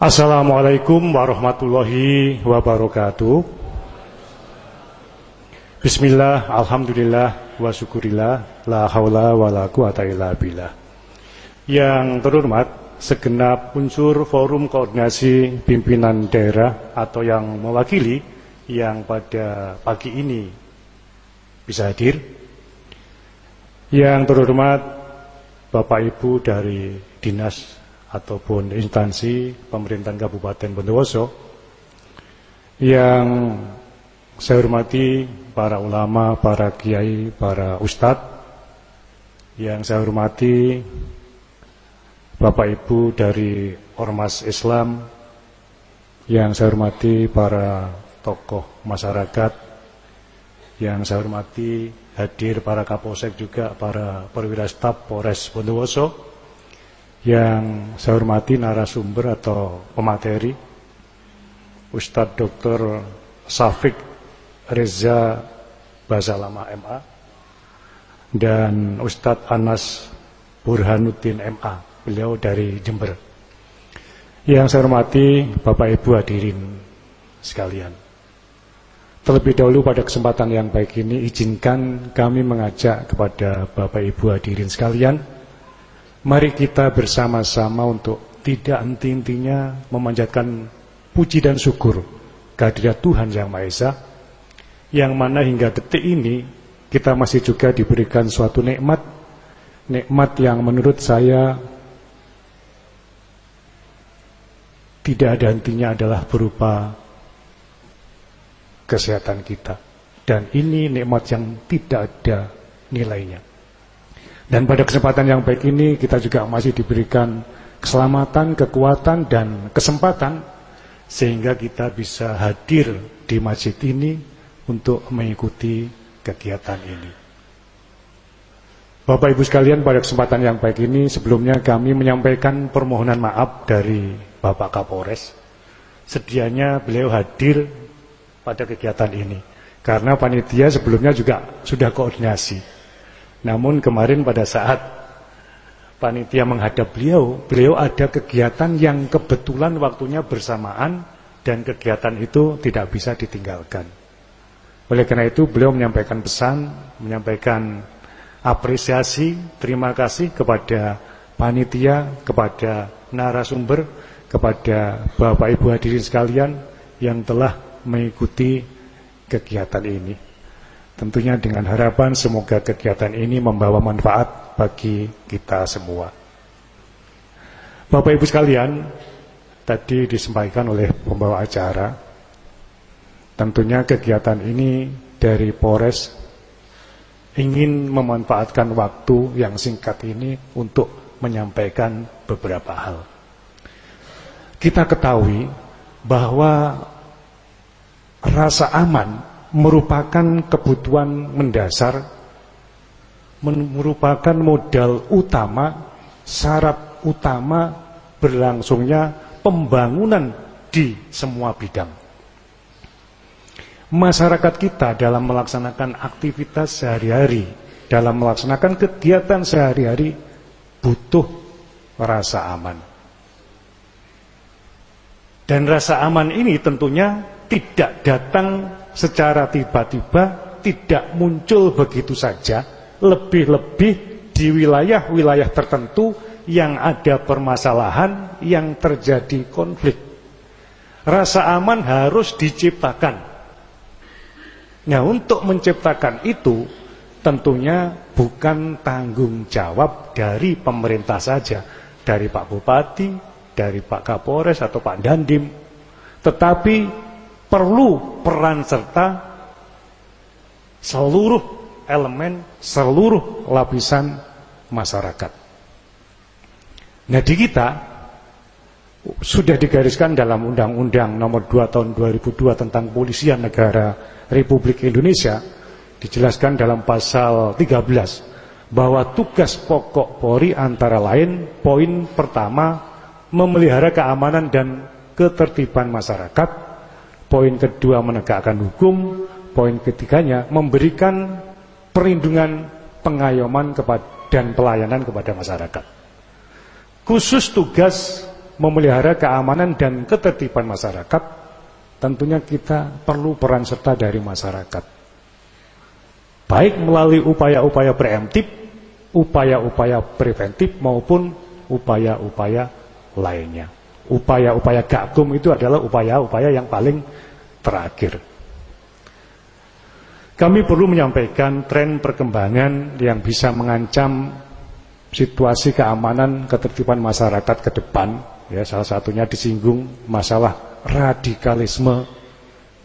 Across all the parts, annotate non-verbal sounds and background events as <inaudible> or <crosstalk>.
Assalamualaikum warahmatullahi wabarakatuh. Bismillah, Alhamdulillah, wa syukurillah, la hawla wa la quwata illa billah. Yang terhormat, segenap unsur forum koordinasi pimpinan daerah atau yang mewakili yang pada pagi ini bisa hadir. Yang terhormat Bapak Ibu dari Dinas ataupun instansi pemerintahan Kabupaten Bondowoso yang saya hormati para ulama, para kiai, para ustadz yang saya hormati Bapak Ibu dari Ormas Islam yang saya hormati para tokoh masyarakat yang saya hormati hadir para kapolsek juga para perwira staf Polres Bondowoso yang saya hormati narasumber atau pemateri Ustadz Dr. Safik Reza Bazalama MA dan Ustadz Anas Burhanuddin MA beliau dari Jember yang saya hormati Bapak Ibu hadirin sekalian terlebih dahulu pada kesempatan yang baik ini izinkan kami mengajak kepada Bapak Ibu hadirin sekalian Mari kita bersama-sama untuk tidak henti-hentinya memanjatkan puji dan syukur kehadirat Tuhan Yang Maha Esa yang mana hingga detik ini kita masih juga diberikan suatu nikmat nikmat yang menurut saya tidak ada hentinya adalah berupa kesehatan kita. Dan ini nikmat yang tidak ada nilainya dan pada kesempatan yang baik ini kita juga masih diberikan keselamatan, kekuatan dan kesempatan sehingga kita bisa hadir di masjid ini untuk mengikuti kegiatan ini. Bapak Ibu sekalian pada kesempatan yang baik ini sebelumnya kami menyampaikan permohonan maaf dari Bapak Kapolres. Sedianya beliau hadir pada kegiatan ini karena panitia sebelumnya juga sudah koordinasi. Namun kemarin pada saat panitia menghadap beliau, beliau ada kegiatan yang kebetulan waktunya bersamaan dan kegiatan itu tidak bisa ditinggalkan. Oleh karena itu beliau menyampaikan pesan, menyampaikan apresiasi, terima kasih kepada panitia, kepada narasumber, kepada Bapak Ibu hadirin sekalian yang telah mengikuti kegiatan ini. Tentunya dengan harapan semoga kegiatan ini membawa manfaat bagi kita semua. Bapak Ibu sekalian, tadi disampaikan oleh pembawa acara, tentunya kegiatan ini dari Polres ingin memanfaatkan waktu yang singkat ini untuk menyampaikan beberapa hal. Kita ketahui bahwa rasa aman merupakan kebutuhan mendasar, merupakan modal utama, syarat utama berlangsungnya pembangunan di semua bidang. Masyarakat kita dalam melaksanakan aktivitas sehari-hari, dalam melaksanakan kegiatan sehari-hari butuh rasa aman. Dan rasa aman ini tentunya tidak datang secara tiba-tiba tidak muncul begitu saja. Lebih-lebih di wilayah-wilayah tertentu yang ada permasalahan yang terjadi konflik. Rasa aman harus diciptakan. Nah untuk menciptakan itu tentunya bukan tanggung jawab dari pemerintah saja dari Pak Bupati dari Pak Kapolres atau Pak Dandim. Tetapi perlu peran serta seluruh elemen, seluruh lapisan masyarakat. Nah di kita sudah digariskan dalam Undang-Undang Nomor 2 Tahun 2002 tentang Polisian Negara Republik Indonesia dijelaskan dalam pasal 13 bahwa tugas pokok Polri antara lain poin pertama memelihara keamanan dan ketertiban masyarakat Poin kedua menegakkan hukum, poin ketiganya memberikan perlindungan, pengayoman dan pelayanan kepada masyarakat. Khusus tugas memelihara keamanan dan ketertiban masyarakat, tentunya kita perlu peran serta dari masyarakat. Baik melalui upaya-upaya preemptif, upaya-upaya preventif maupun upaya-upaya lainnya. Upaya-upaya gakum itu adalah upaya-upaya yang paling terakhir. Kami perlu menyampaikan tren perkembangan yang bisa mengancam situasi keamanan ketertiban masyarakat ke depan. Ya, salah satunya disinggung masalah radikalisme,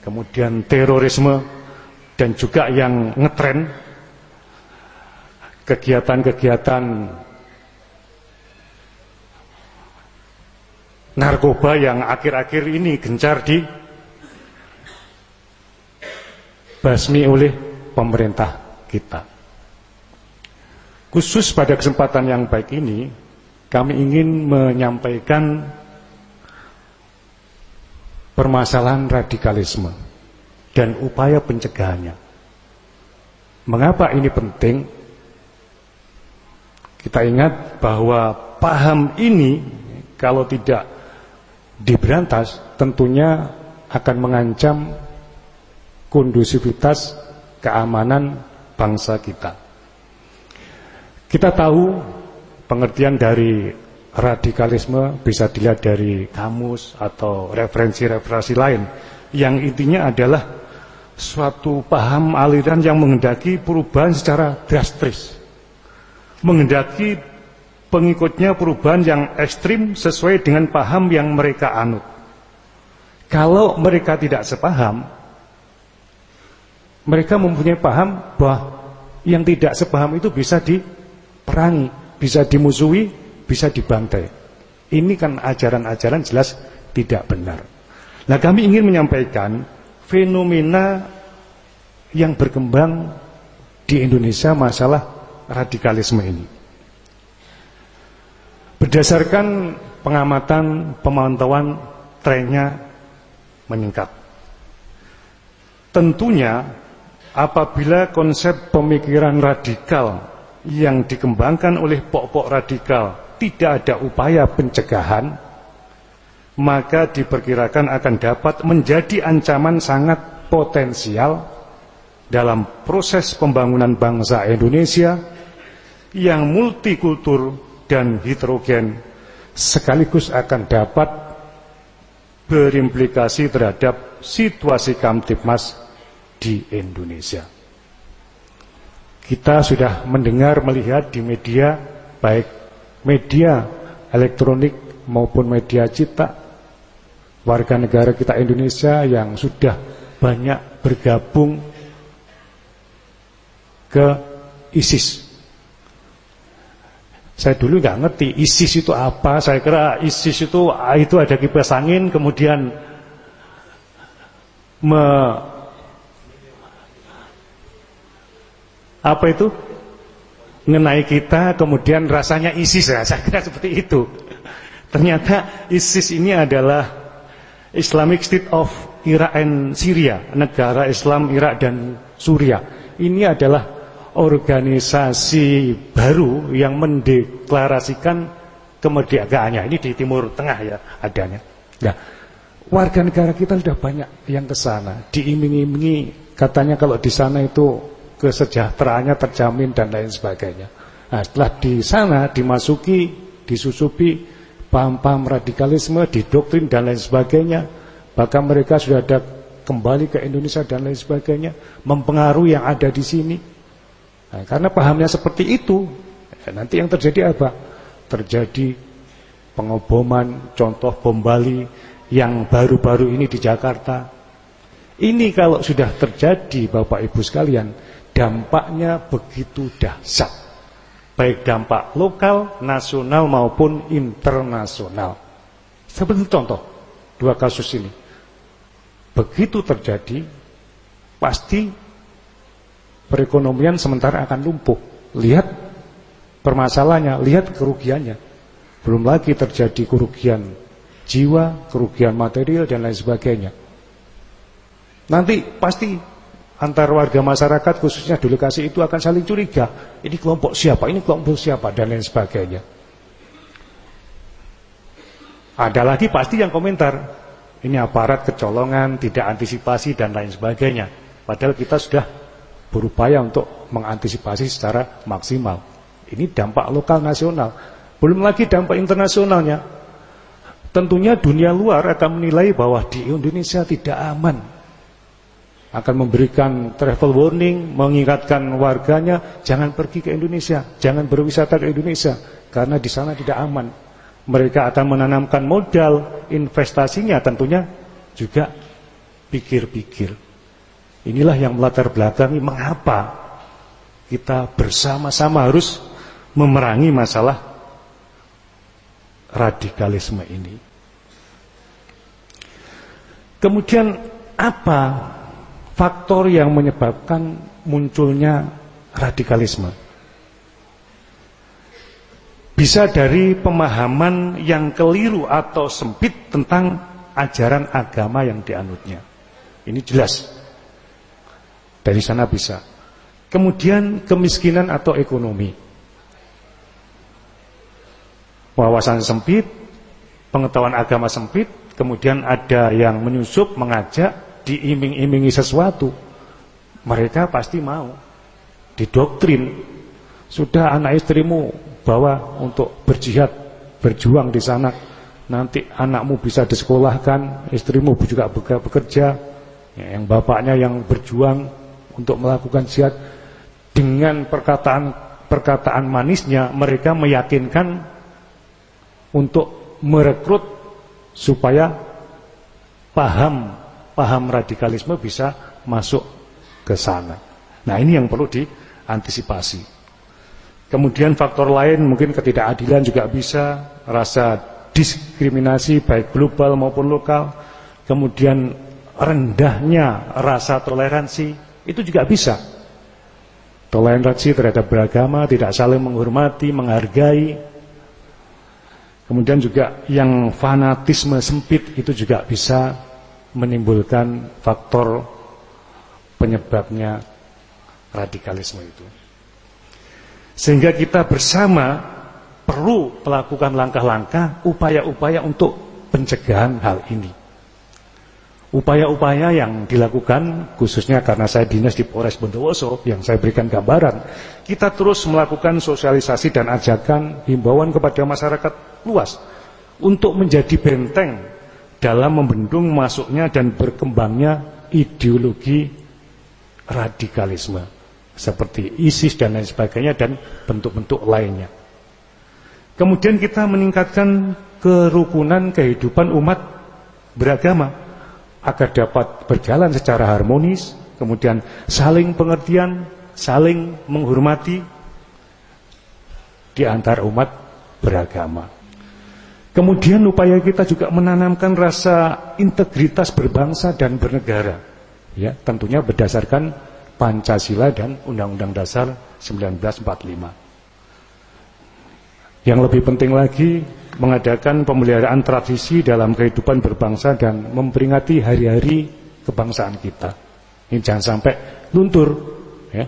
kemudian terorisme, dan juga yang ngetren kegiatan-kegiatan narkoba yang akhir-akhir ini gencar di basmi oleh pemerintah kita. Khusus pada kesempatan yang baik ini, kami ingin menyampaikan permasalahan radikalisme dan upaya pencegahannya. Mengapa ini penting? Kita ingat bahwa paham ini kalau tidak diberantas tentunya akan mengancam kondusivitas keamanan bangsa kita. Kita tahu pengertian dari radikalisme bisa dilihat dari kamus atau referensi-referensi lain yang intinya adalah suatu paham aliran yang menghendaki perubahan secara drastis menghendaki pengikutnya perubahan yang ekstrim sesuai dengan paham yang mereka anut kalau mereka tidak sepaham mereka mempunyai paham bahwa yang tidak sepaham itu bisa diperangi, bisa dimusuhi, bisa dibantai. Ini kan ajaran-ajaran jelas tidak benar. Nah kami ingin menyampaikan fenomena yang berkembang di Indonesia masalah radikalisme ini. Berdasarkan pengamatan pemantauan trennya meningkat. Tentunya apabila konsep pemikiran radikal yang dikembangkan oleh pokok radikal tidak ada upaya pencegahan, maka diperkirakan akan dapat menjadi ancaman sangat potensial dalam proses pembangunan bangsa Indonesia yang multikultur dan heterogen sekaligus akan dapat berimplikasi terhadap situasi Kamtipmas di Indonesia. Kita sudah mendengar melihat di media baik media elektronik maupun media cetak warga negara kita Indonesia yang sudah banyak bergabung ke ISIS. Saya dulu nggak ngerti ISIS itu apa. Saya kira ISIS itu itu ada kipas angin kemudian me apa itu? Mengenai kita kemudian rasanya ISIS. Ya, saya kira seperti itu. Ternyata ISIS ini adalah Islamic State of Iraq and Syria negara Islam Irak dan Suria ini adalah organisasi baru yang mendeklarasikan kemerdekaannya ini di Timur Tengah ya adanya nah warga negara kita sudah banyak yang ke sana diiming-imingi katanya kalau di sana itu kesejahteraannya terjamin dan lain sebagainya. Nah, setelah di sana dimasuki, disusupi paham-paham radikalisme, didoktrin dan lain sebagainya, bahkan mereka sudah ada kembali ke Indonesia dan lain sebagainya, mempengaruhi yang ada di sini. Nah, karena pahamnya seperti itu, ya nanti yang terjadi apa? Terjadi pengoboman, contoh bom Bali yang baru-baru ini di Jakarta. Ini kalau sudah terjadi Bapak Ibu sekalian, dampaknya begitu dahsyat. Baik dampak lokal, nasional maupun internasional. Seperti contoh, dua kasus ini. Begitu terjadi, pasti perekonomian sementara akan lumpuh. Lihat permasalahannya, lihat kerugiannya. Belum lagi terjadi kerugian jiwa, kerugian material dan lain sebagainya. Nanti pasti antar warga masyarakat khususnya di lokasi itu akan saling curiga. Ini kelompok siapa, ini kelompok siapa dan lain sebagainya. Ada lagi pasti yang komentar, ini aparat kecolongan, tidak antisipasi dan lain sebagainya. Padahal kita sudah berupaya untuk mengantisipasi secara maksimal. Ini dampak lokal nasional. Belum lagi dampak internasionalnya. Tentunya dunia luar akan menilai bahwa di Indonesia tidak aman. Akan memberikan travel warning, mengingatkan warganya jangan pergi ke Indonesia, jangan berwisata ke Indonesia karena di sana tidak aman. Mereka akan menanamkan modal, investasinya tentunya juga pikir-pikir. Inilah yang melatar belakangi mengapa kita bersama-sama harus memerangi masalah radikalisme ini. Kemudian apa faktor yang menyebabkan munculnya radikalisme? Bisa dari pemahaman yang keliru atau sempit tentang ajaran agama yang dianutnya. Ini jelas. Dari sana bisa. Kemudian kemiskinan atau ekonomi. Wawasan sempit, pengetahuan agama sempit, kemudian ada yang menyusup, mengajak, diiming-imingi sesuatu. Mereka pasti mau. Didoktrin. Sudah anak istrimu bawa untuk berjihad, berjuang di sana. Nanti anakmu bisa disekolahkan, istrimu juga bekerja, ya, yang bapaknya yang berjuang untuk melakukan jihad dengan perkataan perkataan manisnya mereka meyakinkan untuk merekrut supaya paham paham radikalisme bisa masuk ke sana. Nah, ini yang perlu diantisipasi. Kemudian faktor lain mungkin ketidakadilan juga bisa, rasa diskriminasi baik global maupun lokal, kemudian rendahnya rasa toleransi, itu juga bisa. Toleransi terhadap beragama, tidak saling menghormati, menghargai. Kemudian juga yang fanatisme sempit itu juga bisa menimbulkan faktor penyebabnya radikalisme itu. Sehingga kita bersama perlu melakukan langkah-langkah, upaya-upaya untuk pencegahan hal ini. Upaya-upaya yang dilakukan khususnya karena saya dinas di Polres Bondowoso yang saya berikan gambaran, kita terus melakukan sosialisasi dan ajakan himbauan kepada masyarakat luas untuk menjadi benteng dalam membendung masuknya dan berkembangnya ideologi radikalisme seperti ISIS dan lain sebagainya dan bentuk-bentuk lainnya. Kemudian kita meningkatkan kerukunan kehidupan umat beragama agar dapat berjalan secara harmonis, kemudian saling pengertian, saling menghormati di antara umat beragama. Kemudian upaya kita juga menanamkan rasa integritas berbangsa dan bernegara. Ya, tentunya berdasarkan Pancasila dan Undang-Undang Dasar 1945. Yang lebih penting lagi mengadakan pemeliharaan tradisi dalam kehidupan berbangsa dan memperingati hari-hari kebangsaan kita. Ini jangan sampai luntur. Ya.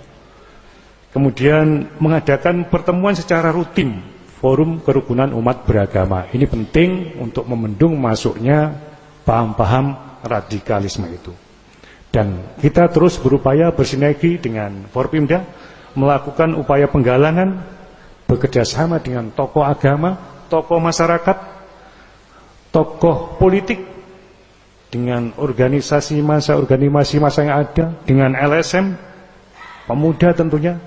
Kemudian mengadakan pertemuan secara rutin forum kerukunan umat beragama. Ini penting untuk memendung masuknya paham-paham radikalisme itu. Dan kita terus berupaya bersinergi dengan Forpimda melakukan upaya penggalangan bekerja sama dengan tokoh agama, tokoh masyarakat, tokoh politik, dengan organisasi masa, organisasi masa yang ada, dengan LSM, pemuda tentunya,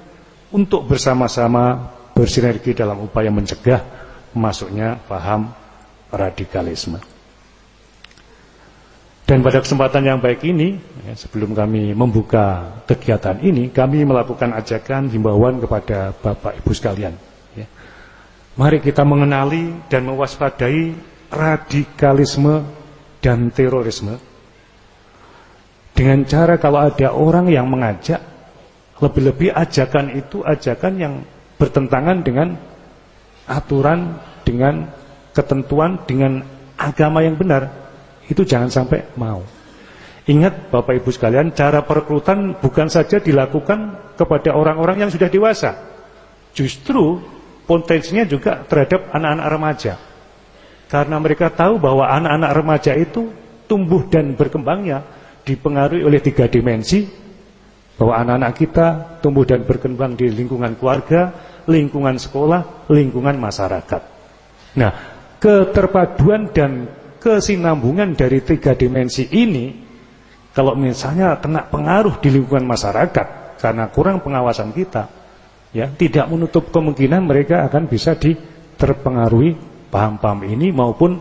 untuk bersama-sama bersinergi dalam upaya mencegah masuknya paham radikalisme. Dan pada kesempatan yang baik ini, ya, sebelum kami membuka kegiatan ini, kami melakukan ajakan himbauan kepada Bapak Ibu sekalian Mari kita mengenali dan mewaspadai radikalisme dan terorisme. Dengan cara kalau ada orang yang mengajak lebih-lebih ajakan itu ajakan yang bertentangan dengan aturan dengan ketentuan dengan agama yang benar itu jangan sampai mau. Ingat Bapak Ibu sekalian cara perekrutan bukan saja dilakukan kepada orang-orang yang sudah dewasa. Justru potensinya juga terhadap anak-anak remaja. Karena mereka tahu bahwa anak-anak remaja itu tumbuh dan berkembangnya dipengaruhi oleh tiga dimensi bahwa anak-anak kita tumbuh dan berkembang di lingkungan keluarga, lingkungan sekolah, lingkungan masyarakat. Nah, keterpaduan dan kesinambungan dari tiga dimensi ini kalau misalnya kena pengaruh di lingkungan masyarakat karena kurang pengawasan kita, ya tidak menutup kemungkinan mereka akan bisa diterpengaruhi paham-paham ini maupun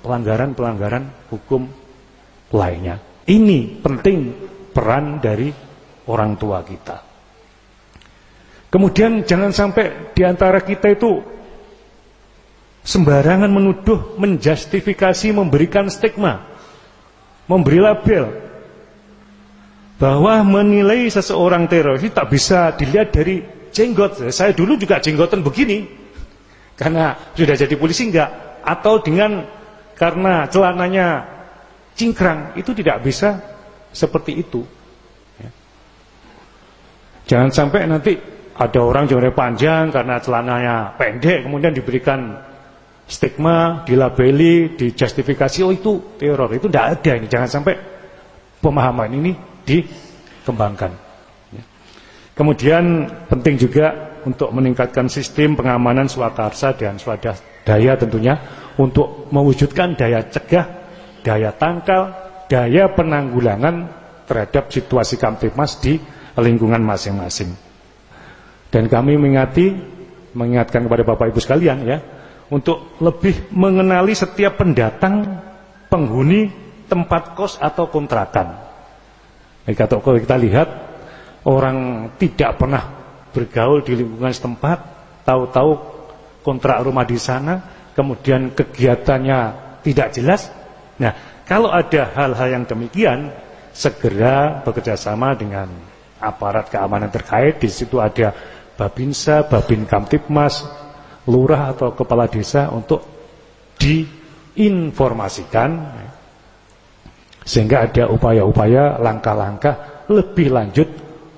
pelanggaran-pelanggaran hukum lainnya. Ini penting peran dari orang tua kita. Kemudian jangan sampai di antara kita itu sembarangan menuduh, menjustifikasi, memberikan stigma, memberi label bahwa menilai seseorang teroris tak bisa dilihat dari jenggot. Saya dulu juga jenggotan begini karena sudah jadi polisi enggak atau dengan karena celananya cingkrang itu tidak bisa seperti itu. Jangan sampai nanti ada orang jari panjang karena celananya pendek kemudian diberikan stigma, dilabeli, dijustifikasi oh itu teror. Itu tidak ada ini. Jangan sampai pemahaman ini dikembangkan. Kemudian penting juga untuk meningkatkan sistem pengamanan swakarsa dan swadaya tentunya untuk mewujudkan daya cegah, daya tangkal, daya penanggulangan terhadap situasi kamtipmas di lingkungan masing-masing. Dan kami mengingati, mengingatkan kepada Bapak Ibu sekalian ya, untuk lebih mengenali setiap pendatang penghuni tempat kos atau kontrakan. Jika kita lihat orang tidak pernah bergaul di lingkungan setempat, tahu-tahu kontrak rumah di sana, kemudian kegiatannya tidak jelas. Nah, kalau ada hal-hal yang demikian, segera bekerjasama dengan aparat keamanan terkait di situ ada Babinsa, Babin Kamtipmas, lurah atau kepala desa untuk diinformasikan sehingga ada upaya-upaya langkah-langkah lebih lanjut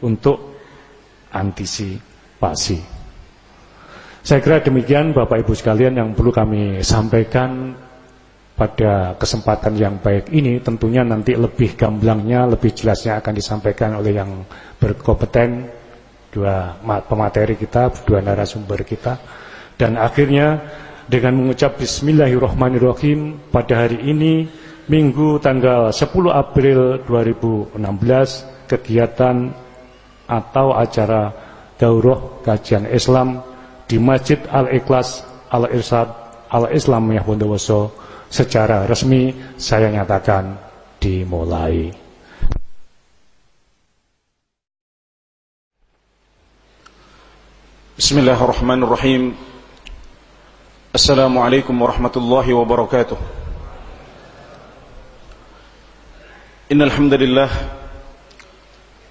untuk antisipasi. Saya kira demikian Bapak Ibu sekalian yang perlu kami sampaikan pada kesempatan yang baik ini tentunya nanti lebih gamblangnya, lebih jelasnya akan disampaikan oleh yang berkompeten dua pemateri kita, dua narasumber kita. Dan akhirnya dengan mengucap bismillahirrahmanirrahim pada hari ini Minggu tanggal 10 April 2016 kegiatan atau acara daurah kajian Islam di Masjid Al-Ikhlas Al-Irsad Al-Islam Bondowoso secara resmi saya nyatakan dimulai. Bismillahirrahmanirrahim. Assalamualaikum warahmatullahi wabarakatuh. Innal hamdalillah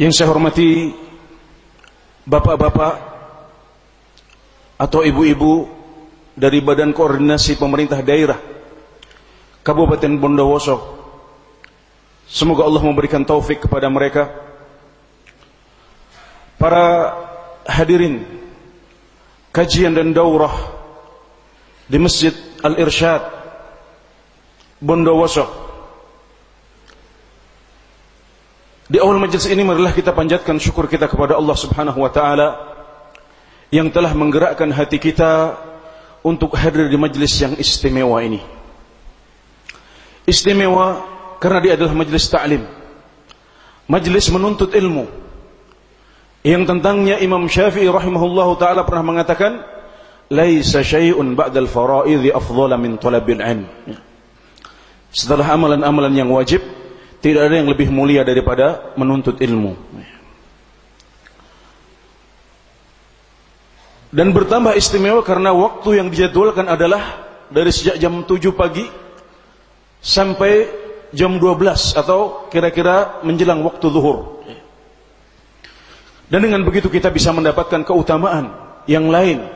yang saya hormati bapak-bapak atau ibu-ibu dari Badan Koordinasi Pemerintah Daerah Kabupaten Bondowoso. Semoga Allah memberikan taufik kepada mereka. Para hadirin kajian dan daurah di Masjid Al-Irsyad Bondowoso. Di awal majlis ini marilah kita panjatkan syukur kita kepada Allah Subhanahu wa taala yang telah menggerakkan hati kita untuk hadir di majlis yang istimewa ini. Istimewa karena dia adalah majlis ta'lim. Majlis menuntut ilmu. Yang tentangnya Imam Syafi'i rahimahullahu taala pernah mengatakan, "Laisa syai'un ba'dal fara'idhi afdhala min talabil 'ilm." Setelah amalan-amalan yang wajib, tidak ada yang lebih mulia daripada menuntut ilmu. Dan bertambah istimewa karena waktu yang dijadwalkan adalah dari sejak jam 7 pagi sampai jam 12 atau kira-kira menjelang waktu zuhur. Dan dengan begitu kita bisa mendapatkan keutamaan yang lain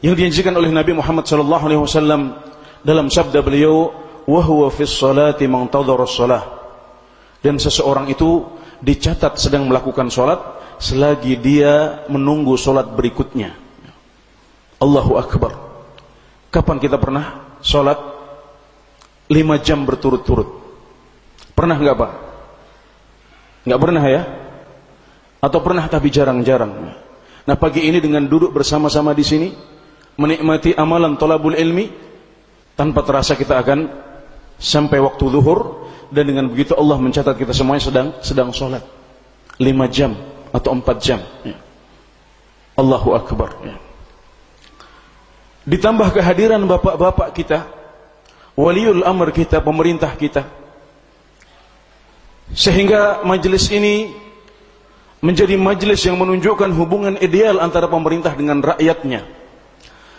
yang dijanjikan oleh Nabi Muhammad sallallahu alaihi wasallam dalam sabda beliau, "Wa huwa fis salati man shalah." Dan seseorang itu dicatat sedang melakukan salat selagi dia menunggu salat berikutnya. Allahu akbar. Kapan kita pernah salat lima jam berturut-turut? Pernah nggak Pak? Nggak pernah ya? Atau pernah tapi jarang-jarang. Nah pagi ini dengan duduk bersama-sama di sini, menikmati amalan tolabul ilmi, tanpa terasa kita akan sampai waktu zuhur dan dengan begitu Allah mencatat kita semuanya sedang sedang sholat lima jam atau empat jam. Ya. Allahu Akbar. Ya. Ditambah kehadiran bapak-bapak kita, waliul amr kita, pemerintah kita, sehingga majelis ini menjadi majelis yang menunjukkan hubungan ideal antara pemerintah dengan rakyatnya.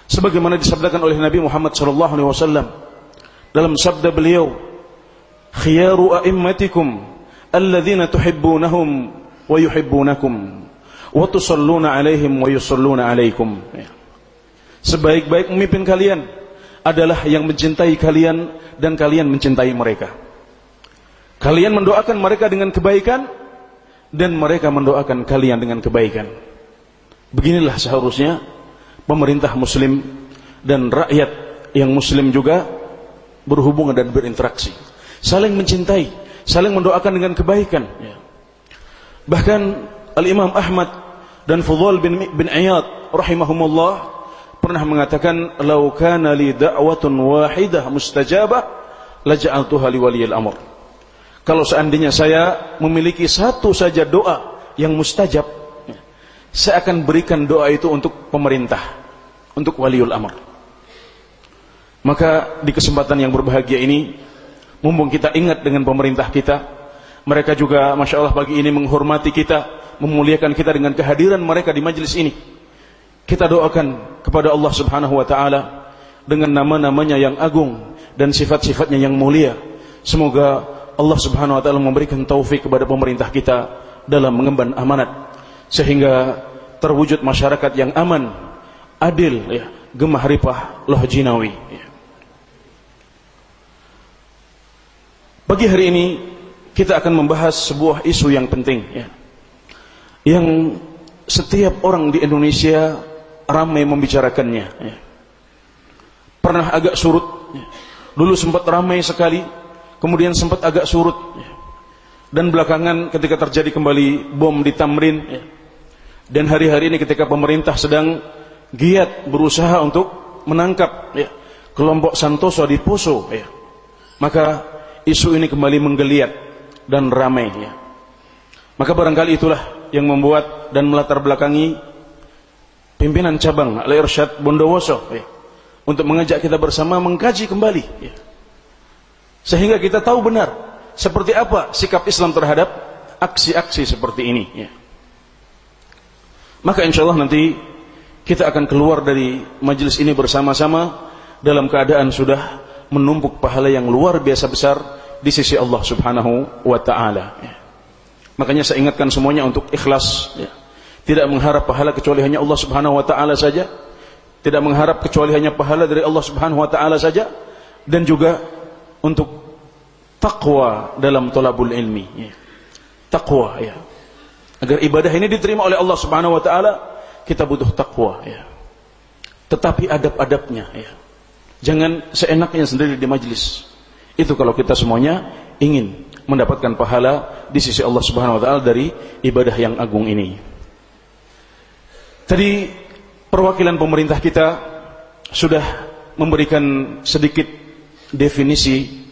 Sebagaimana disabdakan oleh Nabi Muhammad wasallam dalam sabda beliau, "Khiyaru a'immatikum alladzina tuhibbunahum wa yuhibbunakum wa tusalluna 'alaihim wa yusalluna 'alaikum." Sebaik-baik pemimpin kalian adalah yang mencintai kalian dan kalian mencintai mereka. Kalian mendoakan mereka dengan kebaikan dan mereka mendoakan kalian dengan kebaikan. Beginilah seharusnya pemerintah muslim dan rakyat yang muslim juga berhubungan dan berinteraksi. Saling mencintai, saling mendoakan dengan kebaikan. Ya. Bahkan Al-Imam Ahmad dan Fudhal bin, bin Iyad rahimahumullah pernah mengatakan, "Lau kana li da'watun wahidah mustajabah, laja'altuha li waliyil amr." Kalau seandainya saya memiliki satu saja doa yang mustajab, saya akan berikan doa itu untuk pemerintah, untuk waliul amr. Maka di kesempatan yang berbahagia ini, mumpung kita ingat dengan pemerintah kita, mereka juga Masya Allah pagi ini menghormati kita, memuliakan kita dengan kehadiran mereka di majelis ini. Kita doakan kepada Allah subhanahu wa ta'ala dengan nama-namanya yang agung dan sifat-sifatnya yang mulia. Semoga Allah Subhanahu wa taala memberikan taufik kepada pemerintah kita dalam mengemban amanat sehingga terwujud masyarakat yang aman, adil ya, gemah ripah loh jinawi ya. Pagi hari ini kita akan membahas sebuah isu yang penting ya. Yang setiap orang di Indonesia ramai membicarakannya ya. Pernah agak surut ya. Dulu sempat ramai sekali kemudian sempat agak surut dan belakangan ketika terjadi kembali bom di Tamrin dan hari-hari ini ketika pemerintah sedang giat berusaha untuk menangkap ya, kelompok Santoso di Poso ya, maka isu ini kembali menggeliat dan ramai ya. maka barangkali itulah yang membuat dan melatar belakangi pimpinan cabang Al-Irsyad Bondowoso ya, untuk mengajak kita bersama mengkaji kembali ya, sehingga kita tahu benar seperti apa sikap Islam terhadap aksi-aksi seperti ini. Ya. Maka insya Allah nanti kita akan keluar dari majelis ini bersama-sama dalam keadaan sudah menumpuk pahala yang luar biasa besar di sisi Allah Subhanahu wa taala. Ya. Makanya saya ingatkan semuanya untuk ikhlas ya. Tidak mengharap pahala kecuali hanya Allah Subhanahu wa taala saja. Tidak mengharap kecuali hanya pahala dari Allah Subhanahu wa taala saja dan juga untuk takwa dalam tolabul ilmi. Ya. Takwa ya. Agar ibadah ini diterima oleh Allah Subhanahu wa taala, kita butuh takwa ya. Tetapi adab-adabnya ya. Jangan seenaknya sendiri di majlis. Itu kalau kita semuanya ingin mendapatkan pahala di sisi Allah Subhanahu wa taala dari ibadah yang agung ini. Tadi perwakilan pemerintah kita sudah memberikan sedikit definisi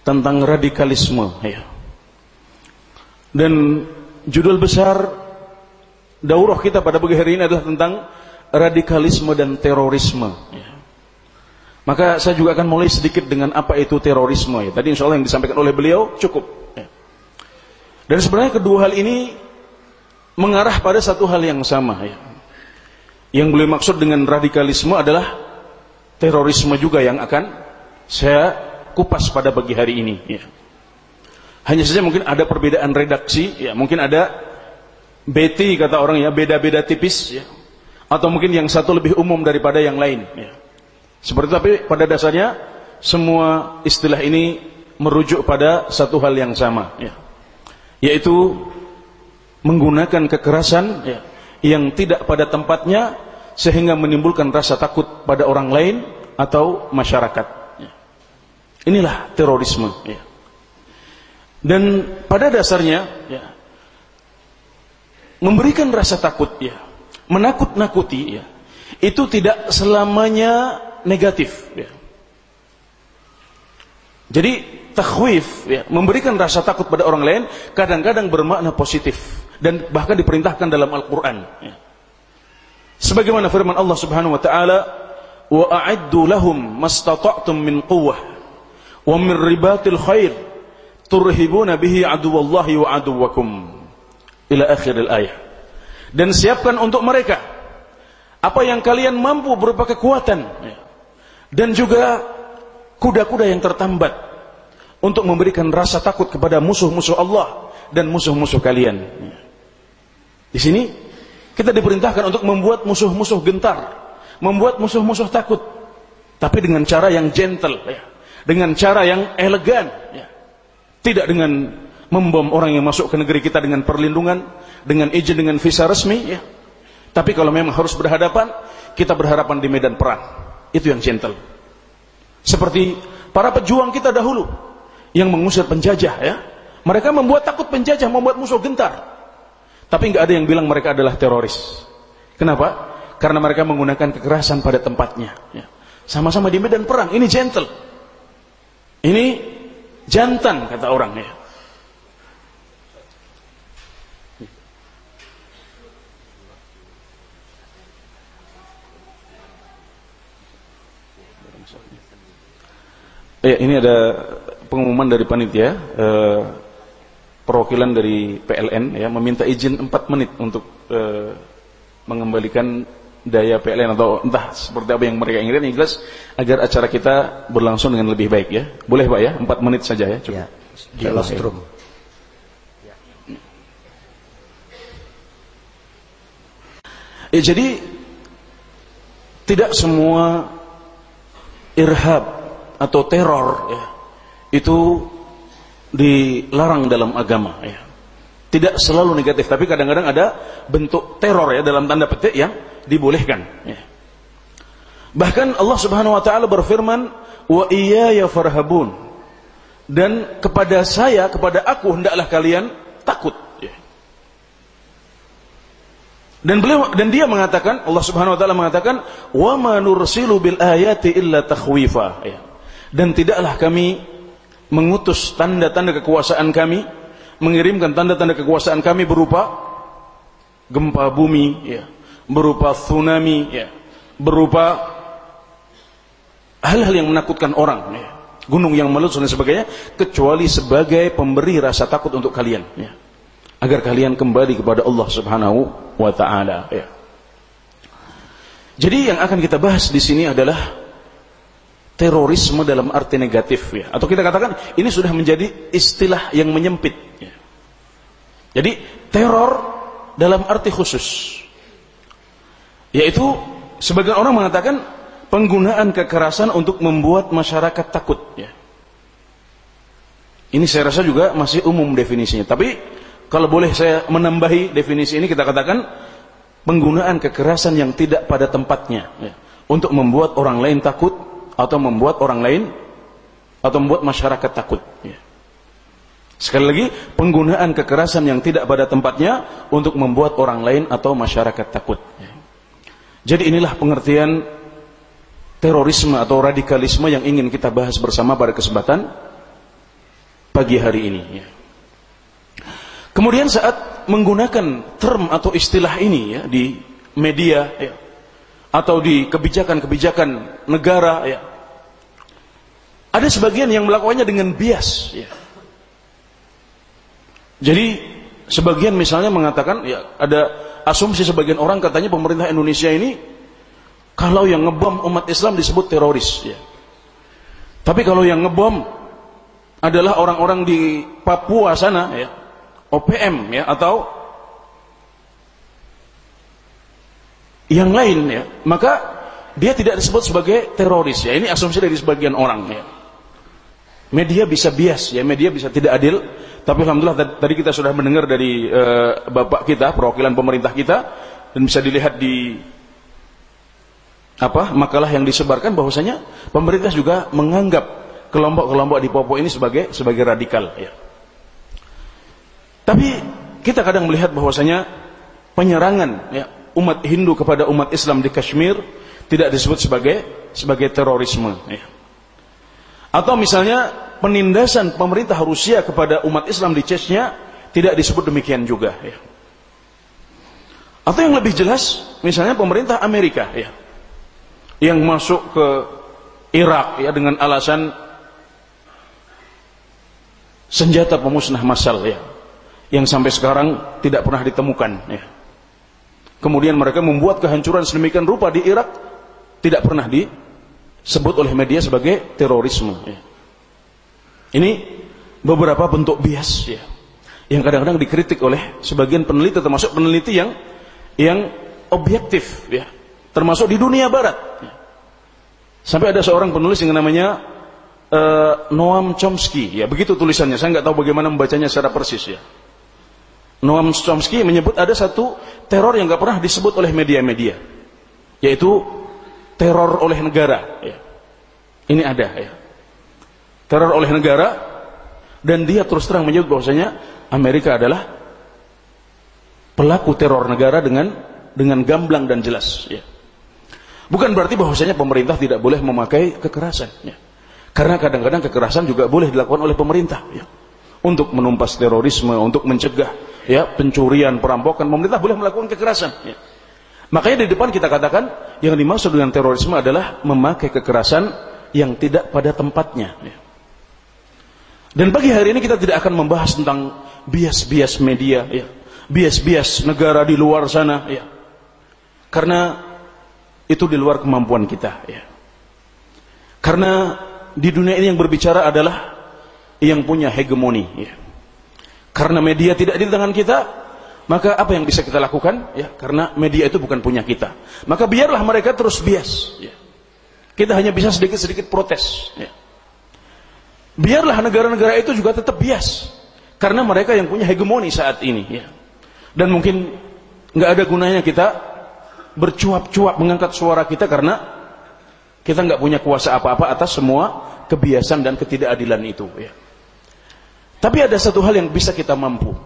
tentang radikalisme ya. Dan judul besar daurah kita pada pagi hari ini adalah tentang radikalisme dan terorisme ya. Maka saya juga akan mulai sedikit dengan apa itu terorisme ya. Tadi insya Allah yang disampaikan oleh beliau cukup ya. Dan sebenarnya kedua hal ini mengarah pada satu hal yang sama ya. Yang beliau maksud dengan radikalisme adalah terorisme juga yang akan saya kupas pada pagi hari ini. Ya. Hanya saja mungkin ada perbedaan redaksi, ya mungkin ada BT kata orang ya beda-beda tipis, ya. atau mungkin yang satu lebih umum daripada yang lain. Ya. Seperti tapi pada dasarnya semua istilah ini merujuk pada satu hal yang sama, ya. yaitu menggunakan kekerasan ya, yang tidak pada tempatnya sehingga menimbulkan rasa takut pada orang lain atau masyarakat. Ya. Inilah terorisme. Ya. Dan pada dasarnya ya, memberikan rasa takut ya, menakut-nakuti ya, itu tidak selamanya negatif. Ya. Jadi takhwif ya, memberikan rasa takut pada orang lain kadang-kadang bermakna positif dan bahkan diperintahkan dalam Al-Qur'an ya. Sebagaimana firman Allah Subhanahu wa taala, "Wa a'iddu lahum mastata'tum min quwwah wa min ribatil khair turhibuna bihi aduwallahi wa aduwakum." Ila akhir ayat. Dan siapkan untuk mereka apa yang kalian mampu berupa kekuatan ya. Dan juga kuda-kuda yang tertambat untuk memberikan rasa takut kepada musuh-musuh Allah dan musuh-musuh kalian. Di sini kita diperintahkan untuk membuat musuh-musuh gentar, membuat musuh-musuh takut, tapi dengan cara yang gentle, ya. dengan cara yang elegan, ya. tidak dengan membom orang yang masuk ke negeri kita dengan perlindungan, dengan izin dengan visa resmi, ya. Tapi kalau memang harus berhadapan, kita berhadapan di medan perang. Itu yang gentle. Seperti para pejuang kita dahulu yang mengusir penjajah, ya. Mereka membuat takut penjajah, membuat musuh gentar. Tapi nggak ada yang bilang mereka adalah teroris. Kenapa? Karena mereka menggunakan kekerasan pada tempatnya. Ya. Sama-sama di medan perang. Ini gentle. Ini jantan kata orang ya. Ya, ini ada pengumuman dari panitia. Eh, perwakilan dari PLN ya meminta izin 4 menit untuk e, mengembalikan daya PLN atau entah seperti apa yang mereka inginkan yang jelas agar acara kita berlangsung dengan lebih baik ya. Boleh Pak ya? 4 menit saja ya. Coba. Ya. Di Lostrum. Ya. ya jadi tidak semua irhab atau teror ya itu dilarang dalam agama ya. Tidak selalu negatif, tapi kadang-kadang ada bentuk teror ya dalam tanda petik yang dibolehkan ya. Bahkan Allah Subhanahu wa taala berfirman, "Wa iyaya farhabun." Dan kepada saya, kepada aku hendaklah kalian takut ya. Dan beliau dan dia mengatakan Allah Subhanahu wa taala mengatakan, "Wa ma nursilu bil ayati illa takhwifa." Ya. Dan tidaklah kami mengutus tanda-tanda kekuasaan kami, mengirimkan tanda-tanda kekuasaan kami berupa gempa bumi, ya, berupa tsunami, ya, berupa hal-hal yang menakutkan orang, ya, gunung yang meletus dan sebagainya, kecuali sebagai pemberi rasa takut untuk kalian, ya, agar kalian kembali kepada Allah Subhanahu wa Ta'ala. Ya. Jadi yang akan kita bahas di sini adalah terorisme dalam arti negatif ya. Atau kita katakan ini sudah menjadi istilah yang menyempit ya. Jadi teror dalam arti khusus yaitu sebagian orang mengatakan penggunaan kekerasan untuk membuat masyarakat takut ya. Ini saya rasa juga masih umum definisinya. Tapi kalau boleh saya menambahi definisi ini kita katakan penggunaan kekerasan yang tidak pada tempatnya ya. untuk membuat orang lain takut atau membuat orang lain atau membuat masyarakat takut. Ya. Sekali lagi, penggunaan kekerasan yang tidak pada tempatnya untuk membuat orang lain atau masyarakat takut. Ya. Jadi inilah pengertian terorisme atau radikalisme yang ingin kita bahas bersama pada kesempatan pagi hari ini. Ya. Kemudian saat menggunakan term atau istilah ini ya di media ya, atau di kebijakan-kebijakan negara ya, ada sebagian yang melakukannya dengan bias. Ya. Jadi sebagian misalnya mengatakan ya ada asumsi sebagian orang katanya pemerintah Indonesia ini kalau yang ngebom umat Islam disebut teroris. Ya. Tapi kalau yang ngebom adalah orang-orang di Papua sana, ya, OPM ya atau yang lain ya, maka dia tidak disebut sebagai teroris ya. Ini asumsi dari sebagian orang ya. Media bisa bias ya, media bisa tidak adil, tapi alhamdulillah tadi kita sudah mendengar dari uh, bapak kita, perwakilan pemerintah kita dan bisa dilihat di apa makalah yang disebarkan bahwasanya pemerintah juga menganggap kelompok-kelompok di Papua ini sebagai sebagai radikal ya. Tapi kita kadang melihat bahwasanya penyerangan ya, umat Hindu kepada umat Islam di Kashmir tidak disebut sebagai sebagai terorisme ya. Atau misalnya penindasan pemerintah Rusia kepada umat Islam di Chechnya tidak disebut demikian juga ya. Atau yang lebih jelas misalnya pemerintah Amerika ya yang masuk ke Irak ya dengan alasan senjata pemusnah massal ya yang sampai sekarang tidak pernah ditemukan ya. Kemudian mereka membuat kehancuran sedemikian rupa di Irak tidak pernah disebut oleh media sebagai terorisme ya. Ini beberapa bentuk bias ya yang kadang-kadang dikritik oleh sebagian peneliti termasuk peneliti yang yang objektif ya termasuk di dunia barat. Sampai ada seorang penulis yang namanya uh, Noam Chomsky, ya begitu tulisannya. Saya nggak tahu bagaimana membacanya secara persis ya. Noam Chomsky menyebut ada satu teror yang nggak pernah disebut oleh media-media, yaitu teror oleh negara. Ya. Ini ada ya. Teror oleh negara dan dia terus terang menyebut bahwasanya Amerika adalah pelaku teror negara dengan dengan gamblang dan jelas. Ya. Bukan berarti bahwasanya pemerintah tidak boleh memakai kekerasan. Ya. Karena kadang-kadang kekerasan juga boleh dilakukan oleh pemerintah. Ya. Untuk menumpas terorisme, untuk mencegah ya pencurian, perampokan, pemerintah boleh melakukan kekerasan. Ya. Makanya di depan kita katakan yang dimaksud dengan terorisme adalah memakai kekerasan yang tidak pada tempatnya. Ya. Dan pagi hari ini kita tidak akan membahas tentang bias-bias media, ya. bias-bias negara di luar sana. Ya. Karena itu di luar kemampuan kita ya. Karena di dunia ini yang berbicara adalah yang punya hegemoni ya. Karena media tidak di tangan kita, maka apa yang bisa kita lakukan ya? Karena media itu bukan punya kita. Maka biarlah mereka terus bias ya. Kita hanya bisa sedikit-sedikit protes ya. Biarlah negara-negara itu juga tetap bias karena mereka yang punya hegemoni saat ini ya. Dan mungkin nggak ada gunanya kita bercuap-cuap mengangkat suara kita karena kita nggak punya kuasa apa-apa atas semua kebiasaan dan ketidakadilan itu. Ya. Tapi ada satu hal yang bisa kita mampu,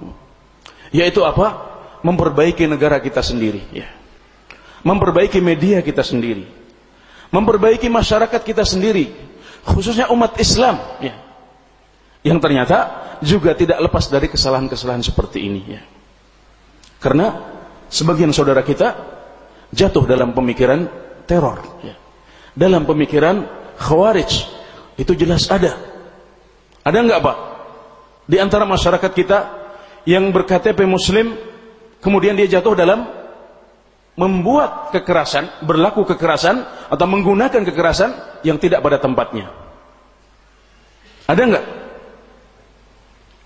yaitu apa? Memperbaiki negara kita sendiri. Ya. Memperbaiki media kita sendiri. Memperbaiki masyarakat kita sendiri, khususnya umat Islam. Ya. Yang ternyata juga tidak lepas dari kesalahan-kesalahan seperti ini. Ya. Karena sebagian saudara kita jatuh dalam pemikiran teror. Ya. Dalam pemikiran khawarij. Itu jelas ada. Ada enggak Pak? Di antara masyarakat kita yang berKTP muslim, kemudian dia jatuh dalam membuat kekerasan, berlaku kekerasan, atau menggunakan kekerasan yang tidak pada tempatnya. Ada enggak?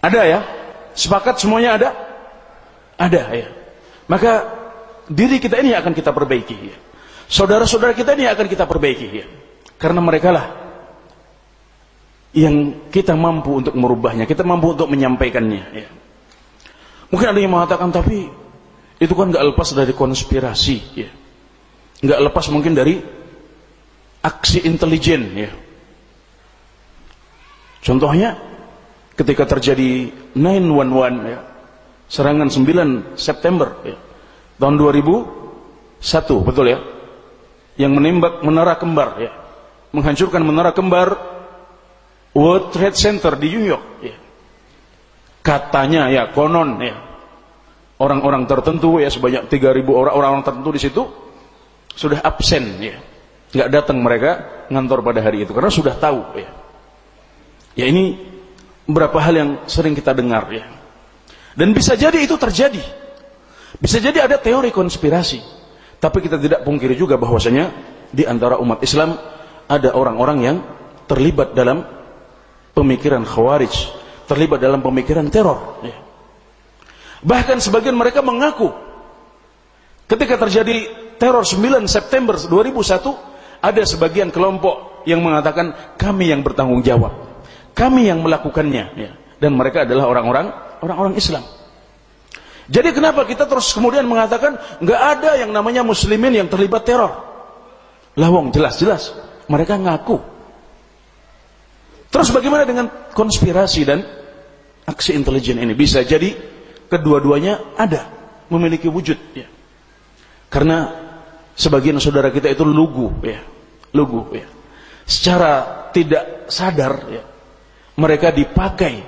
Ada ya? Sepakat semuanya ada? Ada ya. Maka diri kita ini akan kita perbaiki. Ya. Saudara-saudara kita ini akan kita perbaiki. Ya. Karena mereka lah yang kita mampu untuk merubahnya, kita mampu untuk menyampaikannya. Ya. Mungkin ada yang mengatakan tapi itu kan nggak lepas dari konspirasi, ya. nggak lepas mungkin dari aksi intelijen. Ya. Contohnya ketika terjadi 911 ya, serangan 9 September ya, tahun 2001 betul ya yang menembak menara kembar ya menghancurkan menara kembar World Trade Center di New York. Ya. katanya ya konon ya. Orang-orang tertentu ya sebanyak 3000 orang orang tertentu di situ sudah absen ya. Nggak datang mereka ngantor pada hari itu karena sudah tahu ya. Ya ini beberapa hal yang sering kita dengar ya. Dan bisa jadi itu terjadi. Bisa jadi ada teori konspirasi. Tapi kita tidak pungkiri juga bahwasanya di antara umat Islam ada orang-orang yang terlibat dalam pemikiran khawarij, terlibat dalam pemikiran teror. Ya. Bahkan sebagian mereka mengaku ketika terjadi teror 9 September 2001 ada sebagian kelompok yang mengatakan kami yang bertanggung jawab, kami yang melakukannya, ya. dan mereka adalah orang-orang orang-orang Islam. Jadi kenapa kita terus kemudian mengatakan nggak ada yang namanya muslimin yang terlibat teror? Lawong jelas-jelas mereka ngaku. Terus bagaimana dengan konspirasi dan aksi intelijen ini? Bisa jadi kedua-duanya ada, memiliki wujud ya. Karena sebagian saudara kita itu lugu ya, lugu ya. Secara tidak sadar ya, mereka dipakai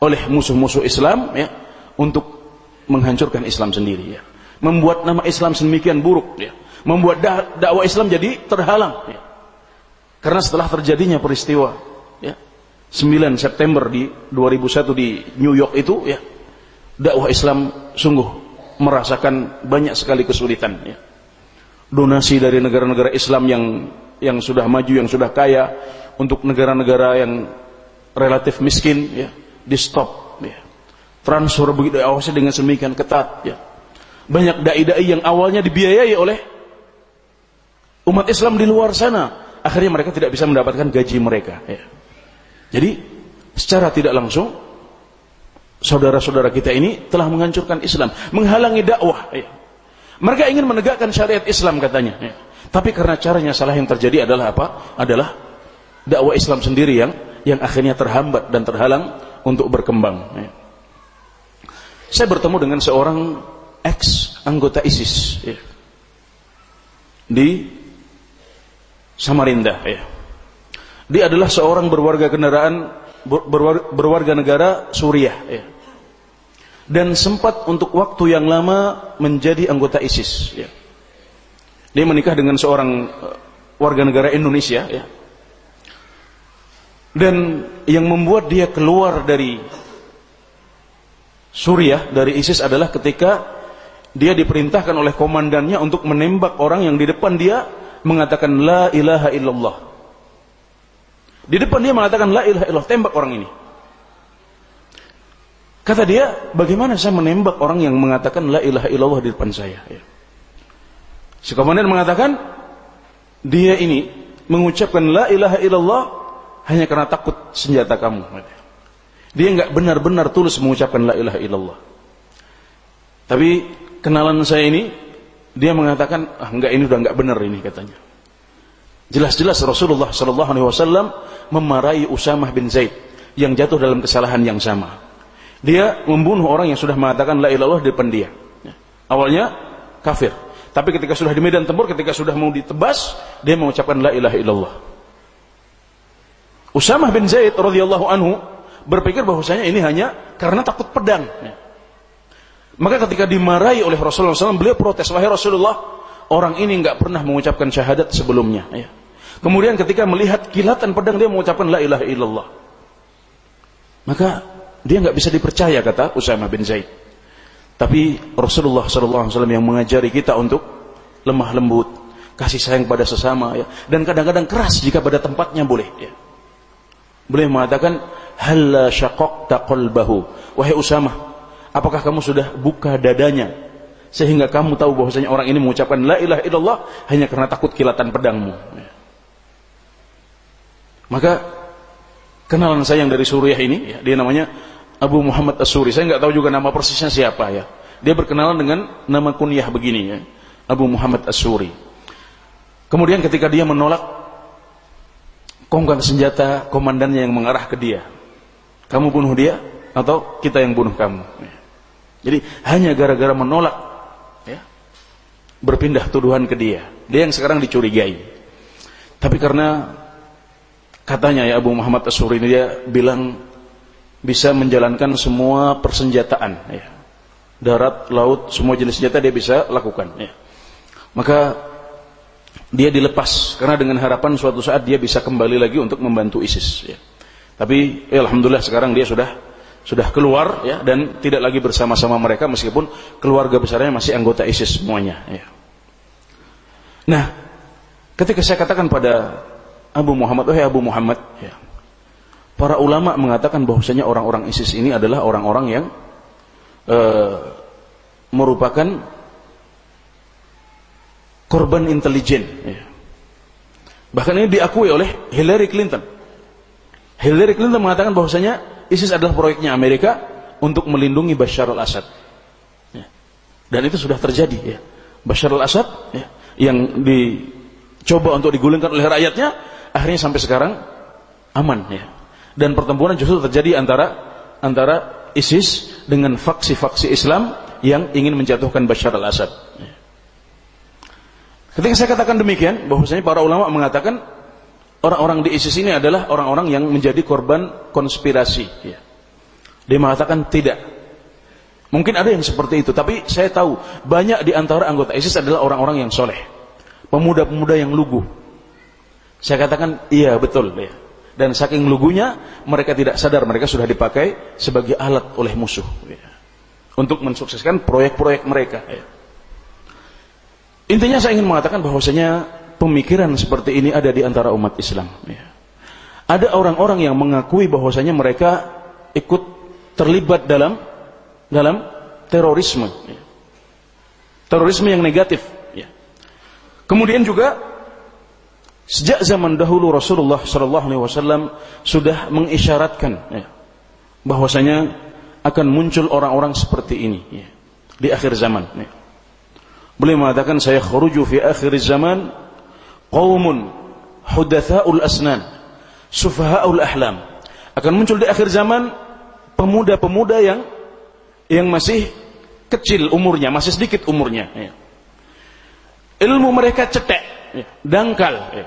oleh musuh-musuh Islam ya untuk menghancurkan Islam sendiri ya. Membuat nama Islam sedemikian buruk ya. Membuat dakwah Islam jadi terhalang ya. Karena setelah terjadinya peristiwa ya, 9 September di 2001 di New York itu ya, dakwah Islam sungguh merasakan banyak sekali kesulitan ya. Donasi dari negara-negara Islam yang yang sudah maju, yang sudah kaya untuk negara-negara yang relatif miskin ya, di stop transfer begitu awasi dengan semikian ketat ya. Banyak dai-dai yang awalnya dibiayai oleh umat Islam di luar sana, akhirnya mereka tidak bisa mendapatkan gaji mereka ya. Jadi secara tidak langsung saudara-saudara kita ini telah menghancurkan Islam, menghalangi dakwah ya. Mereka ingin menegakkan syariat Islam katanya ya. Tapi karena caranya salah yang terjadi adalah apa? Adalah dakwah Islam sendiri yang yang akhirnya terhambat dan terhalang untuk berkembang ya. Saya bertemu dengan seorang ex anggota ISIS di Samarinda. Dia adalah seorang berwarga kendaraan berwarga, negara Suriah. Ya. Dan sempat untuk waktu yang lama menjadi anggota ISIS. Ya. Dia menikah dengan seorang eh, warga negara Indonesia. Ya. Dan yang membuat dia keluar dari Suriah dari ISIS adalah ketika dia diperintahkan oleh komandannya untuk menembak orang yang di depan dia mengatakan la ilaha illallah. Di depan dia mengatakan la ilaha illallah, tembak orang ini. Kata dia, bagaimana saya menembak orang yang mengatakan la ilaha illallah di depan saya? Ya. Si komandan mengatakan, dia ini mengucapkan la ilaha illallah hanya karena takut senjata kamu. Dia nggak benar-benar tulus mengucapkan la ilaha illallah. Tapi kenalan saya ini dia mengatakan ah enggak ini udah nggak benar ini katanya. Jelas-jelas Rasulullah Shallallahu Alaihi Wasallam memarahi Usamah bin Zaid yang jatuh dalam kesalahan yang sama. Dia membunuh orang yang sudah mengatakan la ilallah di depan dia. Ya. Awalnya kafir, tapi ketika sudah di medan tempur, ketika sudah mau ditebas, dia mengucapkan la ilaha illallah. Usamah bin Zaid radhiyallahu anhu berpikir bahwasanya ini hanya karena takut pedang. Maka ketika dimarahi oleh Rasulullah SAW, beliau protes, wahai Rasulullah, orang ini nggak pernah mengucapkan syahadat sebelumnya. Ya. Kemudian ketika melihat kilatan pedang dia mengucapkan la ilaha illallah. Maka dia nggak bisa dipercaya kata Usama bin Zaid. Tapi Rasulullah SAW yang mengajari kita untuk lemah lembut, kasih sayang pada sesama, ya. dan kadang-kadang keras jika pada tempatnya boleh. Ya. Beliau mengatakan, Halla syaqaqta qalbahu. Wahai Usamah, apakah kamu sudah buka dadanya sehingga kamu tahu bahwasanya orang ini mengucapkan la ilaha illallah hanya karena takut kilatan pedangmu. Maka kenalan saya yang dari Suriah ini, ya, dia namanya Abu Muhammad As-Suri. Saya nggak tahu juga nama persisnya siapa ya. Dia berkenalan dengan nama kunyah begini ya, Abu Muhammad As-Suri. Kemudian ketika dia menolak kongkang senjata komandannya yang mengarah ke dia. Kamu bunuh dia atau kita yang bunuh kamu. Jadi hanya gara-gara menolak ya, berpindah tuduhan ke dia. Dia yang sekarang dicurigai. Tapi karena katanya ya Abu Muhammad Asuri ini dia bilang bisa menjalankan semua persenjataan ya. Darat, laut, semua jenis senjata dia bisa lakukan ya. Maka dia dilepas karena dengan harapan suatu saat dia bisa kembali lagi untuk membantu ISIS ya. Tapi ya alhamdulillah sekarang dia sudah sudah keluar ya dan tidak lagi bersama-sama mereka meskipun keluarga besarnya masih anggota ISIS semuanya ya. Nah, ketika saya katakan pada Abu Muhammad, oh Abu Muhammad, ya, para ulama mengatakan bahwasanya orang-orang ISIS ini adalah orang-orang yang uh, merupakan korban intelijen. Ya. Bahkan ini diakui oleh Hillary Clinton. Hillary Clinton mengatakan bahwasanya ISIS adalah proyeknya Amerika untuk melindungi Bashar al-Assad. Ya. Dan itu sudah terjadi. Ya. Bashar al-Assad ya, yang dicoba untuk digulingkan oleh rakyatnya, akhirnya sampai sekarang aman. Ya. Dan pertempuran justru terjadi antara antara ISIS dengan faksi-faksi Islam yang ingin menjatuhkan Bashar al-Assad. Ya. Ketika saya katakan demikian, bahwasanya para ulama mengatakan orang-orang di ISIS ini adalah orang-orang yang menjadi korban konspirasi. Ya. Dia mengatakan tidak. Mungkin ada yang seperti itu, tapi saya tahu banyak di antara anggota ISIS adalah orang-orang yang soleh, pemuda-pemuda yang lugu. Saya katakan iya betul ya. Dan saking lugunya mereka tidak sadar mereka sudah dipakai sebagai alat oleh musuh ya. untuk mensukseskan proyek-proyek mereka. Ya. Intinya saya ingin mengatakan bahwasanya pemikiran seperti ini ada di antara umat Islam. Ya. Ada orang-orang yang mengakui bahwasanya mereka ikut terlibat dalam dalam terorisme, ya. terorisme yang negatif. Ya. Kemudian juga sejak zaman dahulu Rasulullah Shallallahu Alaihi Wasallam sudah mengisyaratkan ya, bahwasanya akan muncul orang-orang seperti ini ya, di akhir zaman. Ya. Beliau mengatakan saya khuruju fi akhir zaman qaumun hudatsaul asnan sufahaul ahlam. Akan muncul di akhir zaman pemuda-pemuda yang yang masih kecil umurnya, masih sedikit umurnya. Ya. Ilmu mereka cetek, ya, dangkal. Ya.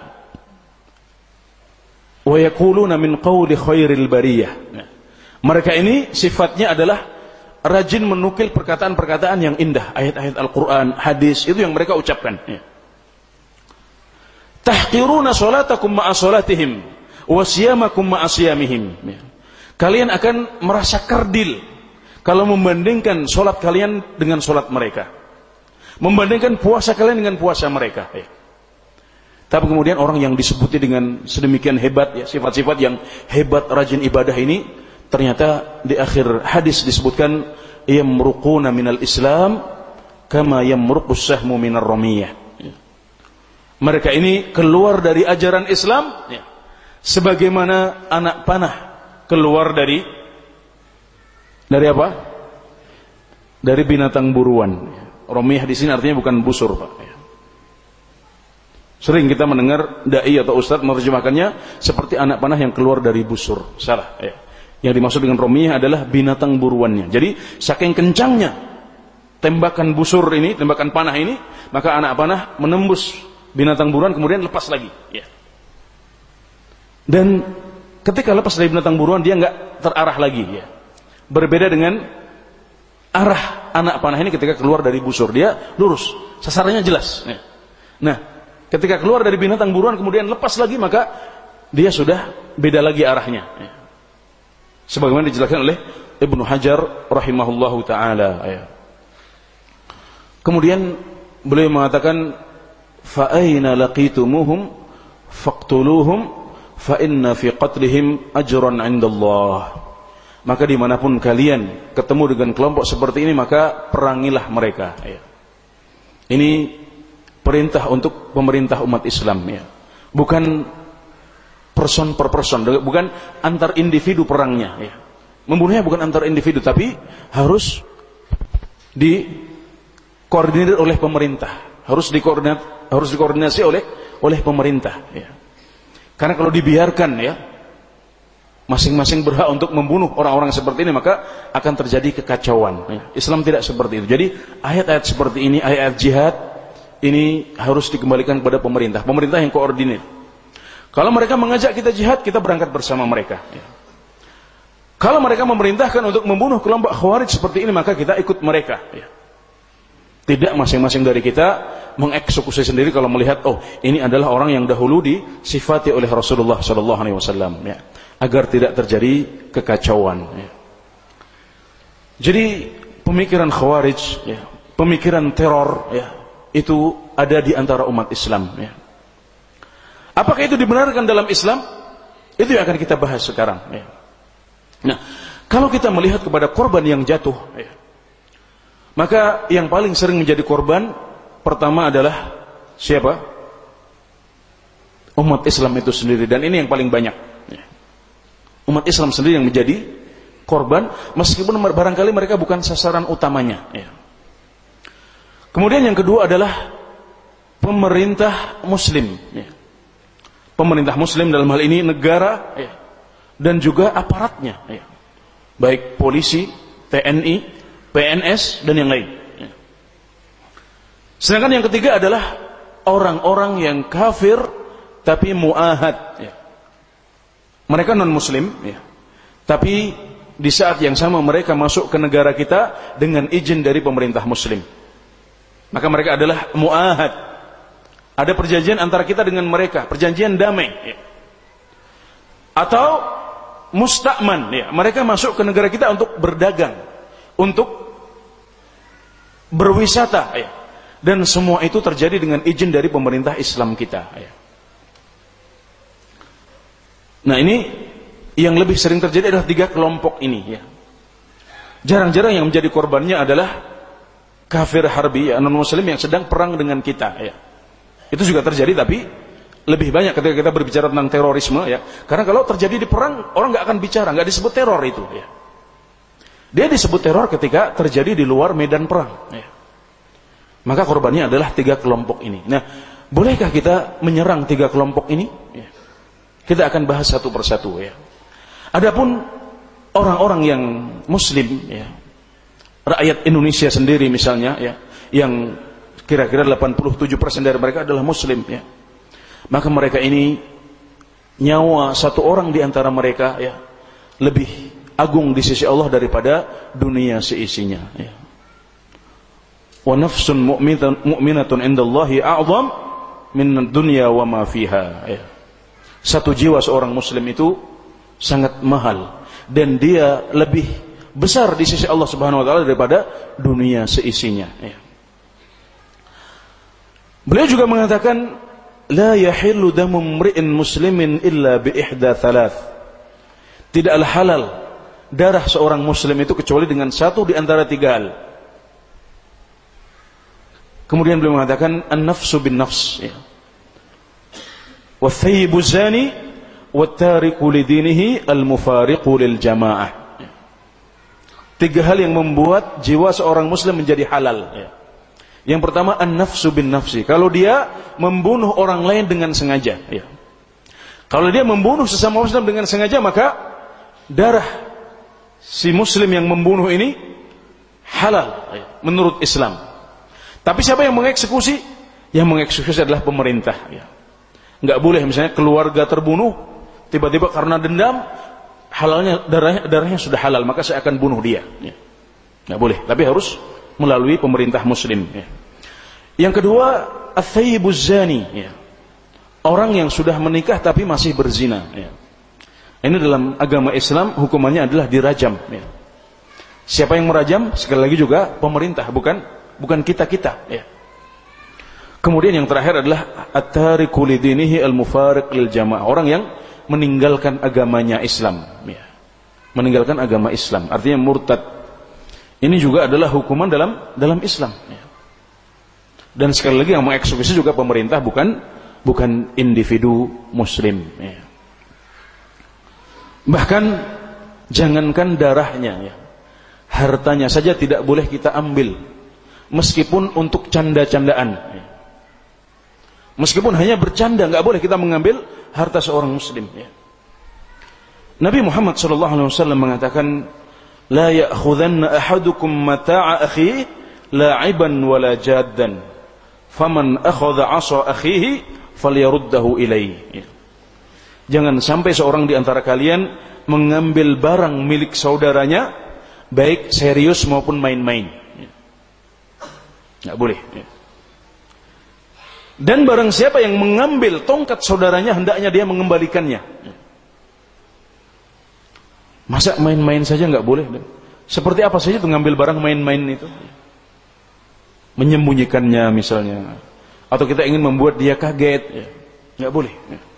Wa yaquluna min qawli khairil bariyah. Ya. Mereka ini sifatnya adalah rajin menukil perkataan-perkataan yang indah, ayat-ayat Al-Quran, hadis, itu yang mereka ucapkan. Ya. Tahqiruna solatakum ma'a solatihim, wasiyamakum ma'a siyamihim. Ya. Kalian akan merasa kerdil kalau membandingkan solat kalian dengan solat mereka. Membandingkan puasa kalian dengan puasa mereka. Ya. Tapi kemudian orang yang disebuti dengan sedemikian hebat, ya sifat-sifat yang hebat, rajin ibadah ini, ternyata di akhir hadis disebutkan yamruquna minal Islam kama yamruqus sahmu minar ramiyah. Mereka ini keluar dari ajaran Islam ya, sebagaimana anak panah keluar dari dari apa? Dari binatang buruan. Romiyah di sini artinya bukan busur, Pak. Sering kita mendengar dai atau ustadz menerjemahkannya seperti anak panah yang keluar dari busur. Salah, ya. Yang dimaksud dengan romiyah adalah binatang buruannya. Jadi saking kencangnya tembakan busur ini, tembakan panah ini, maka anak panah menembus binatang buruan kemudian lepas lagi. Ya. Dan ketika lepas dari binatang buruan dia nggak terarah lagi. Ya. Berbeda dengan arah anak panah ini ketika keluar dari busur dia lurus, sasarannya jelas. Ya. Nah, ketika keluar dari binatang buruan kemudian lepas lagi maka dia sudah beda lagi arahnya. Ya sebagaimana dijelaskan oleh Ibnu Hajar rahimahullahu taala ya. Kemudian beliau mengatakan aina laqitumuhum faqtuluhum fa inna fi qatlihim ajran 'indallah. Maka di mana pun kalian ketemu dengan kelompok seperti ini maka perangilah mereka ya. Ini perintah untuk pemerintah umat Islam ya. Bukan person per person, bukan antar individu perangnya. Ya. Membunuhnya bukan antar individu, tapi harus dikoordinir oleh pemerintah, harus dikoordinat, harus dikoordinasi oleh oleh pemerintah. Ya. Karena kalau dibiarkan ya, masing-masing berhak untuk membunuh orang-orang seperti ini, maka akan terjadi kekacauan. Ya. Islam tidak seperti itu. Jadi ayat-ayat seperti ini, ayat-ayat jihad ini harus dikembalikan kepada pemerintah, pemerintah yang koordinir. Kalau mereka mengajak kita jihad, kita berangkat bersama mereka. Ya. Kalau mereka memerintahkan untuk membunuh kelompok khawarij seperti ini, maka kita ikut mereka. Ya. Tidak masing-masing dari kita mengeksekusi sendiri kalau melihat, oh ini adalah orang yang dahulu disifati oleh Rasulullah Sallallahu Alaihi Wasallam, ya. agar tidak terjadi kekacauan. Ya. Jadi pemikiran khawarij, ya, pemikiran teror, ya, itu ada di antara umat Islam. Ya. Apakah itu dibenarkan dalam Islam? Itu yang akan kita bahas sekarang. Ya. Nah, kalau kita melihat kepada korban yang jatuh, ya, maka yang paling sering menjadi korban pertama adalah siapa? Umat Islam itu sendiri dan ini yang paling banyak. Ya. Umat Islam sendiri yang menjadi korban meskipun barangkali mereka bukan sasaran utamanya. Ya. Kemudian yang kedua adalah pemerintah Muslim. Ya pemerintah muslim dalam hal ini negara ya, dan juga aparatnya ya. baik polisi, TNI, PNS dan yang lain ya. sedangkan yang ketiga adalah orang-orang yang kafir tapi muahad ya. mereka non muslim ya. tapi di saat yang sama mereka masuk ke negara kita dengan izin dari pemerintah muslim maka mereka adalah muahad ada perjanjian antara kita dengan mereka, perjanjian damai. Atau mustakman, ya. mereka masuk ke negara kita untuk berdagang, untuk berwisata. Dan semua itu terjadi dengan izin dari pemerintah Islam kita. Nah ini yang lebih sering terjadi adalah tiga kelompok ini. Ya. Jarang-jarang yang menjadi korbannya adalah kafir harbi, ya, non muslim yang sedang perang dengan kita. Ya. Itu juga terjadi tapi lebih banyak ketika kita berbicara tentang terorisme ya. Karena kalau terjadi di perang orang nggak akan bicara, nggak disebut teror itu ya. Dia disebut teror ketika terjadi di luar medan perang ya. Maka korbannya adalah tiga kelompok ini. Nah, bolehkah kita menyerang tiga kelompok ini? Ya. Kita akan bahas satu persatu ya. Adapun orang-orang yang muslim ya, rakyat Indonesia sendiri misalnya ya, yang kira-kira 87% dari mereka adalah muslim ya. Maka mereka ini nyawa satu orang di antara mereka ya lebih agung di sisi Allah daripada dunia seisinya ya. Wa nafsun mu'minatun indallahi a'zam min dunya wa ma fiha ya. Satu jiwa seorang muslim itu sangat mahal dan dia lebih besar di sisi Allah Subhanahu wa taala daripada dunia seisinya ya. Beliau juga mengatakan la yahillu damu mri'in muslimin illa bi ihda thalath. Tidaklah halal darah seorang muslim itu kecuali dengan satu di antara tiga hal. Kemudian beliau mengatakan an-nafsu bin nafs ya. Wa thayyibu zani wa tariku lidinihi al-mufariqu lil jamaah. Tiga hal yang membuat jiwa seorang muslim menjadi halal ya. Yang pertama an-nafsu bin nafsi. Kalau dia membunuh orang lain dengan sengaja, ya. Kalau dia membunuh sesama muslim dengan sengaja maka darah si muslim yang membunuh ini halal menurut Islam. Tapi siapa yang mengeksekusi? Yang mengeksekusi adalah pemerintah, ya. Enggak boleh misalnya keluarga terbunuh tiba-tiba karena dendam halalnya darahnya, darahnya sudah halal maka saya akan bunuh dia. Ya. Enggak boleh, tapi harus melalui pemerintah muslim ya. Yang kedua, athayyibuz zani. Orang yang sudah menikah tapi masih berzina. Ini dalam agama Islam hukumannya adalah dirajam ya. Siapa yang merajam? Sekali lagi juga pemerintah, bukan bukan kita-kita ya. Kemudian yang terakhir adalah at-tariku lidinihi al-mufariq lil jamaah. Orang yang meninggalkan agamanya Islam ya. Meninggalkan agama Islam, artinya murtad ini juga adalah hukuman dalam dalam Islam. Ya. Dan sekali lagi yang mengeksekusi juga pemerintah bukan bukan individu Muslim. Ya. Bahkan jangankan darahnya ya. Hartanya saja tidak boleh kita ambil meskipun untuk canda-candaan. Ya. Meskipun hanya bercanda nggak boleh kita mengambil harta seorang muslim ya. Nabi Muhammad sallallahu alaihi wasallam mengatakan la ya'khudanna ahadukum mata'a akhi la'iban wala jaddan faman akhadha 'asa akhihi falyaruddahu ilaihi. Ya. Jangan sampai seorang di antara kalian mengambil barang milik saudaranya baik serius maupun main-main. Nggak boleh. Dan barang siapa yang mengambil tongkat saudaranya hendaknya dia mengembalikannya. Masa main-main saja nggak boleh? Seperti apa saja itu ngambil barang main-main itu? Menyembunyikannya misalnya. Atau kita ingin membuat dia kaget. Nggak boleh. Ya.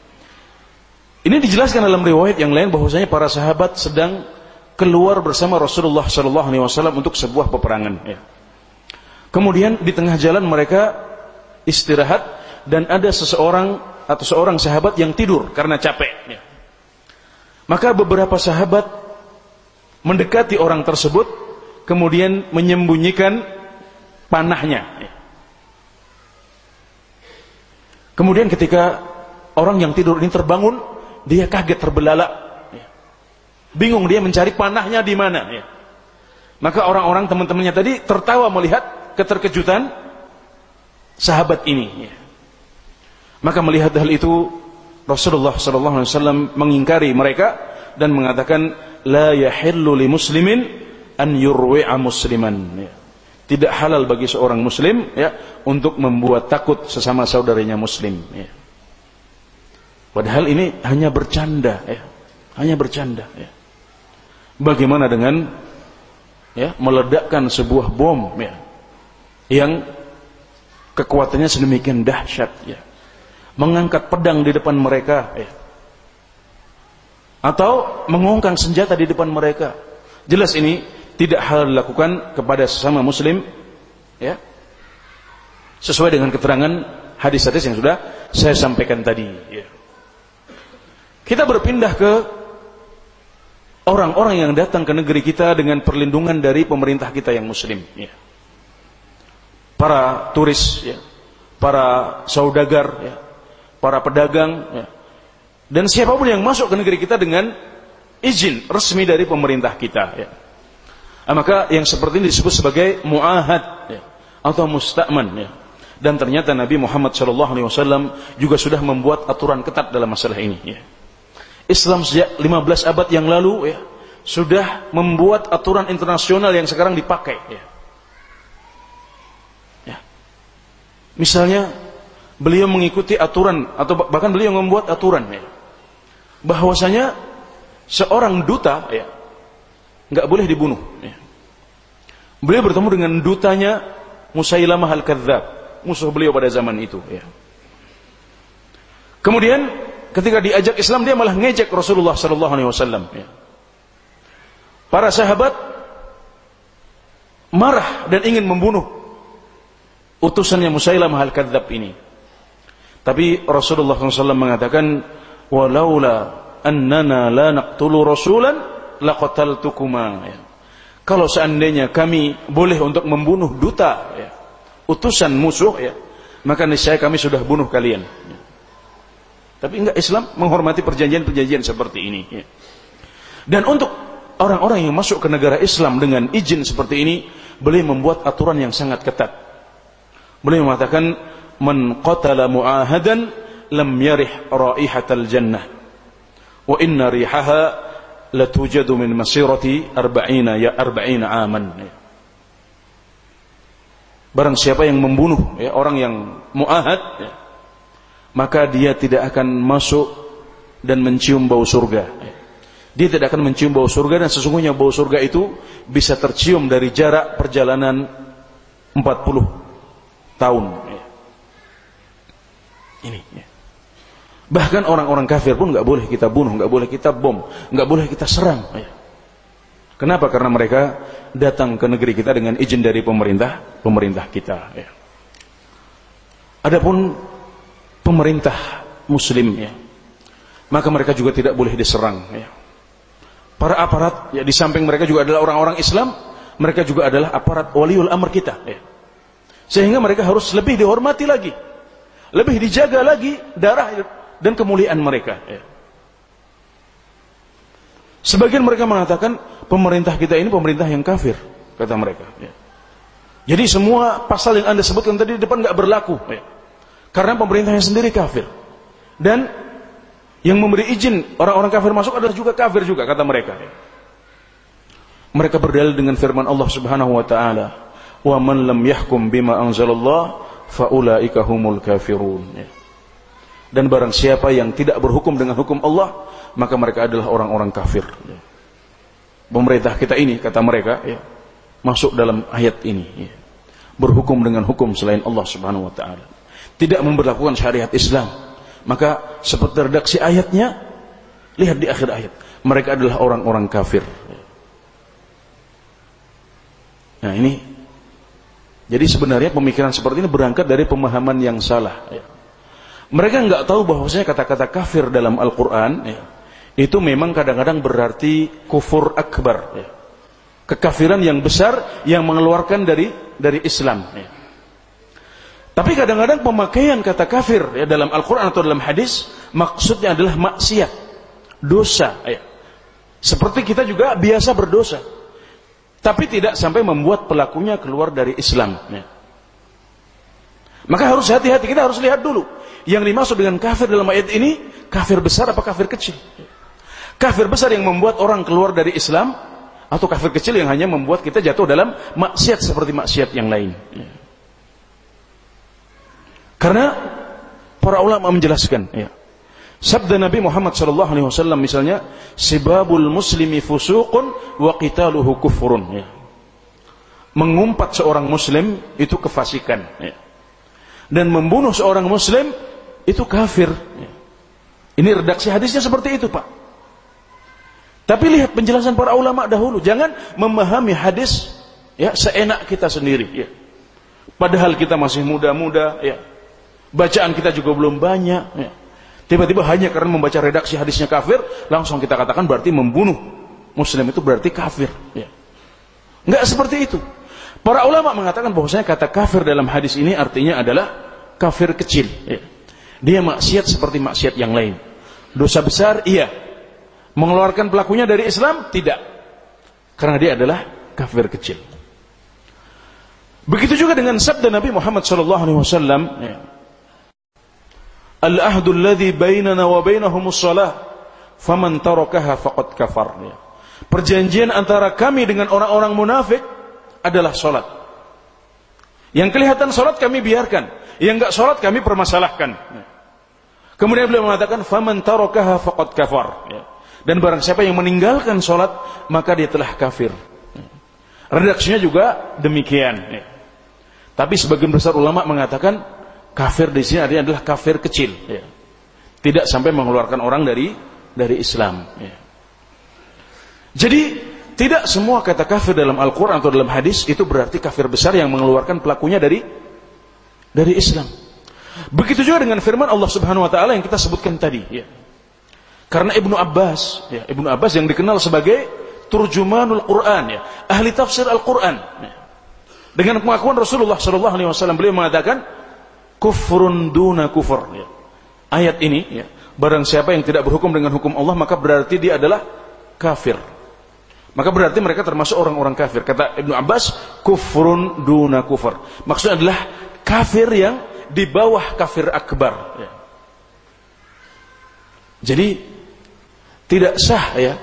Ini dijelaskan dalam riwayat yang lain bahwasanya para sahabat sedang keluar bersama Rasulullah Shallallahu Alaihi Wasallam untuk sebuah peperangan. Ya. Kemudian di tengah jalan mereka istirahat dan ada seseorang atau seorang sahabat yang tidur karena capek. Ya. Maka beberapa sahabat mendekati orang tersebut, kemudian menyembunyikan panahnya. Ya. Kemudian ketika orang yang tidur ini terbangun, dia kaget terbelalak. Bingung dia mencari panahnya di mana. Ya. Maka orang-orang teman-temannya tadi tertawa melihat keterkejutan sahabat ini. Ya. Maka melihat hal itu Rasulullah sallallahu alaihi wasallam mengingkari mereka dan mengatakan la yahillu li muslimin an yurwi'a musliman ya. Tidak halal bagi seorang muslim ya untuk membuat takut sesama saudaranya muslim ya. Padahal ini hanya bercanda ya. Hanya bercanda ya. Bagaimana dengan ya meledakkan sebuah bom ya yang kekuatannya sedemikian dahsyat ya mengangkat pedang di depan mereka ya. atau mengongkang senjata di depan mereka jelas ini tidak hal dilakukan kepada sesama muslim ya sesuai dengan keterangan hadis-hadis yang sudah saya sampaikan tadi ya. Kita berpindah ke orang-orang yang datang ke negeri kita dengan perlindungan dari pemerintah kita yang muslim ya. para turis ya para saudagar ya para pedagang, ya. dan siapa pun yang masuk ke negeri kita dengan izin resmi dari pemerintah kita. Ya. Nah, maka yang seperti ini disebut sebagai muahad ya, atau musta'man. Ya. Dan ternyata Nabi Muhammad SAW juga sudah membuat aturan ketat dalam masalah ini. Ya. Islam sejak 15 abad yang lalu ya, sudah membuat aturan internasional yang sekarang dipakai. Ya. Ya. Misalnya beliau mengikuti aturan atau bahkan beliau membuat aturan ya. Bahwasanya seorang duta ya nggak boleh dibunuh ya. Beliau bertemu dengan dutanya Musailamah al-Kadzab, musuh beliau pada zaman itu ya. Kemudian ketika diajak Islam dia malah ngejek Rasulullah sallallahu alaihi wasallam ya. Para sahabat marah dan ingin membunuh utusannya Musailamah al-Kadzab ini. Tapi Rasulullah SAW mengatakan, walaula annana la naqtulu rasulan laqataltukuma. Ya. Kalau seandainya kami boleh untuk membunuh duta, ya, utusan musuh, ya, maka niscaya kami sudah bunuh kalian. Ya. Tapi enggak Islam menghormati perjanjian-perjanjian seperti ini. Ya. Dan untuk orang-orang yang masuk ke negara Islam dengan izin seperti ini, boleh membuat aturan yang sangat ketat. Boleh mengatakan man qatala mu'ahadan lam yarih raihatal jannah wa inna rihaha latujadu min masirati arba'ina ya arba'ina aman Barang siapa yang membunuh ya, orang yang mu'ahad ya, maka dia tidak akan masuk dan mencium bau surga. Dia tidak akan mencium bau surga dan sesungguhnya bau surga itu bisa tercium dari jarak perjalanan 40 tahun. Ini. Bahkan orang-orang kafir pun nggak boleh kita bunuh, nggak boleh kita bom, nggak boleh kita serang. Kenapa? Karena mereka datang ke negeri kita dengan izin dari pemerintah, pemerintah kita. Adapun pemerintah Muslim, ya, maka mereka juga tidak boleh diserang. Ya. Para aparat, ya, di samping mereka juga adalah orang-orang Islam, mereka juga adalah aparat waliul amr kita. Ya. Sehingga mereka harus lebih dihormati lagi lebih dijaga lagi darah dan kemuliaan mereka. Ya. Sebagian mereka mengatakan pemerintah kita ini pemerintah yang kafir, kata mereka. Ya. Jadi semua pasal yang anda sebutkan tadi di depan nggak berlaku, ya. Karena pemerintahnya sendiri kafir. Dan yang memberi izin orang-orang kafir masuk adalah juga kafir juga, kata mereka. Mereka berdalil dengan firman Allah Subhanahu Wa Taala, "Wa man lam yahkum bima anzalallah faulaika humul kafirun ya. dan barang siapa yang tidak berhukum dengan hukum Allah maka mereka adalah orang-orang kafir ya. pemerintah kita ini kata mereka ya, masuk dalam ayat ini ya, berhukum dengan hukum selain Allah Subhanahu wa taala tidak memperlakukan syariat Islam. Maka seperti redaksi ayatnya lihat di akhir ayat. Mereka adalah orang-orang kafir. Nah ini. Jadi sebenarnya pemikiran seperti ini berangkat dari pemahaman yang salah. Mereka nggak tahu bahwasanya kata-kata kafir dalam Al-Quran ya, itu memang kadang-kadang berarti kufur akbar. Ya. kekafiran yang besar yang mengeluarkan dari dari Islam. Ya. Tapi kadang-kadang pemakaian kata kafir ya, dalam Al-Quran atau dalam hadis maksudnya adalah maksiat dosa ya. seperti kita juga biasa berdosa tapi tidak sampai membuat pelakunya keluar dari Islam ya. maka harus hati-hati kita harus lihat dulu yang dimaksud dengan kafir dalam ayat ini kafir besar apa kafir kecil ya. Kafir besar yang membuat orang keluar dari Islam atau kafir kecil yang hanya membuat kita jatuh dalam maksiat seperti maksiat yang lain. Karena para ulama menjelaskan, ya. Sabda Nabi Muhammad sallallahu alaihi wasallam misalnya, "Sibabul muslimi fusuqun wa qitaluhu kufrun." Ya. Mengumpat seorang muslim itu kefasikan, ya. Dan membunuh seorang muslim itu kafir. Ya. Ini redaksi hadisnya seperti itu, Pak. Tapi lihat penjelasan para ulama dahulu, jangan memahami hadis ya seenak kita sendiri ya. Padahal kita masih muda-muda ya. Bacaan kita juga belum banyak ya. Tiba-tiba hanya karena membaca redaksi hadisnya kafir, langsung kita katakan berarti membunuh muslim itu berarti kafir ya. Enggak seperti itu. Para ulama mengatakan bahwasanya kata kafir dalam hadis ini artinya adalah kafir kecil ya. Dia maksiat seperti maksiat yang lain. Dosa besar iya, Mengeluarkan pelakunya dari Islam? Tidak. Karena dia adalah kafir kecil. Begitu juga dengan sabda Nabi Muhammad wasallam, ya. Al-ahdu alladhi bainana wa bainahum shalah faman tarakaha faqad kafar. Ya. Perjanjian antara kami dengan orang-orang munafik adalah salat. Yang kelihatan salat kami biarkan, yang enggak salat kami permasalahkan. Kemudian beliau mengatakan faman tarakaha faqad kafar. Dan barang siapa yang meninggalkan sholat, maka dia telah kafir. Redaksinya juga demikian. Tapi sebagian besar ulama mengatakan kafir di sini artinya adalah kafir kecil. Tidak sampai mengeluarkan orang dari dari Islam. Jadi tidak semua kata kafir dalam Al-Quran atau dalam hadis itu berarti kafir besar yang mengeluarkan pelakunya dari dari Islam. Begitu juga dengan firman Allah Subhanahu Wa Taala yang kita sebutkan tadi. Ya. Karena Ibnu Abbas, ya, Ibnu Abbas yang dikenal sebagai turjumanul Quran, ya, ahli tafsir Al-Quran. Ya. Dengan pengakuan Rasulullah Sallallahu Alaihi Wasallam beliau mengatakan kufrun duna kufur. Ya. Ayat ini, ya, barang siapa yang tidak berhukum dengan hukum Allah maka berarti dia adalah kafir. Maka berarti mereka termasuk orang-orang kafir. Kata Ibnu Abbas, kufrun duna kufur. Maksudnya adalah kafir yang di bawah kafir akbar. Ya. Jadi tidak sah ya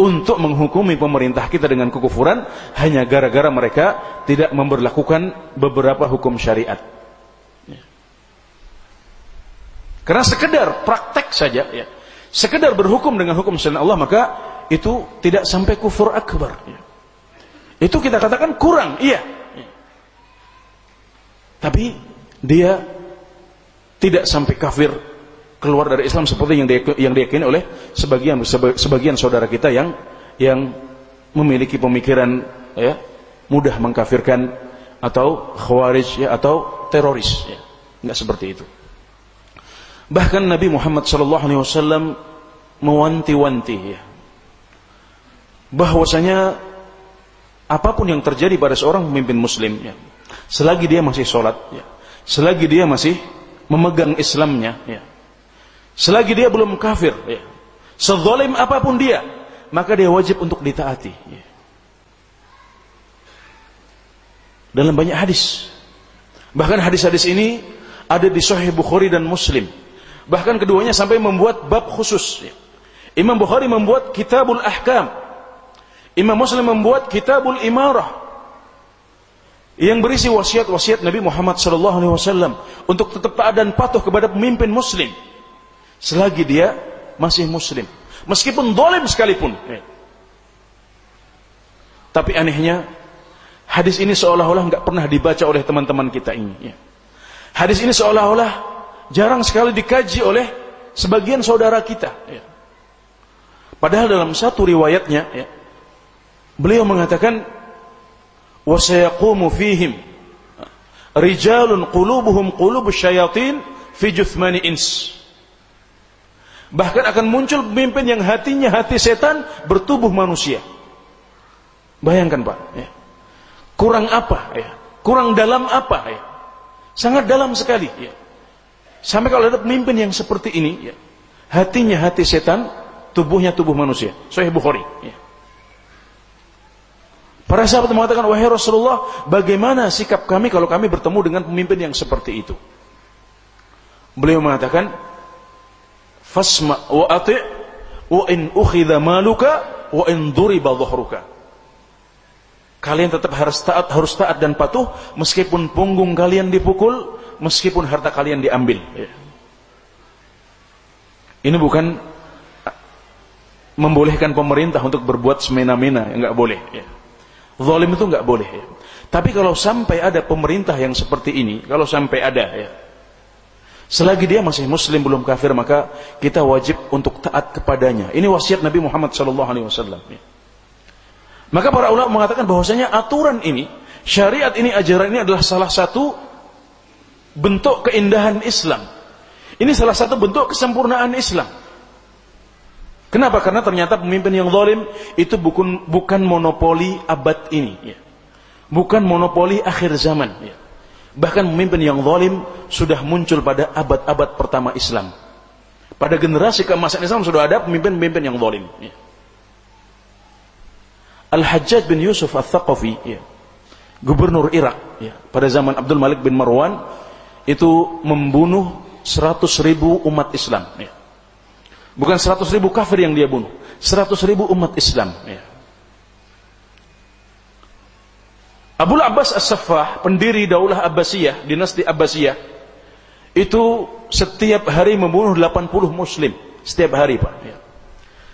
untuk menghukumi pemerintah kita dengan kekufuran hanya gara-gara mereka tidak memperlakukan beberapa hukum syariat. Ya. Karena sekedar praktek saja ya, sekedar berhukum dengan hukum syariat Allah maka itu tidak sampai kufur akbar. Ya. Itu kita katakan kurang, iya. Ya. Tapi dia tidak sampai kafir keluar dari Islam seperti yang yang diyakini oleh sebagian sebagian saudara kita yang yang memiliki pemikiran ya mudah mengkafirkan atau khawarij ya atau teroris ya enggak seperti itu bahkan Nabi Muhammad sallallahu alaihi wasallam mewanti-wanti ya bahwasanya apa pun yang terjadi pada seorang pemimpin muslim ya selagi dia masih sholat ya selagi dia masih memegang Islamnya ya Selagi dia belum kafir, ya. sezalim apa pun dia, maka dia wajib untuk ditaati. Ya. Dalam banyak hadis. Bahkan hadis-hadis ini ada di Sahih Bukhari dan Muslim. Bahkan keduanya sampai membuat bab khusus. Imam Bukhari membuat Kitabul Ahkam. Imam Muslim membuat Kitabul Imarah yang berisi wasiat-wasiat Nabi Muhammad SAW untuk tetap taat dan patuh kepada pemimpin Muslim selagi dia masih muslim meskipun dolim sekalipun Tapi anehnya hadis ini seolah-olah nggak pernah dibaca oleh teman-teman kita ini. Hadis ini seolah-olah jarang sekali dikaji oleh sebagian saudara kita. Ya. Padahal dalam satu riwayatnya, ya, beliau mengatakan, "Wasayaqumu fihim rijalun qulubuhum qulubus syayatin fi juthmani ins." Bahkan akan muncul pemimpin yang hatinya hati setan bertubuh manusia. Bayangkan Pak, ya. kurang apa? Ya. Kurang dalam apa? Ya. Sangat dalam sekali. Ya. Sampai kalau ada pemimpin yang seperti ini, ya. hatinya hati setan, tubuhnya tubuh manusia. Sahih Bukhari. Ya. Para sahabat mengatakan, wahai Rasulullah, bagaimana sikap kami kalau kami bertemu dengan pemimpin yang seperti itu? Beliau mengatakan, fasma wa ati' wa in ukhidha maluka wa in duriba dhuhruka. Kalian tetap harus taat, harus taat dan patuh meskipun punggung kalian dipukul, meskipun harta kalian diambil. Ya. Ini bukan membolehkan pemerintah untuk berbuat semena-mena, enggak boleh. Ya. Zalim itu enggak boleh. Ya. Tapi kalau sampai ada pemerintah yang seperti ini, kalau sampai ada, ya, Selagi dia masih muslim belum kafir maka kita wajib untuk taat kepadanya. Ini wasiat Nabi Muhammad sallallahu alaihi wasallam. Maka para ulama mengatakan bahwasanya aturan ini, syariat ini, ajaran ini adalah salah satu bentuk keindahan Islam. Ini salah satu bentuk kesempurnaan Islam. Kenapa? Karena ternyata pemimpin yang zalim itu bukan bukan monopoli abad ini, ya. bukan monopoli akhir zaman. Ya. Bahkan pemimpin yang zalim sudah muncul pada abad-abad pertama Islam. Pada generasi keemasan Islam sudah ada pemimpin-pemimpin yang zalim. Ya. Al-Hajjaj bin Yusuf Al-Thaqafi, ya. gubernur Irak, pada zaman Abdul Malik bin Marwan, itu membunuh 100 ribu umat Islam. Ya. Bukan 100 ribu kafir yang dia bunuh, 100 ribu umat Islam. Ya. Abu Abbas As-Saffah, pendiri Daulah Abbasiyah, dinasti Abbasiyah, itu setiap hari membunuh 80 muslim. Setiap hari, Pak. Ya.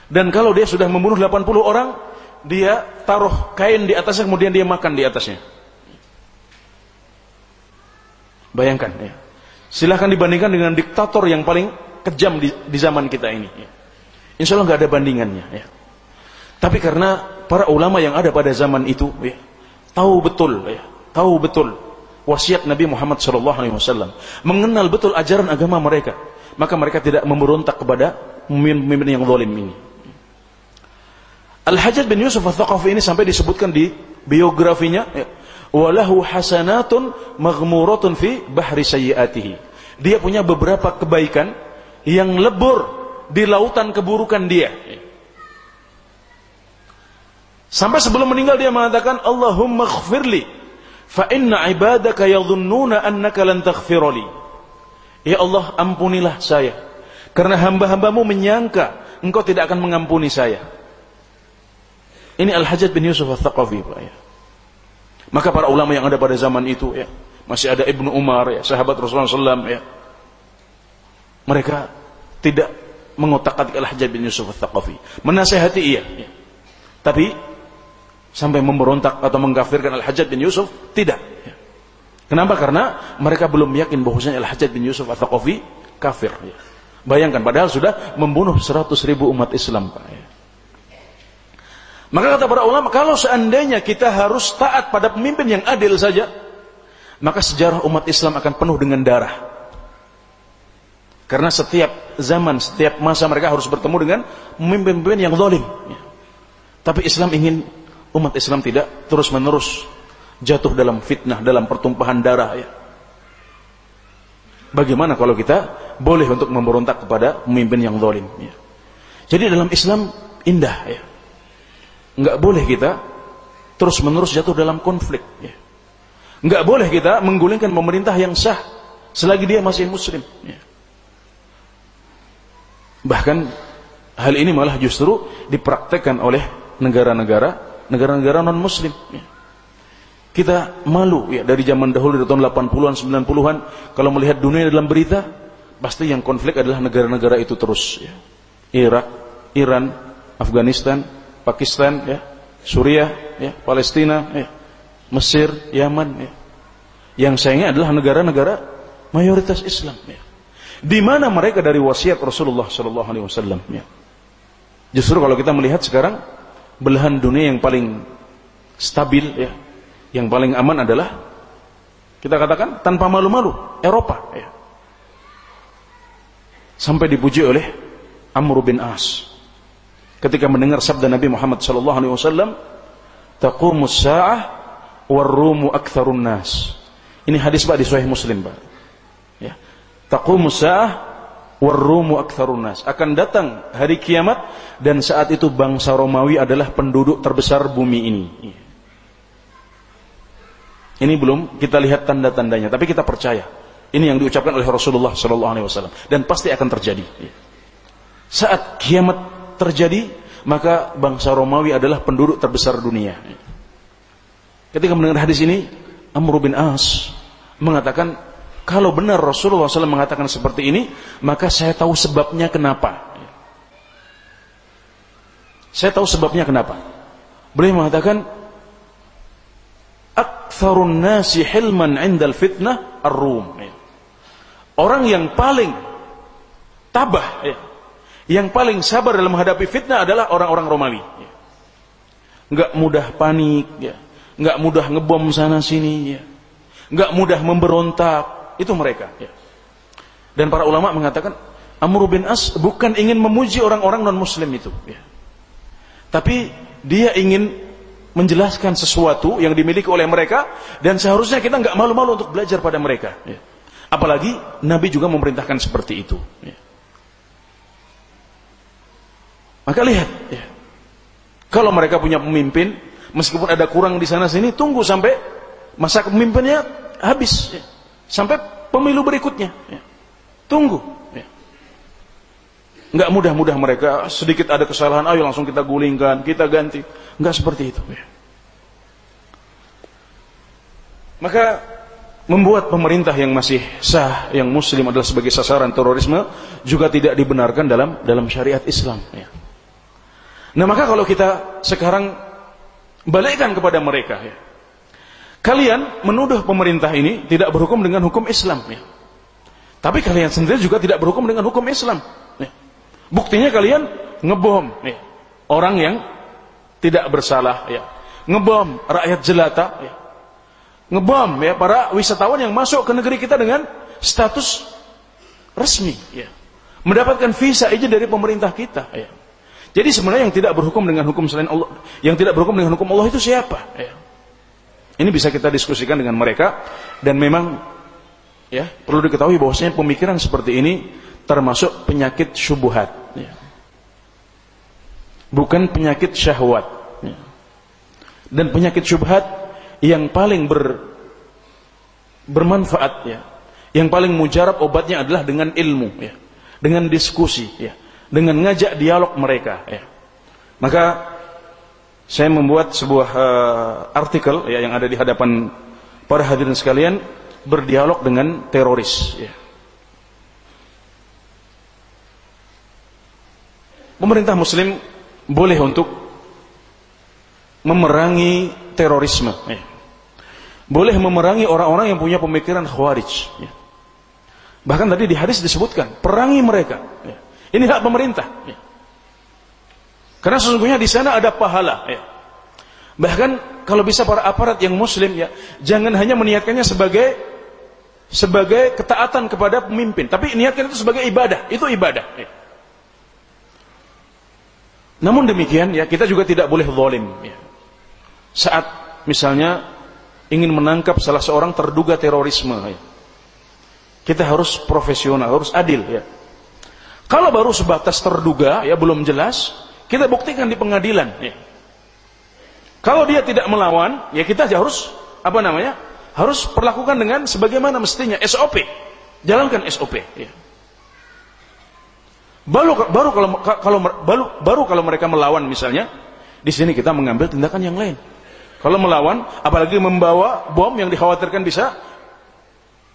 Dan kalau dia sudah membunuh 80 orang, dia taruh kain di atasnya, kemudian dia makan di atasnya. Bayangkan, ya. Silahkan dibandingkan dengan diktator yang paling kejam di, di zaman kita ini. Ya. Insya Allah nggak ada bandingannya. Ya. Tapi karena para ulama yang ada pada zaman itu, ya, tahu betul ya, tahu betul wasiat Nabi Muhammad wasallam, mengenal betul ajaran agama mereka, maka mereka tidak memberontak kepada pemimpin yang zalim ini. Al-Hajjaj bin Yusuf Al-Thaqafi ini sampai disebutkan di biografinya ya, walahu hasanatun maghmuratun fi bahri sayyiatihi. Dia punya beberapa kebaikan yang lebur di lautan keburukan dia. Sampai sebelum meninggal dia mengatakan Allahumma khfirli fa inna ibadaka yadhunnuna annaka lan taghfirli. Ya Allah ampunilah saya karena hamba-hambamu menyangka engkau tidak akan mengampuni saya. Ini Al-Hajjaj bin Yusuf Al-Thaqafi ya. Maka para ulama yang ada pada zaman itu ya, masih ada Ibnu Umar ya, sahabat Rasulullah SAW ya. Mereka tidak mengotak-atik Al-Hajjaj bin Yusuf Al-Thaqafi. Menasehati iya. Ya. Tapi sampai memberontak atau mengkafirkan Al-Hajjaj bin Yusuf? Tidak. Kenapa? Karena mereka belum yakin bahwasanya Al-Hajjaj bin Yusuf Kofi kafir. Bayangkan, padahal sudah membunuh 100 ribu umat Islam. Maka kata para ulama, kalau seandainya kita harus taat pada pemimpin yang adil saja, maka sejarah umat Islam akan penuh dengan darah. Karena setiap zaman, setiap masa mereka harus bertemu dengan pemimpin-pemimpin yang zalim. Tapi Islam ingin umat Islam tidak terus-menerus jatuh dalam fitnah, dalam pertumpahan darah ya. Bagaimana kalau kita boleh untuk memberontak kepada pemimpin yang zalim ya. Jadi dalam Islam indah ya. Enggak boleh kita terus-menerus jatuh dalam konflik ya. Enggak boleh kita menggulingkan pemerintah yang sah selagi dia masih muslim ya. Bahkan hal ini malah justru dipraktekkan oleh negara-negara negara-negara non muslim ya. kita malu ya dari zaman dahulu dari tahun 80-an 90-an kalau melihat dunia dalam berita pasti yang konflik adalah negara-negara itu terus ya. Irak, Iran, Afghanistan, Pakistan ya. Suriah, ya, Palestina, ya, Mesir, Yaman, ya. Yang sayangnya adalah negara-negara mayoritas Islam, ya. Di mana mereka dari wasiat Rasulullah Sallallahu Alaihi Wasallam, ya. Justru kalau kita melihat sekarang belahan dunia yang paling stabil, ya, yang paling aman adalah kita katakan tanpa malu-malu Eropa, ya. Sampai dipuji oleh Amr bin As ketika mendengar sabda Nabi Muhammad sallallahu alaihi wasallam taqumus sa'ah warumu aktsarun nas. Ini hadis Pak di sahih Muslim Pak. Ya. Taqumus sa'ah warumu aktsarun nas. Akan datang hari kiamat dan saat itu bangsa Romawi adalah penduduk terbesar bumi ini. Ini belum kita lihat tanda-tandanya tapi kita percaya. Ini yang diucapkan oleh Rasulullah sallallahu alaihi wasallam dan pasti akan terjadi. Saat kiamat terjadi, maka bangsa Romawi adalah penduduk terbesar dunia. Ketika mendengar hadis ini, Amr bin As mengatakan, kalau benar Rasulullah SAW mengatakan seperti ini, maka saya tahu sebabnya kenapa. Saya tahu sebabnya kenapa. Beliau mengatakan, Aktsarun nasi hilman indal fitnah ar-rum. Orang yang paling tabah, ya, yang paling sabar dalam menghadapi fitnah adalah orang-orang Romawi. Enggak mudah panik, ya. enggak mudah ngebom sana sini, ya. enggak mudah memberontak. Itu mereka. Ya. Dan para ulama mengatakan Amr bin As bukan ingin memuji orang-orang non Muslim itu, ya. tapi dia ingin menjelaskan sesuatu yang dimiliki oleh mereka dan seharusnya kita nggak malu-malu untuk belajar pada mereka. Ya. Apalagi Nabi juga memerintahkan seperti itu. Ya. Maka lihat, ya. kalau mereka punya pemimpin, meskipun ada kurang di sana sini, tunggu sampai masa pemimpinnya habis, ya. sampai pemilu berikutnya. Ya. Tunggu. Ya. Nggak mudah-mudah mereka sedikit ada kesalahan, ayo langsung kita gulingkan, kita ganti. Nggak seperti itu. Ya. Maka membuat pemerintah yang masih sah, yang muslim adalah sebagai sasaran terorisme juga tidak dibenarkan dalam dalam syariat Islam. Ya. Nah maka kalau kita sekarang balikkan kepada mereka ya. Kalian menuduh pemerintah ini tidak berhukum dengan hukum Islam ya. Tapi kalian sendiri juga tidak berhukum dengan hukum Islam. Ya. Buktinya kalian ngebom ya. orang yang tidak bersalah ya. Ngebom rakyat jelata ya. Ngebom ya para wisatawan yang masuk ke negeri kita dengan status resmi ya. Mendapatkan visa izin dari pemerintah kita ya. Jadi sebenarnya yang tidak berhukum dengan hukum selain Allah, yang tidak berhukum dengan hukum Allah itu siapa? Ya. Ini bisa kita diskusikan dengan mereka dan memang ya perlu diketahui bahwasanya pemikiran seperti ini termasuk penyakit syubhat. Ya. Bukan penyakit syahwat. Ya. Dan penyakit syubhat yang paling ber, bermanfaat ya, yang paling mujarab obatnya adalah dengan ilmu ya, dengan diskusi ya dengan ngajak dialog mereka ya. Maka saya membuat sebuah uh, artikel ya yang ada di hadapan para hadirin sekalian berdialog dengan teroris ya. Pemerintah muslim boleh untuk memerangi terorisme ya. Boleh memerangi orang-orang yang punya pemikiran khawarij ya. Bahkan tadi di hadis disebutkan perangi mereka ya. Ini hak pemerintah. Ya. Karena sesungguhnya di sana ada pahala. Ya. Bahkan kalau bisa para aparat yang muslim ya, jangan hanya meniatkannya sebagai sebagai ketaatan kepada pemimpin, tapi niatkan itu sebagai ibadah. Itu ibadah. Ya. Namun demikian ya kita juga tidak boleh zalim. Saat misalnya ingin menangkap salah seorang terduga terorisme. Kita harus profesional, harus adil. Kalau baru sebatas terduga, ya belum jelas, kita buktikan di pengadilan. Ya. Kalau dia tidak melawan, ya kita harus apa namanya? Harus perlakukan dengan sebagaimana mestinya SOP. Jalankan SOP. Ya. Baru baru kalau kalau baru baru kalau mereka melawan misalnya, di sini kita mengambil tindakan yang lain. Kalau melawan, apalagi membawa bom yang dikhawatirkan bisa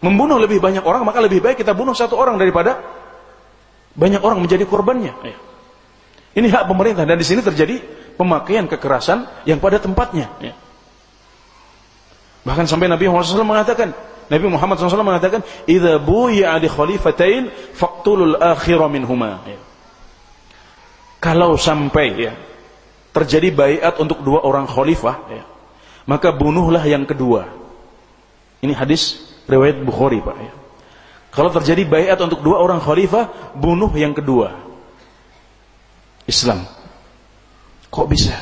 membunuh lebih banyak orang, maka lebih baik kita bunuh satu orang daripada banyak orang menjadi korbannya. Ini hak pemerintah dan di sini terjadi pemakaian kekerasan yang pada tempatnya. Ya. Bahkan sampai Nabi Muhammad SAW mengatakan, Nabi Muhammad SAW mengatakan, "Idza buya li khalifatain faqtulul akhira minhuma." Ya. Kalau sampai ya terjadi baiat untuk dua orang khalifah, ya, maka bunuhlah yang kedua. Ini hadis riwayat Bukhari, Pak. Ya. Kalau terjadi baiat untuk dua orang khalifah, bunuh yang kedua. Islam. Kok bisa?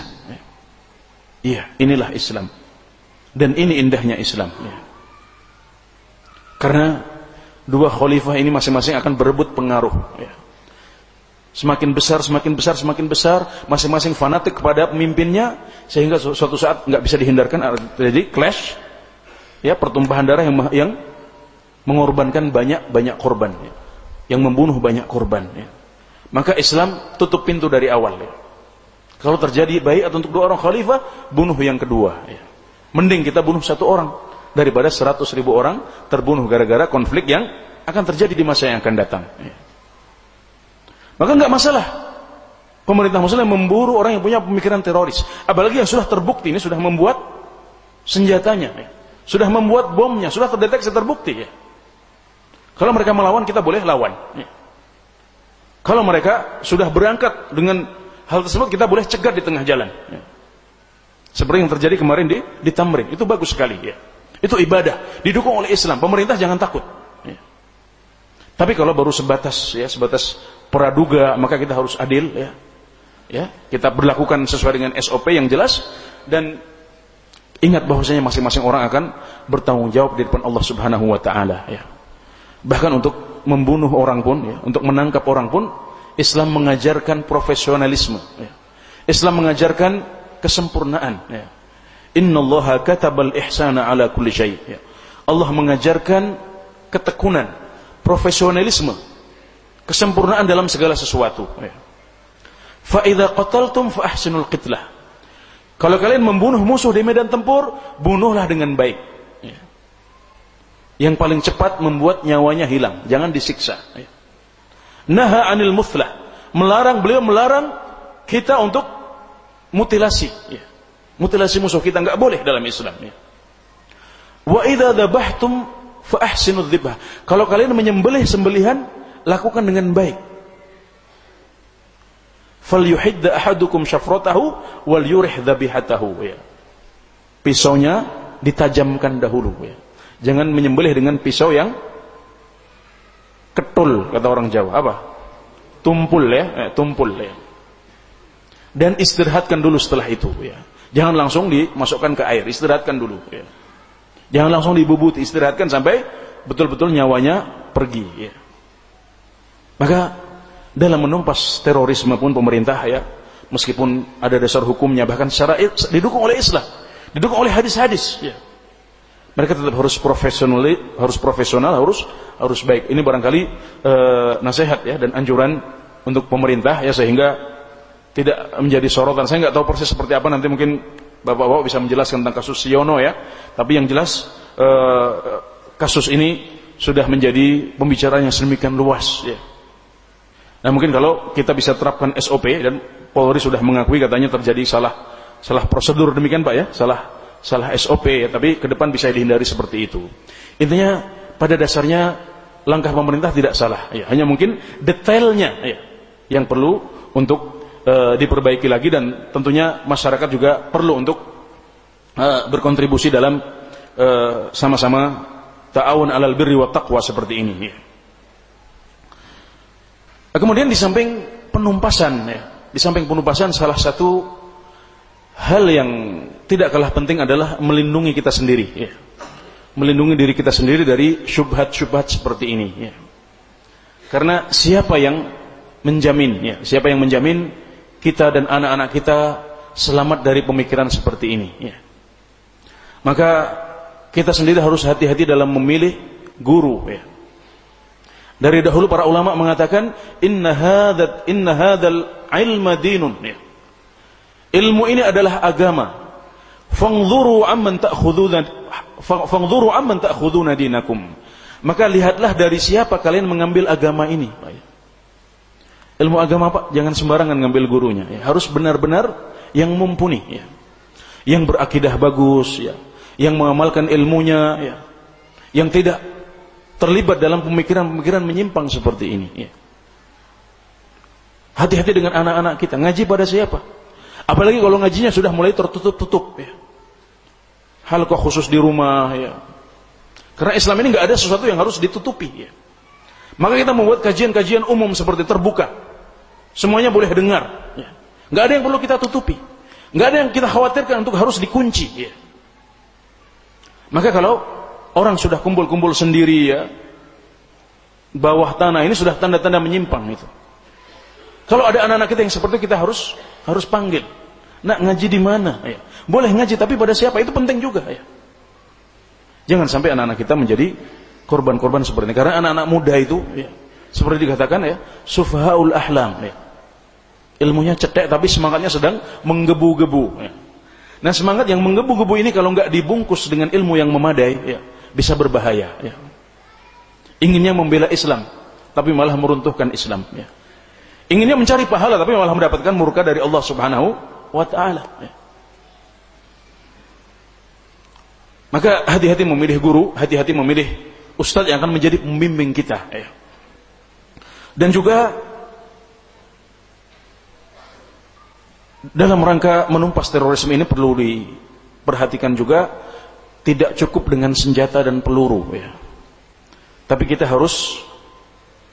Iya, inilah Islam. Dan ini indahnya Islam. Ya. Karena dua khalifah ini masing-masing akan berebut pengaruh. Ya. Semakin besar, semakin besar, semakin besar, masing-masing fanatik kepada pemimpinnya, sehingga suatu saat nggak bisa dihindarkan jadi clash, ya pertumpahan darah yang yang mengorbankan banyak-banyak korban ya. yang membunuh banyak korban ya. maka Islam tutup pintu dari awal ya. kalau terjadi baik atau untuk dua orang khalifah bunuh yang kedua ya. mending kita bunuh satu orang daripada seratus ribu orang terbunuh gara-gara konflik yang akan terjadi di masa yang akan datang ya. maka nggak masalah pemerintah muslim memburu orang yang punya pemikiran teroris apalagi yang sudah terbukti ini sudah membuat senjatanya ya. sudah membuat bomnya sudah terdeteksi terbukti ya kalau mereka melawan, kita boleh lawan. Ya. Kalau mereka sudah berangkat dengan hal tersebut, kita boleh cegat di tengah jalan. Ya. Seperti yang terjadi kemarin di, di Tamrin. Itu bagus sekali. Ya. Itu ibadah. Didukung oleh Islam. Pemerintah jangan takut. Ya. Tapi kalau baru sebatas, ya, sebatas praduga, maka kita harus adil. Ya. Ya, kita berlakukan sesuai dengan SOP yang jelas dan ingat bahwasanya masing-masing orang akan bertanggung jawab di depan Allah Subhanahu wa taala ya. Bahkan untuk membunuh orang pun, ya, untuk menangkap orang pun, Islam mengajarkan profesionalisme. Ya. Islam mengajarkan kesempurnaan. Ya. Inna Allah katabal ihsana ala kulli syai. Ya. Allah mengajarkan ketekunan, profesionalisme, kesempurnaan dalam segala sesuatu. Ya. Fa idza qataltum fa ahsinul qitlah. Kalau kalian membunuh musuh di medan tempur, bunuhlah dengan baik yang paling cepat membuat nyawanya hilang. Jangan disiksa. Naha anil muthlah. Melarang, beliau melarang kita untuk mutilasi. Mutilasi musuh kita nggak boleh dalam Islam. Wa idza dzabhtum fa ahsinu dzibah. Kalau kalian menyembelih sembelihan, lakukan dengan baik. Falyuhidda ahadukum syafratahu wal yurih dzabihatahu ya. Pisaunya ditajamkan dahulu ya Jangan menyembelih dengan pisau yang ketul kata orang Jawa. Apa? Tumpul ya, eh, tumpul ya. Dan istirahatkan dulu setelah itu ya. Jangan langsung dimasukkan ke air, istirahatkan dulu ya. Jangan langsung dibubut, istirahatkan sampai betul-betul nyawanya pergi ya. Maka dalam menumpas terorisme pun pemerintah ya, meskipun ada dasar hukumnya bahkan secara didukung oleh Islam, didukung oleh hadis-hadis ya mereka tetap harus profesional, harus profesional, harus harus baik. Ini barangkali e, nasihat ya dan anjuran untuk pemerintah ya sehingga tidak menjadi sorotan. Saya nggak tahu persis seperti apa nanti mungkin bapak-bapak bisa menjelaskan tentang kasus Siono ya. Tapi yang jelas e, kasus ini sudah menjadi pembicaraan yang sedemikian luas ya. Nah mungkin kalau kita bisa terapkan SOP dan Polri sudah mengakui katanya terjadi salah salah prosedur demikian Pak ya, salah salah SOP ya, tapi ke depan bisa dihindari seperti itu. Intinya pada dasarnya langkah pemerintah tidak salah, ya, hanya mungkin detailnya ya, yang perlu untuk e, diperbaiki lagi dan tentunya masyarakat juga perlu untuk e, berkontribusi dalam e, sama-sama ta'awun alal birri wa taqwa seperti ini. Ya. Kemudian di samping penumpasan, ya, di samping penumpasan salah satu hal yang tidak kalah penting adalah melindungi kita sendiri ya. melindungi diri kita sendiri dari syubhat-syubhat seperti ini ya. karena siapa yang menjamin ya, siapa yang menjamin kita dan anak-anak kita selamat dari pemikiran seperti ini ya. maka kita sendiri harus hati-hati dalam memilih guru ya. dari dahulu para ulama mengatakan inna hadzal inna hadzal ilma dinun ya Ilmu ini adalah agama. Fangzuru amman ta'khuduna fangzuru amman ta'khuduna dinakum. Maka lihatlah dari siapa kalian mengambil agama ini. Ilmu agama Pak, jangan sembarangan ngambil gurunya. Ya, harus benar-benar yang mumpuni ya. Yang berakidah bagus ya, yang mengamalkan ilmunya ya. Yang tidak terlibat dalam pemikiran-pemikiran menyimpang seperti ini ya. Hati-hati dengan anak-anak kita. Ngaji pada siapa? Apalagi kalau ngajinya sudah mulai tertutup-tutup ya. Hal kok khusus di rumah ya. Karena Islam ini nggak ada sesuatu yang harus ditutupi ya. Maka kita membuat kajian-kajian umum seperti terbuka. Semuanya boleh dengar. Ya. Nggak ada yang perlu kita tutupi. Nggak ada yang kita khawatirkan untuk harus dikunci. Ya. Maka kalau orang sudah kumpul-kumpul sendiri ya, bawah tanah ini sudah tanda-tanda menyimpang itu. Kalau ada anak-anak kita yang seperti itu kita harus harus panggil. Nak ngaji di mana? Ya. Boleh ngaji tapi pada siapa? Itu penting juga ya. Jangan sampai anak-anak kita menjadi korban-korban seperti ini. Karena anak-anak muda itu, ya, seperti dikatakan ya, sufhaul ahlam. Ya. Ilmunya cetek tapi semangatnya sedang menggebu-gebu. Ya. Nah semangat yang menggebu-gebu ini kalau nggak dibungkus dengan ilmu yang memadai, ya, bisa berbahaya. Ya. Inginnya membela Islam, tapi malah meruntuhkan Islam. Ya. Inginnya mencari pahala, tapi malah mendapatkan murka dari Allah Subhanahu wa Ta'ala. Maka hati-hati memilih guru, hati-hati memilih ustadz yang akan menjadi pembimbing kita. Ya. Dan juga dalam rangka menumpas terorisme ini perlu diperhatikan juga tidak cukup dengan senjata dan peluru ya. Tapi kita harus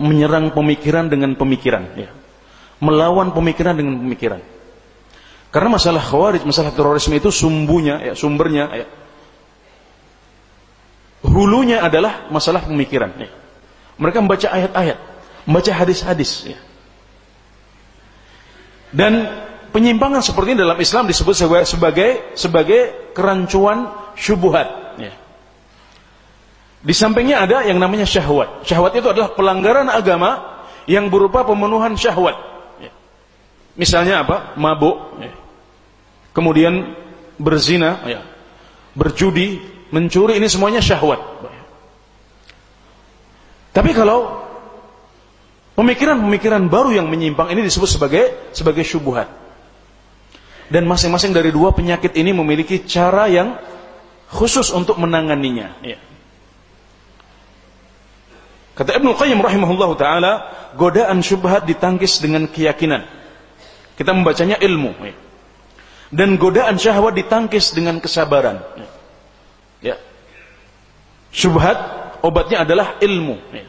menyerang pemikiran dengan pemikiran ya. Melawan pemikiran dengan pemikiran. Karena masalah khawarij, masalah terorisme itu sumbunya ya, sumbernya ya, hulunya adalah masalah pemikiran. Ya. Mereka membaca ayat-ayat, membaca hadis-hadis. Ya. Dan penyimpangan seperti ini dalam Islam disebut sebagai sebagai kerancuan syubhat. Ya. Di sampingnya ada yang namanya syahwat. Syahwat itu adalah pelanggaran agama yang berupa pemenuhan syahwat. Ya. Misalnya apa? Mabuk. Ya. Kemudian berzina, ya. berjudi, mencuri ini semuanya syahwat. Tapi kalau pemikiran-pemikiran baru yang menyimpang ini disebut sebagai sebagai syubhat. Dan masing-masing dari dua penyakit ini memiliki cara yang khusus untuk menanganinya. Ya. Kata Ibnu Qayyim rahimahullah taala, godaan syubhat ditangkis dengan keyakinan. Kita membacanya ilmu. Ya. Dan godaan syahwat ditangkis dengan kesabaran. Ya. Syubhat obatnya adalah ilmu. Ya.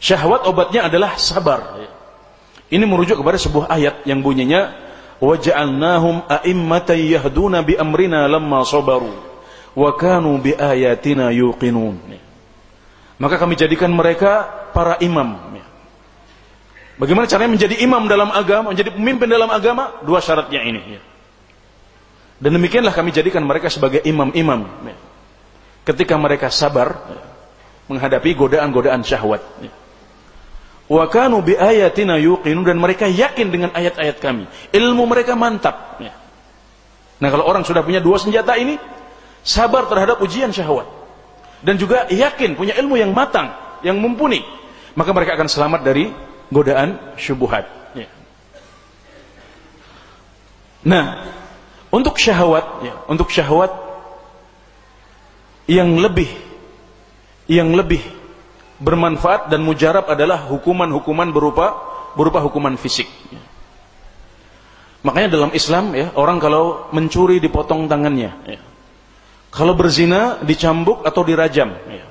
Syahwat obatnya adalah sabar. Ya. Ini merujuk kepada sebuah ayat yang bunyinya waja'alnahum a'immatan yahduna bi amrina lamma sabaru wa kanu bi ayatina yuqinun. Ya. Maka kami jadikan mereka para imam. Ya. Bagaimana caranya menjadi imam dalam agama, menjadi pemimpin dalam agama? Dua syaratnya ini. Ya. Dan demikianlah kami jadikan mereka sebagai imam-imam. Ketika mereka sabar menghadapi godaan-godaan syahwat. Wa kanu bi ayatina yuqinun dan mereka yakin dengan ayat-ayat kami. Ilmu mereka mantap. Nah, kalau orang sudah punya dua senjata ini, sabar terhadap ujian syahwat dan juga yakin punya ilmu yang matang, yang mumpuni, maka mereka akan selamat dari godaan syubhat. Nah, untuk syahwat, ya, untuk syahwat yang lebih yang lebih bermanfaat dan mujarab adalah hukuman-hukuman berupa berupa hukuman fisik. Makanya dalam Islam ya orang kalau mencuri dipotong tangannya. Ya. Kalau berzina dicambuk atau dirajam. Ya.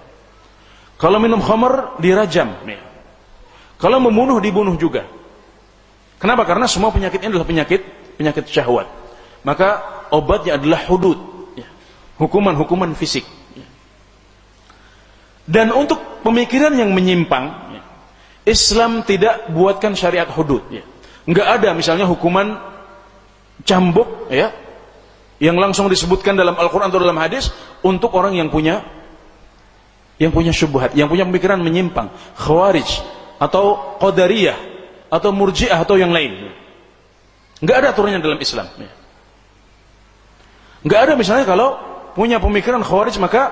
Kalau minum khamar dirajam. Ya. Kalau membunuh dibunuh juga. Kenapa? Karena semua penyakit ini adalah penyakit penyakit syahwat. Maka obatnya adalah hudud. Ya. Hukuman-hukuman fisik. Dan untuk pemikiran yang menyimpang, Islam tidak buatkan syariat hudud. Enggak ada misalnya hukuman cambuk, ya, yang langsung disebutkan dalam Al-Quran atau dalam hadis untuk orang yang punya yang punya syubhat, yang punya pemikiran menyimpang, khawarij atau qadariyah atau murjiah atau yang lain. Enggak ada aturannya dalam Islam. Enggak ada misalnya kalau punya pemikiran khawarij maka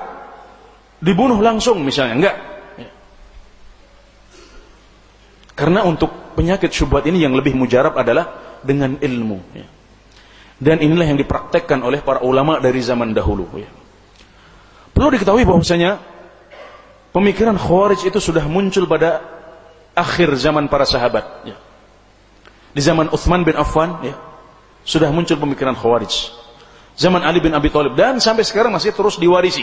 dibunuh langsung misalnya enggak ya. karena untuk penyakit syubhat ini yang lebih mujarab adalah dengan ilmu ya. Dan inilah yang dipraktekkan oleh para ulama dari zaman dahulu. Ya. Perlu diketahui bahwasanya pemikiran Khawarij itu sudah muncul pada akhir zaman para sahabat. Di zaman Uthman bin Affan, sudah muncul pemikiran Khawarij. Zaman Ali bin Abi Thalib dan sampai sekarang masih terus diwarisi.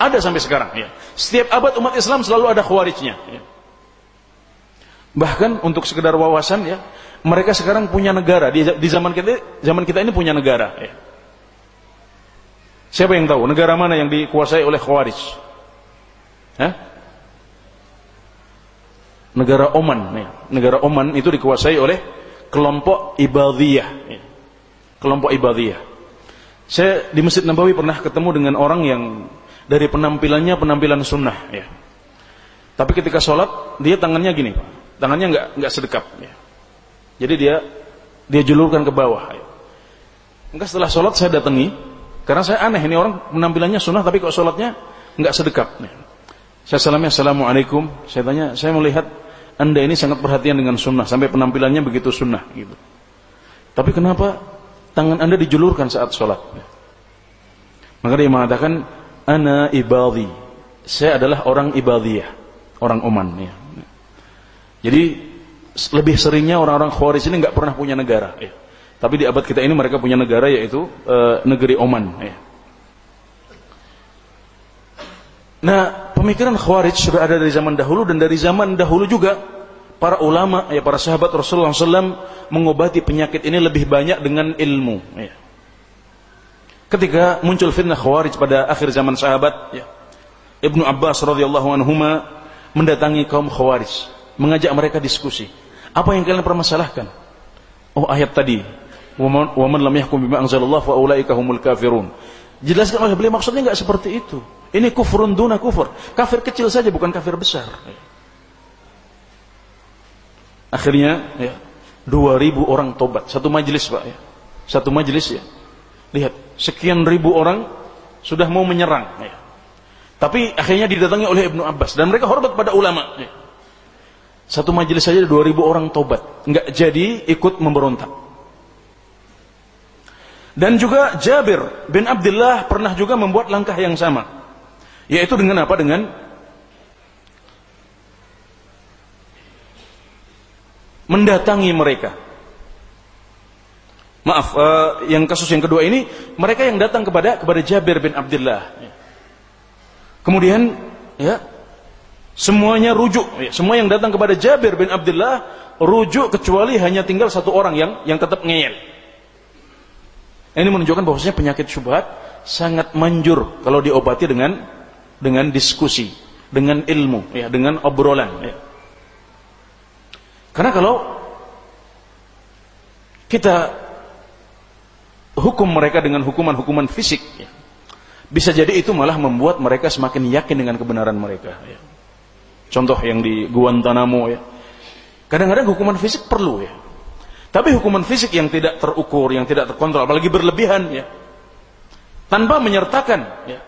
Ada sampai sekarang. Ya. Setiap abad umat Islam selalu ada Khawarijnya. Ya. Bahkan untuk sekedar wawasan ya, mereka sekarang punya negara di, di zaman kita zaman kita ini punya negara ya. Siapa yang tahu negara mana yang dikuasai oleh Khawarij? Negara Oman ya. Negara Oman itu dikuasai oleh kelompok Ibadiyah ya. Kelompok Ibadiyah. Saya di Masjid Nabawi pernah ketemu dengan orang yang dari penampilannya penampilan sunnah ya. Tapi ketika sholat dia tangannya gini, tangannya nggak nggak sedekap. Ya. Jadi dia dia julurkan ke bawah. Enggak setelah sholat saya datangi, karena saya aneh ini orang penampilannya sunnah tapi kok sholatnya enggak sedekap. Saya salamnya assalamualaikum. Saya tanya, saya melihat anda ini sangat perhatian dengan sunnah sampai penampilannya begitu sunnah gitu. Tapi kenapa tangan anda dijulurkan saat sholat? Maka dia mengatakan, ana ibadi. Saya adalah orang ibadiyah, orang Oman. Ya. Jadi lebih seringnya orang-orang Khawarij ini nggak pernah punya negara. Ya. Tapi di abad kita ini mereka punya negara yaitu e, negeri Oman. Ya. Nah, pemikiran Khawarij sudah ada dari zaman dahulu dan dari zaman dahulu juga para ulama, ya para sahabat Rasulullah SAW mengobati penyakit ini lebih banyak dengan ilmu. Ya. Ketika muncul fitnah Khawarij pada akhir zaman sahabat, ya, Ibnu Abbas radhiyallahu anhu mendatangi kaum Khawarij, mengajak mereka diskusi. Apa yang kalian permasalahkan? Oh ayat tadi, "Wa man lam yahkum bima anzalallah fa ulaika humul kafirun." Jelaskan oleh beliau maksudnya enggak seperti itu. Ini kufrun duna kufur. Kafir kecil saja bukan kafir besar. Akhirnya ya, 2000 orang tobat, satu majelis Pak ya. Satu majelis ya. Lihat, sekian ribu orang sudah mau menyerang ya. Tapi akhirnya didatangi oleh Ibnu Abbas dan mereka hormat pada ulama ya. Satu majelis saja 2000 orang tobat, nggak jadi ikut memberontak. Dan juga Jabir bin Abdullah pernah juga membuat langkah yang sama. Yaitu dengan apa? Dengan mendatangi mereka. Maaf, uh, yang kasus yang kedua ini mereka yang datang kepada kepada Jabir bin Abdullah. Kemudian ya Semuanya rujuk. Ya, semua yang datang kepada Jabir bin Abdullah rujuk kecuali hanya tinggal satu orang yang yang tetap ngeyel. Ini menunjukkan bahwasanya penyakit syubhat sangat manjur kalau diobati dengan dengan diskusi, dengan ilmu, ya, dengan obrolan. Ya. Karena kalau kita hukum mereka dengan hukuman-hukuman fisik, ya, bisa jadi itu malah membuat mereka semakin yakin dengan kebenaran mereka. Ya. Contoh yang di Guantanamo ya. Kadang-kadang hukuman fisik perlu ya. Tapi hukuman fisik yang tidak terukur, yang tidak terkontrol, apalagi berlebihan ya. Tanpa menyertakan ya,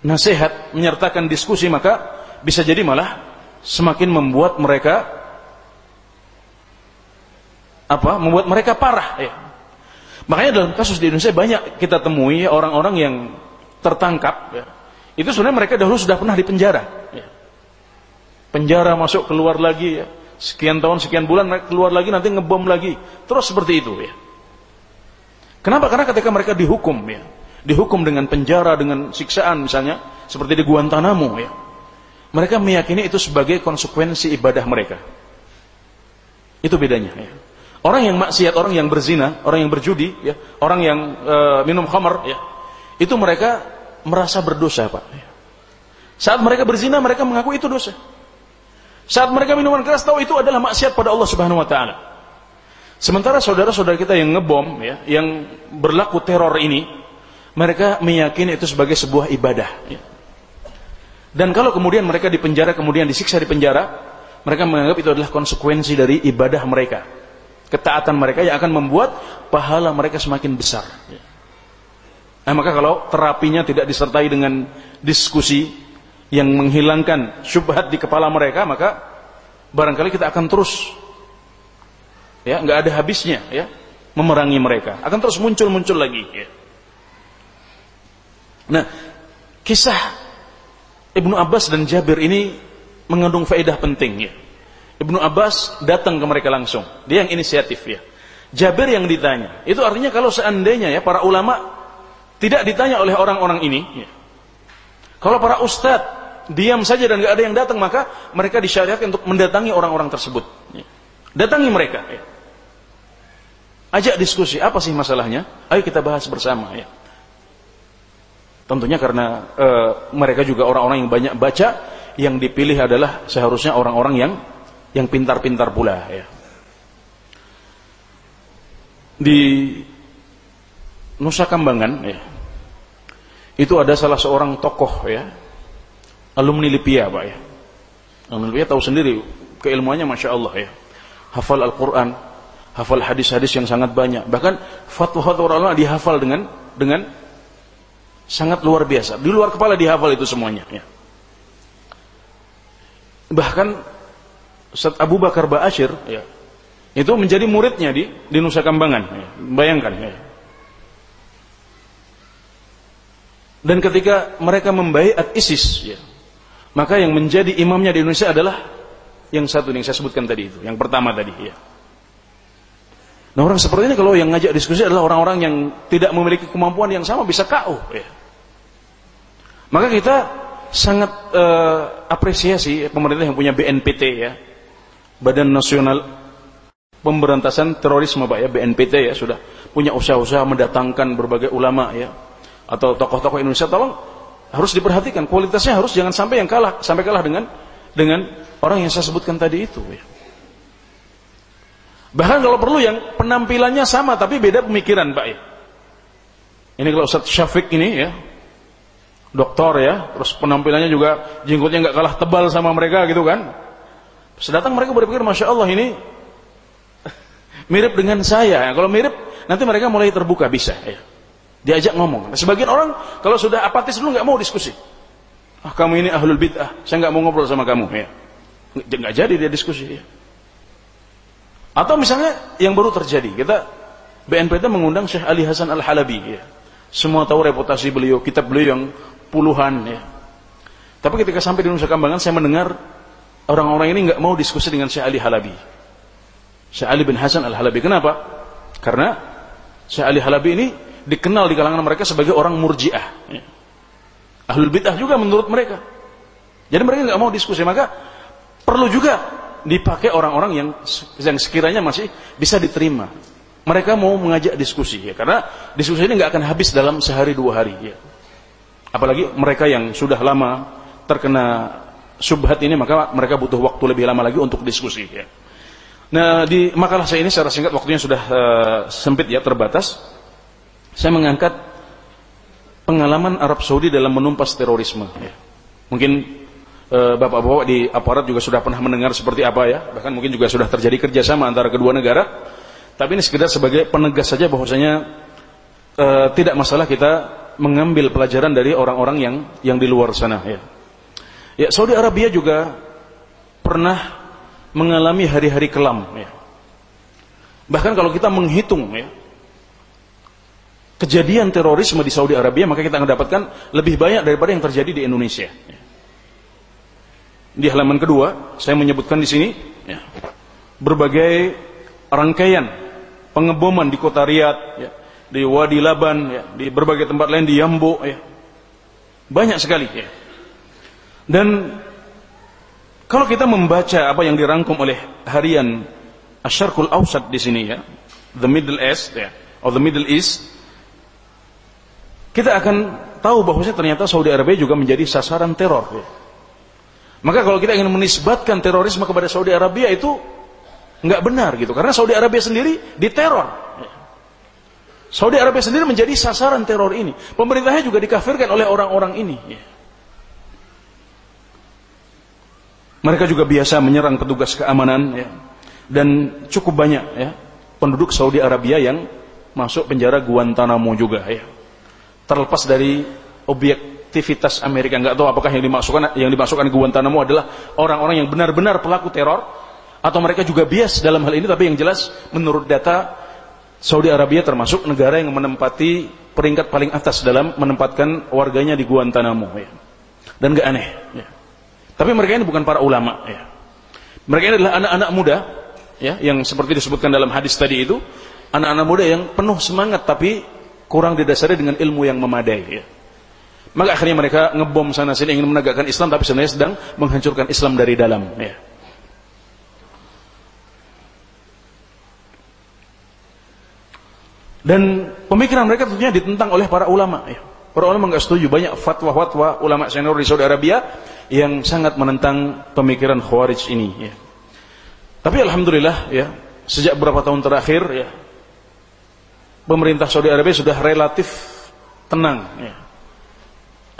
nasihat, menyertakan diskusi maka bisa jadi malah semakin membuat mereka apa? Membuat mereka parah ya. Makanya dalam kasus di Indonesia banyak kita temui orang-orang yang tertangkap ya. Itu sebenarnya mereka dahulu sudah pernah dipenjara ya penjara masuk keluar lagi ya. Sekian tahun, sekian bulan mereka keluar lagi nanti ngebom lagi. Terus seperti itu ya. Kenapa? Karena ketika mereka dihukum ya, dihukum dengan penjara dengan siksaan misalnya seperti di Guantanamo ya. Mereka meyakini itu sebagai konsekuensi ibadah mereka. Itu bedanya ya. Orang yang maksiat, orang yang berzina, orang yang berjudi, ya, orang yang e, minum khamar, ya, itu mereka merasa berdosa, Pak. Saat mereka berzina, mereka mengaku itu dosa. Saat mereka minuman keras tahu itu adalah maksiat pada Allah Subhanahu wa taala. Sementara saudara-saudara kita yang ngebom ya, yang berlaku teror ini, mereka meyakini itu sebagai sebuah ibadah ya. Dan kalau kemudian mereka dipenjara kemudian disiksa di penjara, mereka menganggap itu adalah konsekuensi dari ibadah mereka. Ketaatan mereka yang akan membuat pahala mereka semakin besar. Nah, maka kalau terapinya tidak disertai dengan diskusi, yang menghilangkan syubhat di kepala mereka maka barangkali kita akan terus ya nggak ada habisnya ya memerangi mereka. Akan terus muncul-muncul lagi. Ya. Nah, kisah Ibnu Abbas dan Jabir ini mengandung faedah penting ya. Ibnu Abbas datang ke mereka langsung. Dia yang inisiatif ya. Jabir yang ditanya. Itu artinya kalau seandainya ya para ulama tidak ditanya oleh orang-orang ini, ya. kalau para ustadz diam saja dan nggak ada yang datang maka mereka disyariatkan untuk mendatangi orang-orang tersebut. Ya. Datangi mereka. Ya. Ajak diskusi apa sih masalahnya? Ayo kita bahas bersama ya. Tentunya karena e, mereka juga orang-orang yang banyak baca, yang dipilih adalah seharusnya orang-orang yang yang pintar-pintar pula ya. Di Nusa Kambangan ya. Itu ada salah seorang tokoh ya. Alumni Lipia, Pak ya. Alumni Lipia tahu sendiri keilmuannya Masya Allah ya. Hafal Al-Quran, hafal hadis-hadis yang sangat banyak. Bahkan fatwa-fatwa ulama dihafal dengan dengan Sangat luar biasa. Di luar kepala dihafal itu semuanya. Ya. Bahkan Ustaz Abu Bakar Ba'asyir ya, itu menjadi muridnya di, di Nusa Kambangan. Ya. Bayangkan. Ya. Dan ketika mereka membaiat ISIS, ya, maka yang menjadi imamnya di Indonesia adalah yang satu yang saya sebutkan tadi itu, yang pertama tadi. Ya. Nah orang seperti ini kalau yang ngajak diskusi adalah orang-orang yang tidak memiliki kemampuan yang sama bisa KO. Ya. Maka kita sangat uh, apresiasi pemerintah yang punya BNPT ya, Badan Nasional Pemberantasan Terorisme Pak ya, BNPT ya sudah punya usaha-usaha mendatangkan berbagai ulama ya atau tokoh-tokoh Indonesia tolong harus diperhatikan kualitasnya harus jangan sampai yang kalah sampai kalah dengan dengan orang yang saya sebutkan tadi itu ya. Bahkan kalau perlu yang penampilannya sama tapi beda pemikiran Pak ya. Ini kalau Ustaz Syafiq ini ya, doktor ya, terus penampilannya juga jenggotnya nggak kalah tebal sama mereka gitu kan. Sedatang mereka berpikir, masya Allah ini mirip dengan saya. Ya, kalau mirip, nanti mereka mulai terbuka bisa. Ya. Diajak ngomong. Sebagian orang kalau sudah apatis dulu nggak mau diskusi. Ah kamu ini ahlul bid'ah, saya nggak mau ngobrol sama kamu. Ya. Nggak jadi dia diskusi. Ya. Atau misalnya yang baru terjadi, kita BNPT mengundang Syekh Ali Hasan Al Halabi. Ya. Semua tahu reputasi beliau, kitab beliau yang puluhan ya. Tapi ketika sampai di Nusa Kambangan saya mendengar orang-orang ini nggak mau diskusi dengan Syekh Ali Halabi. Syekh Ali bin Hasan Al Halabi. Kenapa? Karena Syekh Ali Halabi ini dikenal di kalangan mereka sebagai orang murjiah. Ahlul bid'ah juga menurut mereka. Jadi mereka nggak mau diskusi. Maka perlu juga dipakai orang-orang yang yang sekiranya masih bisa diterima. Mereka mau mengajak diskusi ya, karena diskusi ini nggak akan habis dalam sehari dua hari. Ya. Apalagi mereka yang sudah lama terkena subhat ini maka mereka butuh waktu lebih lama lagi untuk diskusi ya. Nah, di makalah saya ini secara singkat waktunya sudah uh, sempit ya, terbatas. Saya mengangkat pengalaman Arab Saudi dalam menumpas terorisme ya. Mungkin Bapak-bapak di aparat juga sudah pernah mendengar seperti apa ya, bahkan mungkin juga sudah terjadi kerjasama antara kedua negara. Tapi ini sekedar sebagai penegas saja bahwasanya uh, tidak masalah kita mengambil pelajaran dari orang-orang yang yang di luar sana ya. Ya, Saudi Arabia juga pernah mengalami hari-hari kelam ya. Bahkan kalau kita menghitung ya, kejadian terorisme di Saudi Arabia maka kita akan dapatkan lebih banyak daripada yang terjadi di Indonesia. Ya. Di halaman kedua saya menyebutkan di sini ya, berbagai rangkaian pengeboman di kota Riyadh, ya, di Wadi Laban, ya, di berbagai tempat lain di Yambo, ya. banyak sekali. Ya. Dan kalau kita membaca apa yang dirangkum oleh harian Asyarkul Ausat di sini ya, the Middle East ya, or the Middle East, kita akan tahu bahwasanya ternyata Saudi Arabia juga menjadi sasaran teror. Ya. Maka kalau kita ingin menisbatkan terorisme kepada Saudi Arabia itu nggak benar gitu, karena Saudi Arabia sendiri diteror. Ya. Saudi Arabia sendiri menjadi sasaran teror ini. Pemerintahnya juga dikafirkan oleh orang-orang ini. Mereka juga biasa menyerang petugas keamanan ya. dan cukup banyak ya penduduk Saudi Arabia yang masuk penjara Guantanamo juga ya. Terlepas dari objektivitas Amerika nggak tahu apakah yang dimasukkan yang dimasukkan Guantanamo adalah orang-orang yang benar-benar pelaku teror atau mereka juga bias dalam hal ini tapi yang jelas menurut data Saudi Arabia termasuk negara yang menempati peringkat paling atas dalam menempatkan warganya di Guantanamo ya. Dan gak aneh ya. Tapi mereka ini bukan para ulama ya. Mereka ini adalah anak-anak muda ya yang seperti disebutkan dalam hadis tadi itu, anak-anak muda yang penuh semangat tapi kurang didasari dengan ilmu yang memadai ya. Maka akhirnya mereka ngebom sana sini ingin menegakkan Islam tapi sebenarnya sedang menghancurkan Islam dari dalam ya. Dan pemikiran mereka tentunya ditentang oleh para ulama. Ya. Para ulama nggak setuju. Banyak fatwa-fatwa ulama senior di Saudi Arabia yang sangat menentang pemikiran Khawarij ini. Ya. Tapi alhamdulillah ya sejak beberapa tahun terakhir ya pemerintah Saudi Arabia sudah relatif tenang. Ya.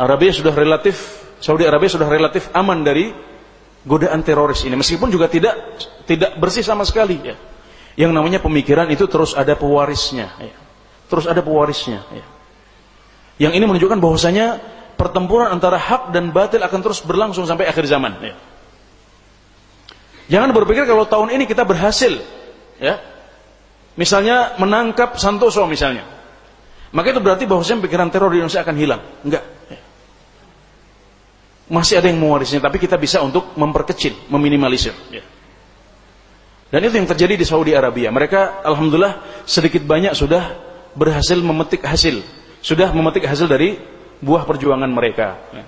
Arabia sudah relatif Saudi Arabia sudah relatif aman dari godaan teroris ini meskipun juga tidak tidak bersih sama sekali ya yang namanya pemikiran itu terus ada pewarisnya ya. terus ada pewarisnya ya. Yang ini menunjukkan bahwasanya pertempuran antara hak dan batil akan terus berlangsung sampai akhir zaman ya. jangan berpikir kalau tahun ini kita berhasil ya misalnya menangkap Santoso misalnya maka itu berarti bahwasanya pikiran teror di Indonesia akan hilang enggak ya. masih ada yang mewarisnya tapi kita bisa untuk memperkecil meminimalisir ya. Dan itu yang terjadi di Saudi Arabia. Mereka alhamdulillah sedikit banyak sudah berhasil memetik hasil, sudah memetik hasil dari buah perjuangan mereka. Ya.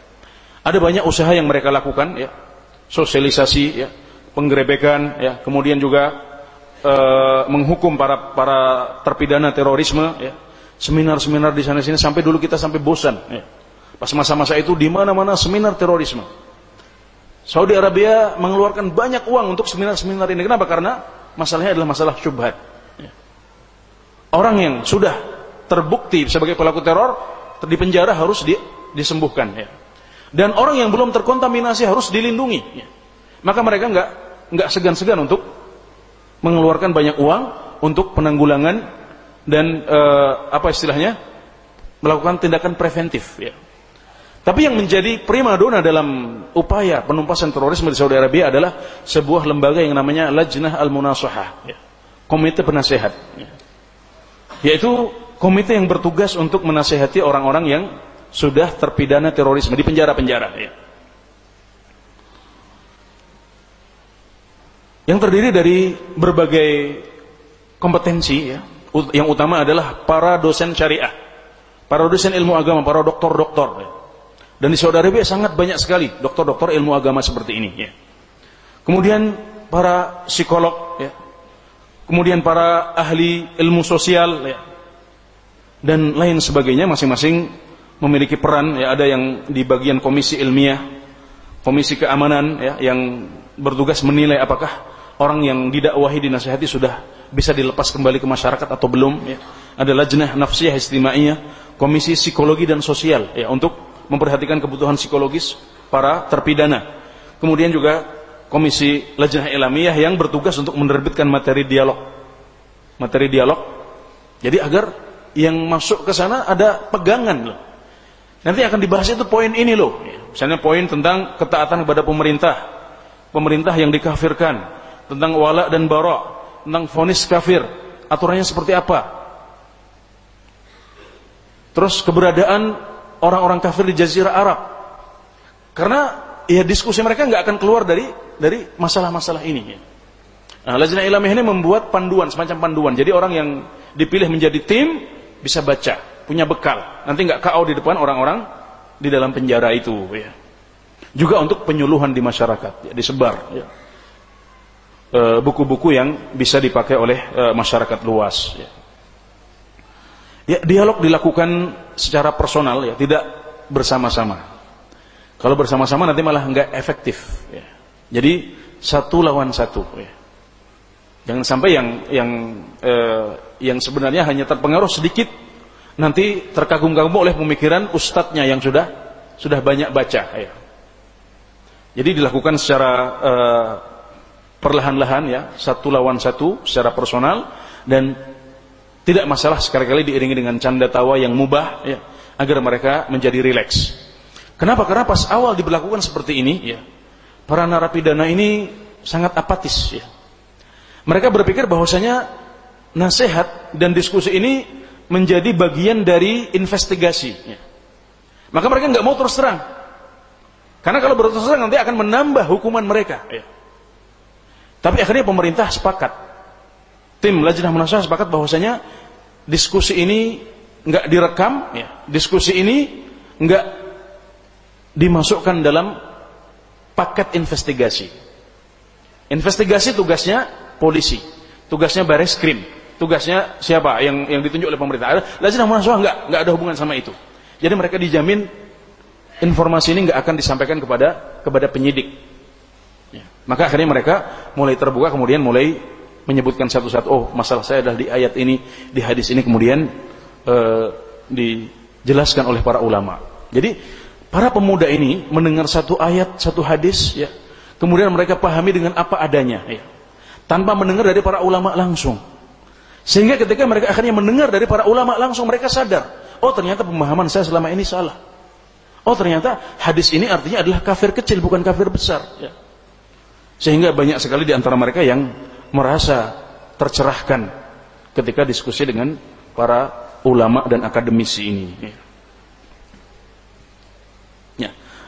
Ada banyak usaha yang mereka lakukan, ya. sosialisasi, ya. penggerebekan, ya. kemudian juga uh, menghukum para para terpidana terorisme, ya. seminar-seminar di sana sini sampai dulu kita sampai bosan. Ya. Pas masa-masa itu di mana-mana seminar terorisme. Saudi Arabia mengeluarkan banyak uang untuk seminar-seminar ini. Kenapa? Karena masalahnya adalah masalah syubhat. Ya. Orang yang sudah terbukti sebagai pelaku teror di penjara harus di, disembuhkan. Ya. Dan orang yang belum terkontaminasi harus dilindungi. Ya. Maka mereka nggak nggak segan-segan untuk mengeluarkan banyak uang untuk penanggulangan dan eh, apa istilahnya melakukan tindakan preventif. Ya. Tapi yang menjadi prima dona dalam upaya penumpasan terorisme di Saudi Arabia adalah sebuah lembaga yang namanya Lajnah Al-Munasahah, ya. komite penasehat. Ya. Yaitu komite yang bertugas untuk menasehati orang-orang yang sudah terpidana terorisme di penjara-penjara. Ya. Yang terdiri dari berbagai kompetensi, ya. yang utama adalah para dosen syariah, para dosen ilmu agama, para doktor-doktor. Ya dan di Saudi Arabia sangat banyak sekali dokter-dokter ilmu agama seperti ini. Ya. Kemudian para psikolog, ya. kemudian para ahli ilmu sosial, ya. Dan lain sebagainya masing-masing memiliki peran. Ya. Ada yang di bagian komisi ilmiah, komisi keamanan, ya, yang bertugas menilai apakah orang yang didakwahi dinasihati sudah bisa dilepas kembali ke masyarakat atau belum. Ya. Ada lajnah nafsiyah istimaiyah, komisi psikologi dan sosial, ya, untuk memperhatikan kebutuhan psikologis para terpidana. Kemudian juga Komisi Lajnah Ilmiah yang bertugas untuk menerbitkan materi dialog. Materi dialog. Jadi agar yang masuk ke sana ada pegangan loh. Nanti akan dibahas itu poin ini loh. Misalnya poin tentang ketaatan kepada pemerintah. Pemerintah yang dikafirkan. Tentang wala dan bara. Tentang fonis kafir. Aturannya seperti apa. Terus keberadaan orang-orang kafir di Jazirah Arab. Karena ya diskusi mereka nggak akan keluar dari dari masalah-masalah ini. Nah, Lajnah Ilmiah ini membuat panduan, semacam panduan. Jadi orang yang dipilih menjadi tim bisa baca, punya bekal. Nanti nggak kau di depan orang-orang di dalam penjara itu. Ya. Juga untuk penyuluhan di masyarakat, ya, disebar. Ya. E, buku-buku yang bisa dipakai oleh e, masyarakat luas. Ya. Ya, dialog dilakukan secara personal ya, tidak bersama-sama. Kalau bersama-sama nanti malah enggak efektif. Ya. Jadi satu lawan satu. Ya. Jangan sampai yang yang eh, yang sebenarnya hanya terpengaruh sedikit nanti terkagum-kagum oleh pemikiran ustadznya yang sudah sudah banyak baca. Ya. Jadi dilakukan secara eh, perlahan-lahan ya, satu lawan satu secara personal dan tidak masalah sekali-kali diiringi dengan canda tawa yang mubah ya, agar mereka menjadi rileks. Kenapa? Karena pas awal diberlakukan seperti ini ya, para narapidana ini sangat apatis ya. Mereka berpikir bahwasanya nasihat dan diskusi ini menjadi bagian dari investigasi. Ya. Maka mereka nggak mau terus terang. Karena kalau berterus terang nanti akan menambah hukuman mereka. Ya. Tapi akhirnya pemerintah sepakat. Tim Lajnah Munasah sepakat bahwasanya diskusi ini nggak direkam, ya. diskusi ini nggak dimasukkan dalam paket investigasi. Investigasi tugasnya polisi, tugasnya baris krim, tugasnya siapa yang yang ditunjuk oleh pemerintah. Lajnah Munasah nggak nggak ada hubungan sama itu. Jadi mereka dijamin informasi ini nggak akan disampaikan kepada kepada penyidik. Ya. Maka akhirnya mereka mulai terbuka kemudian mulai menyebutkan satu-satu oh masalah saya adalah di ayat ini di hadis ini kemudian uh, dijelaskan oleh para ulama. Jadi para pemuda ini mendengar satu ayat, satu hadis ya, kemudian mereka pahami dengan apa adanya ya. Tanpa mendengar dari para ulama langsung. Sehingga ketika mereka akhirnya mendengar dari para ulama langsung mereka sadar, oh ternyata pemahaman saya selama ini salah. Oh ternyata hadis ini artinya adalah kafir kecil bukan kafir besar ya. Sehingga banyak sekali di antara mereka yang merasa tercerahkan ketika diskusi dengan para ulama dan akademisi ini. Ya.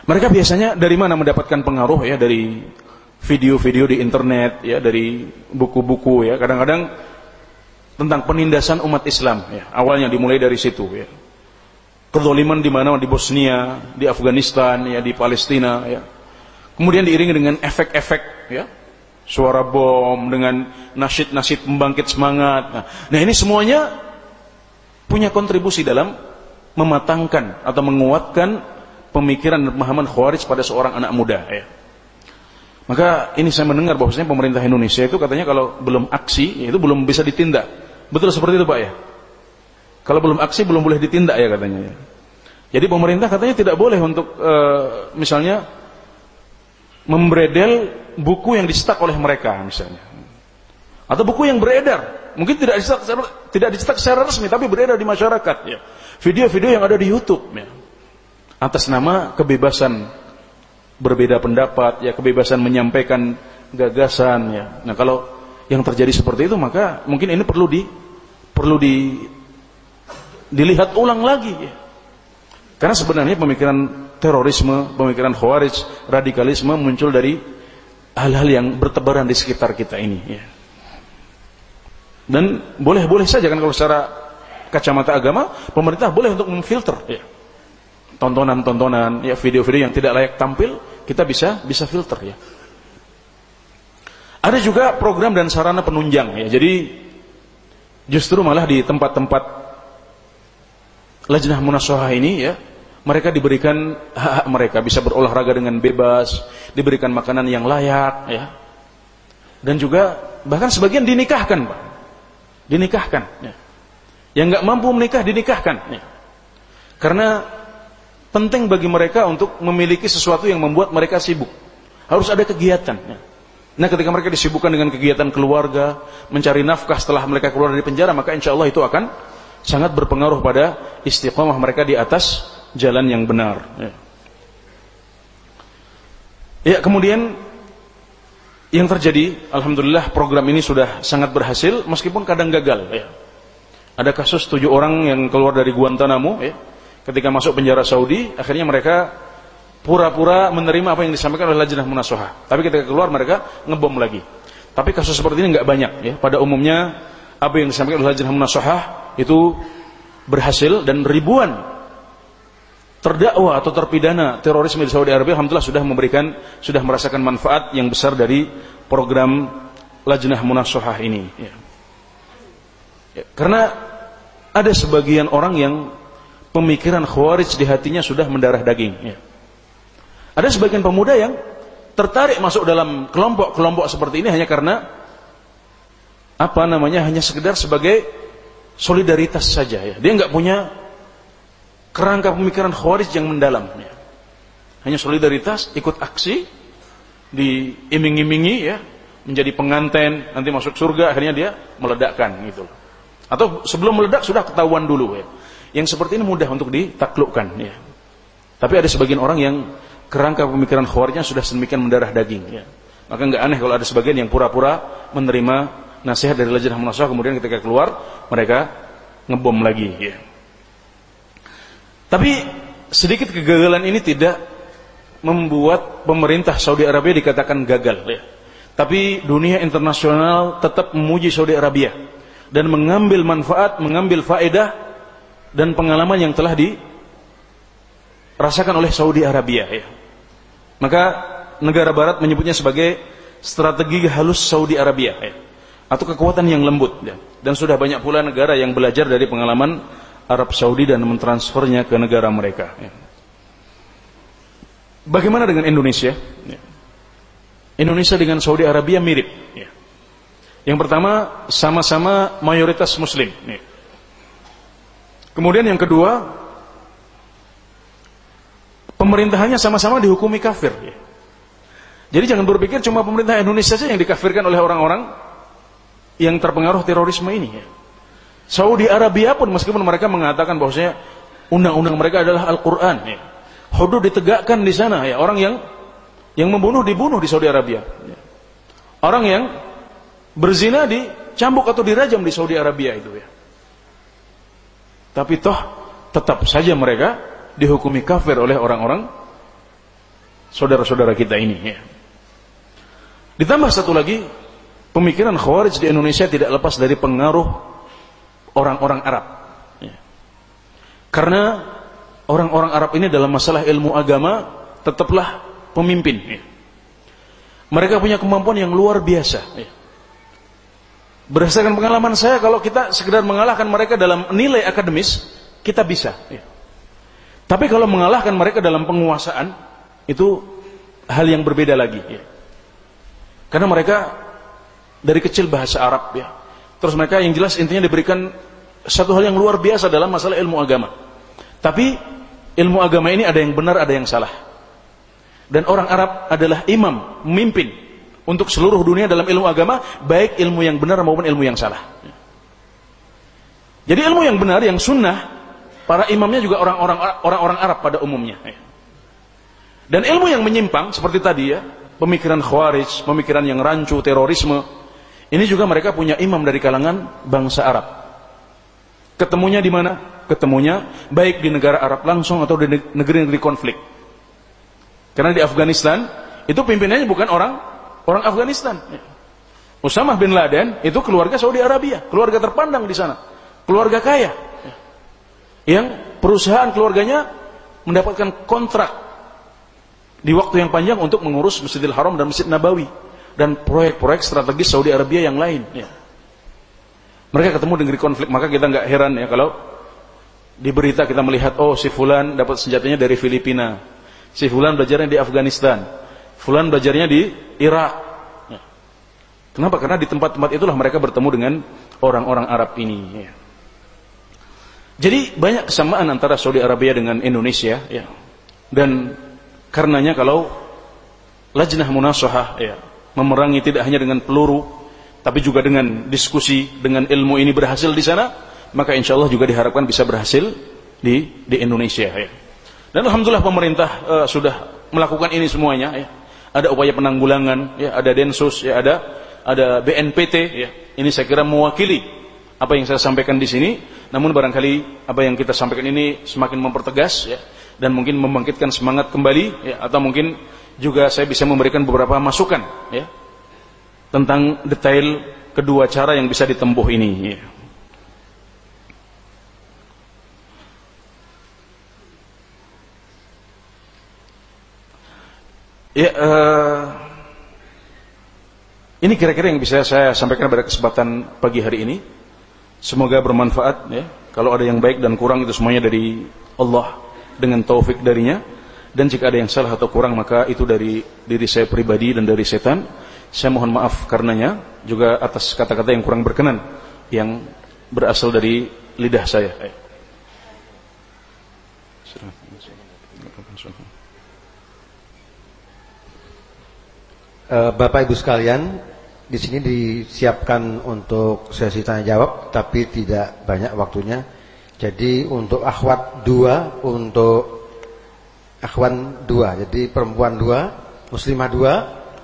Mereka biasanya dari mana mendapatkan pengaruh ya dari video-video di internet ya dari buku-buku ya kadang-kadang tentang penindasan umat Islam. Ya awalnya dimulai dari situ ya. Kezaliman di mana? Di Bosnia di Afghanistan ya di Palestina ya. Kemudian diiringi dengan efek-efek ya. Suara bom dengan nasyid-nasyid membangkit semangat. Nah, nah ini semuanya punya kontribusi dalam mematangkan atau menguatkan pemikiran dan pemahaman khawarij pada seorang anak muda ya. Maka ini saya mendengar bahwasanya pemerintah Indonesia itu katanya kalau belum aksi itu belum bisa ditindak. Betul seperti itu Pak ya? Kalau belum aksi belum boleh ditindak ya katanya ya. Jadi pemerintah katanya tidak boleh untuk e, misalnya membredel buku yang dicetak oleh mereka misalnya. Atau buku yang beredar Mungkin tidak dicetak tidak dicetak secara resmi tapi beredar di masyarakat ya. Video-video yang ada di YouTube ya. Atas nama kebebasan berbeda pendapat ya, kebebasan menyampaikan gagasan ya. Nah, kalau yang terjadi seperti itu maka mungkin ini perlu di perlu di dilihat ulang lagi ya. Karena sebenarnya pemikiran terorisme, pemikiran khawarij, radikalisme muncul dari hal-hal yang bertebaran di sekitar kita ini ya. Dan boleh-boleh saja kan kalau secara kacamata agama, pemerintah boleh untuk memfilter ya. Tontonan-tontonan, ya video-video yang tidak layak tampil, kita bisa bisa filter ya. Ada juga program dan sarana penunjang ya. Jadi justru malah di tempat-tempat lajnah munasohah ini ya, mereka diberikan hak, mereka bisa berolahraga dengan bebas, diberikan makanan yang layak ya. Dan juga bahkan sebagian dinikahkan, Pak dinikahkan. Ya. Yang nggak mampu menikah dinikahkan. Ya. Karena penting bagi mereka untuk memiliki sesuatu yang membuat mereka sibuk. Harus ada kegiatan. Ya. Nah ketika mereka disibukkan dengan kegiatan keluarga, mencari nafkah setelah mereka keluar dari penjara, maka insya Allah itu akan sangat berpengaruh pada istiqomah mereka di atas jalan yang benar. Ya, ya kemudian yang terjadi, alhamdulillah program ini sudah sangat berhasil meskipun kadang gagal. Ya. Ada kasus tujuh orang yang keluar dari Guantanamo, ya. ketika masuk penjara Saudi, akhirnya mereka pura-pura menerima apa yang disampaikan oleh Lajnah Munasohah. Tapi ketika keluar mereka ngebom lagi. Tapi kasus seperti ini nggak banyak. Ya. Pada umumnya apa yang disampaikan oleh Lajnah Munasohah itu berhasil dan ribuan terdakwa atau terpidana terorisme di Saudi Arabia alhamdulillah sudah memberikan sudah merasakan manfaat yang besar dari program Lajnah Munasohah ini ya. Ya, karena ada sebagian orang yang pemikiran khawarij di hatinya sudah mendarah daging ya. Ada sebagian pemuda yang tertarik masuk dalam kelompok-kelompok seperti ini hanya karena apa namanya hanya sekedar sebagai solidaritas saja ya dia nggak punya kerangka pemikiran khawarij yang mendalam. Hanya solidaritas, ikut aksi, diiming-imingi ya, menjadi penganten, nanti masuk surga, akhirnya dia meledakkan gitu. Atau sebelum meledak sudah ketahuan dulu ya. Yang seperti ini mudah untuk ditaklukkan ya. Tapi ada sebagian orang yang kerangka pemikiran khawarijnya sudah sedemikian mendarah daging ya. Maka nggak aneh kalau ada sebagian yang pura-pura menerima nasihat dari Lajnah Munasahah kemudian ketika keluar mereka ngebom lagi ya. Tapi sedikit kegagalan ini tidak membuat pemerintah Saudi Arabia dikatakan gagal ya. Tapi dunia internasional tetap memuji Saudi Arabia dan mengambil manfaat, mengambil faedah dan pengalaman yang telah dirasakan oleh Saudi Arabia ya. Maka negara barat menyebutnya sebagai strategi halus Saudi Arabia ya. atau kekuatan yang lembut ya. dan sudah banyak pula negara yang belajar dari pengalaman Arab Saudi dan mentransfernya ke negara mereka ya. Bagaimana dengan Indonesia? Ya. Indonesia dengan Saudi Arabia mirip. Ya. Yang pertama, sama-sama mayoritas Muslim. Ya. Kemudian yang kedua, pemerintahannya sama-sama dihukumi kafir. Jadi jangan berpikir cuma pemerintah Indonesia saja yang dikafirkan oleh orang-orang yang terpengaruh terorisme ini. Saudi Arabia pun meskipun mereka mengatakan bahwasanya undang-undang mereka adalah Al-Quran. Ya. Hudud ditegakkan di sana. Ya. Orang yang yang membunuh dibunuh di Saudi Arabia. Orang yang berzina dicambuk atau dirajam di Saudi Arabia itu ya. Tapi toh tetap saja mereka dihukumi kafir oleh orang-orang saudara-saudara kita ini ya. Ditambah satu lagi, pemikiran Khawarij di Indonesia tidak lepas dari pengaruh orang-orang Arab. Ya. Karena orang-orang Arab ini dalam masalah ilmu agama tetaplah pemimpin. Ya. Mereka punya kemampuan yang luar biasa. Ya. Berdasarkan pengalaman saya, kalau kita sekedar mengalahkan mereka dalam nilai akademis, kita bisa. Ya. Tapi kalau mengalahkan mereka dalam penguasaan, itu hal yang berbeda lagi. Ya. Karena mereka dari kecil bahasa Arab, ya. Terus mereka yang jelas intinya diberikan satu hal yang luar biasa dalam masalah ilmu agama. Tapi ilmu agama ini ada yang benar, ada yang salah dan orang Arab adalah imam, memimpin untuk seluruh dunia dalam ilmu agama, baik ilmu yang benar maupun ilmu yang salah. Jadi ilmu yang benar, yang sunnah, para imamnya juga orang-orang orang-orang Arab pada umumnya. Dan ilmu yang menyimpang seperti tadi ya, pemikiran khawarij, pemikiran yang rancu, terorisme, ini juga mereka punya imam dari kalangan bangsa Arab. Ketemunya di mana? Ketemunya baik di negara Arab langsung atau di negeri-negeri konflik. Karena di Afghanistan itu pimpinannya bukan orang orang Afghanistan. Usamah bin Laden itu keluarga Saudi Arabia, keluarga terpandang di sana, keluarga kaya. Yang perusahaan keluarganya mendapatkan kontrak di waktu yang panjang untuk mengurus Masjidil Haram dan Masjid Nabawi dan proyek-proyek strategis Saudi Arabia yang lain. Ya. Mereka ketemu dengan konflik, maka kita nggak heran ya kalau di berita kita melihat oh si fulan dapat senjatanya dari Filipina, Si fulan belajarnya di Afghanistan. Fulan belajarnya di Irak. Ya. Kenapa? Karena di tempat-tempat itulah mereka bertemu dengan orang-orang Arab ini. Ya. Jadi banyak kesamaan antara Saudi Arabia dengan Indonesia. Ya. Dan karenanya kalau lajnah munasahah ya, memerangi tidak hanya dengan peluru, tapi juga dengan diskusi, dengan ilmu ini berhasil di sana, maka insya Allah juga diharapkan bisa berhasil di di Indonesia. Ya. Dan alhamdulillah pemerintah uh, sudah melakukan ini semuanya ya. Ada upaya penanggulangan, ya, ada Densus, ya, ada ada BNPT, ya. Ini saya kira mewakili apa yang saya sampaikan di sini. Namun barangkali apa yang kita sampaikan ini semakin mempertegas, ya, dan mungkin membangkitkan semangat kembali, ya, atau mungkin juga saya bisa memberikan beberapa masukan, ya, tentang detail kedua cara yang bisa ditempuh ini. Ya. Ya, uh, ini kira-kira yang bisa saya sampaikan pada kesempatan pagi hari ini. Semoga bermanfaat ya. Kalau ada yang baik dan kurang itu semuanya dari Allah dengan taufik darinya. Dan jika ada yang salah atau kurang maka itu dari diri saya pribadi dan dari setan. Saya mohon maaf karenanya juga atas kata-kata yang kurang berkenan yang berasal dari lidah saya. Eh, Bapak Ibu sekalian, di sini disiapkan untuk sesi tanya jawab, tapi tidak banyak waktunya. Jadi untuk akhwat dua, untuk akhwan dua, jadi perempuan dua, muslimah dua,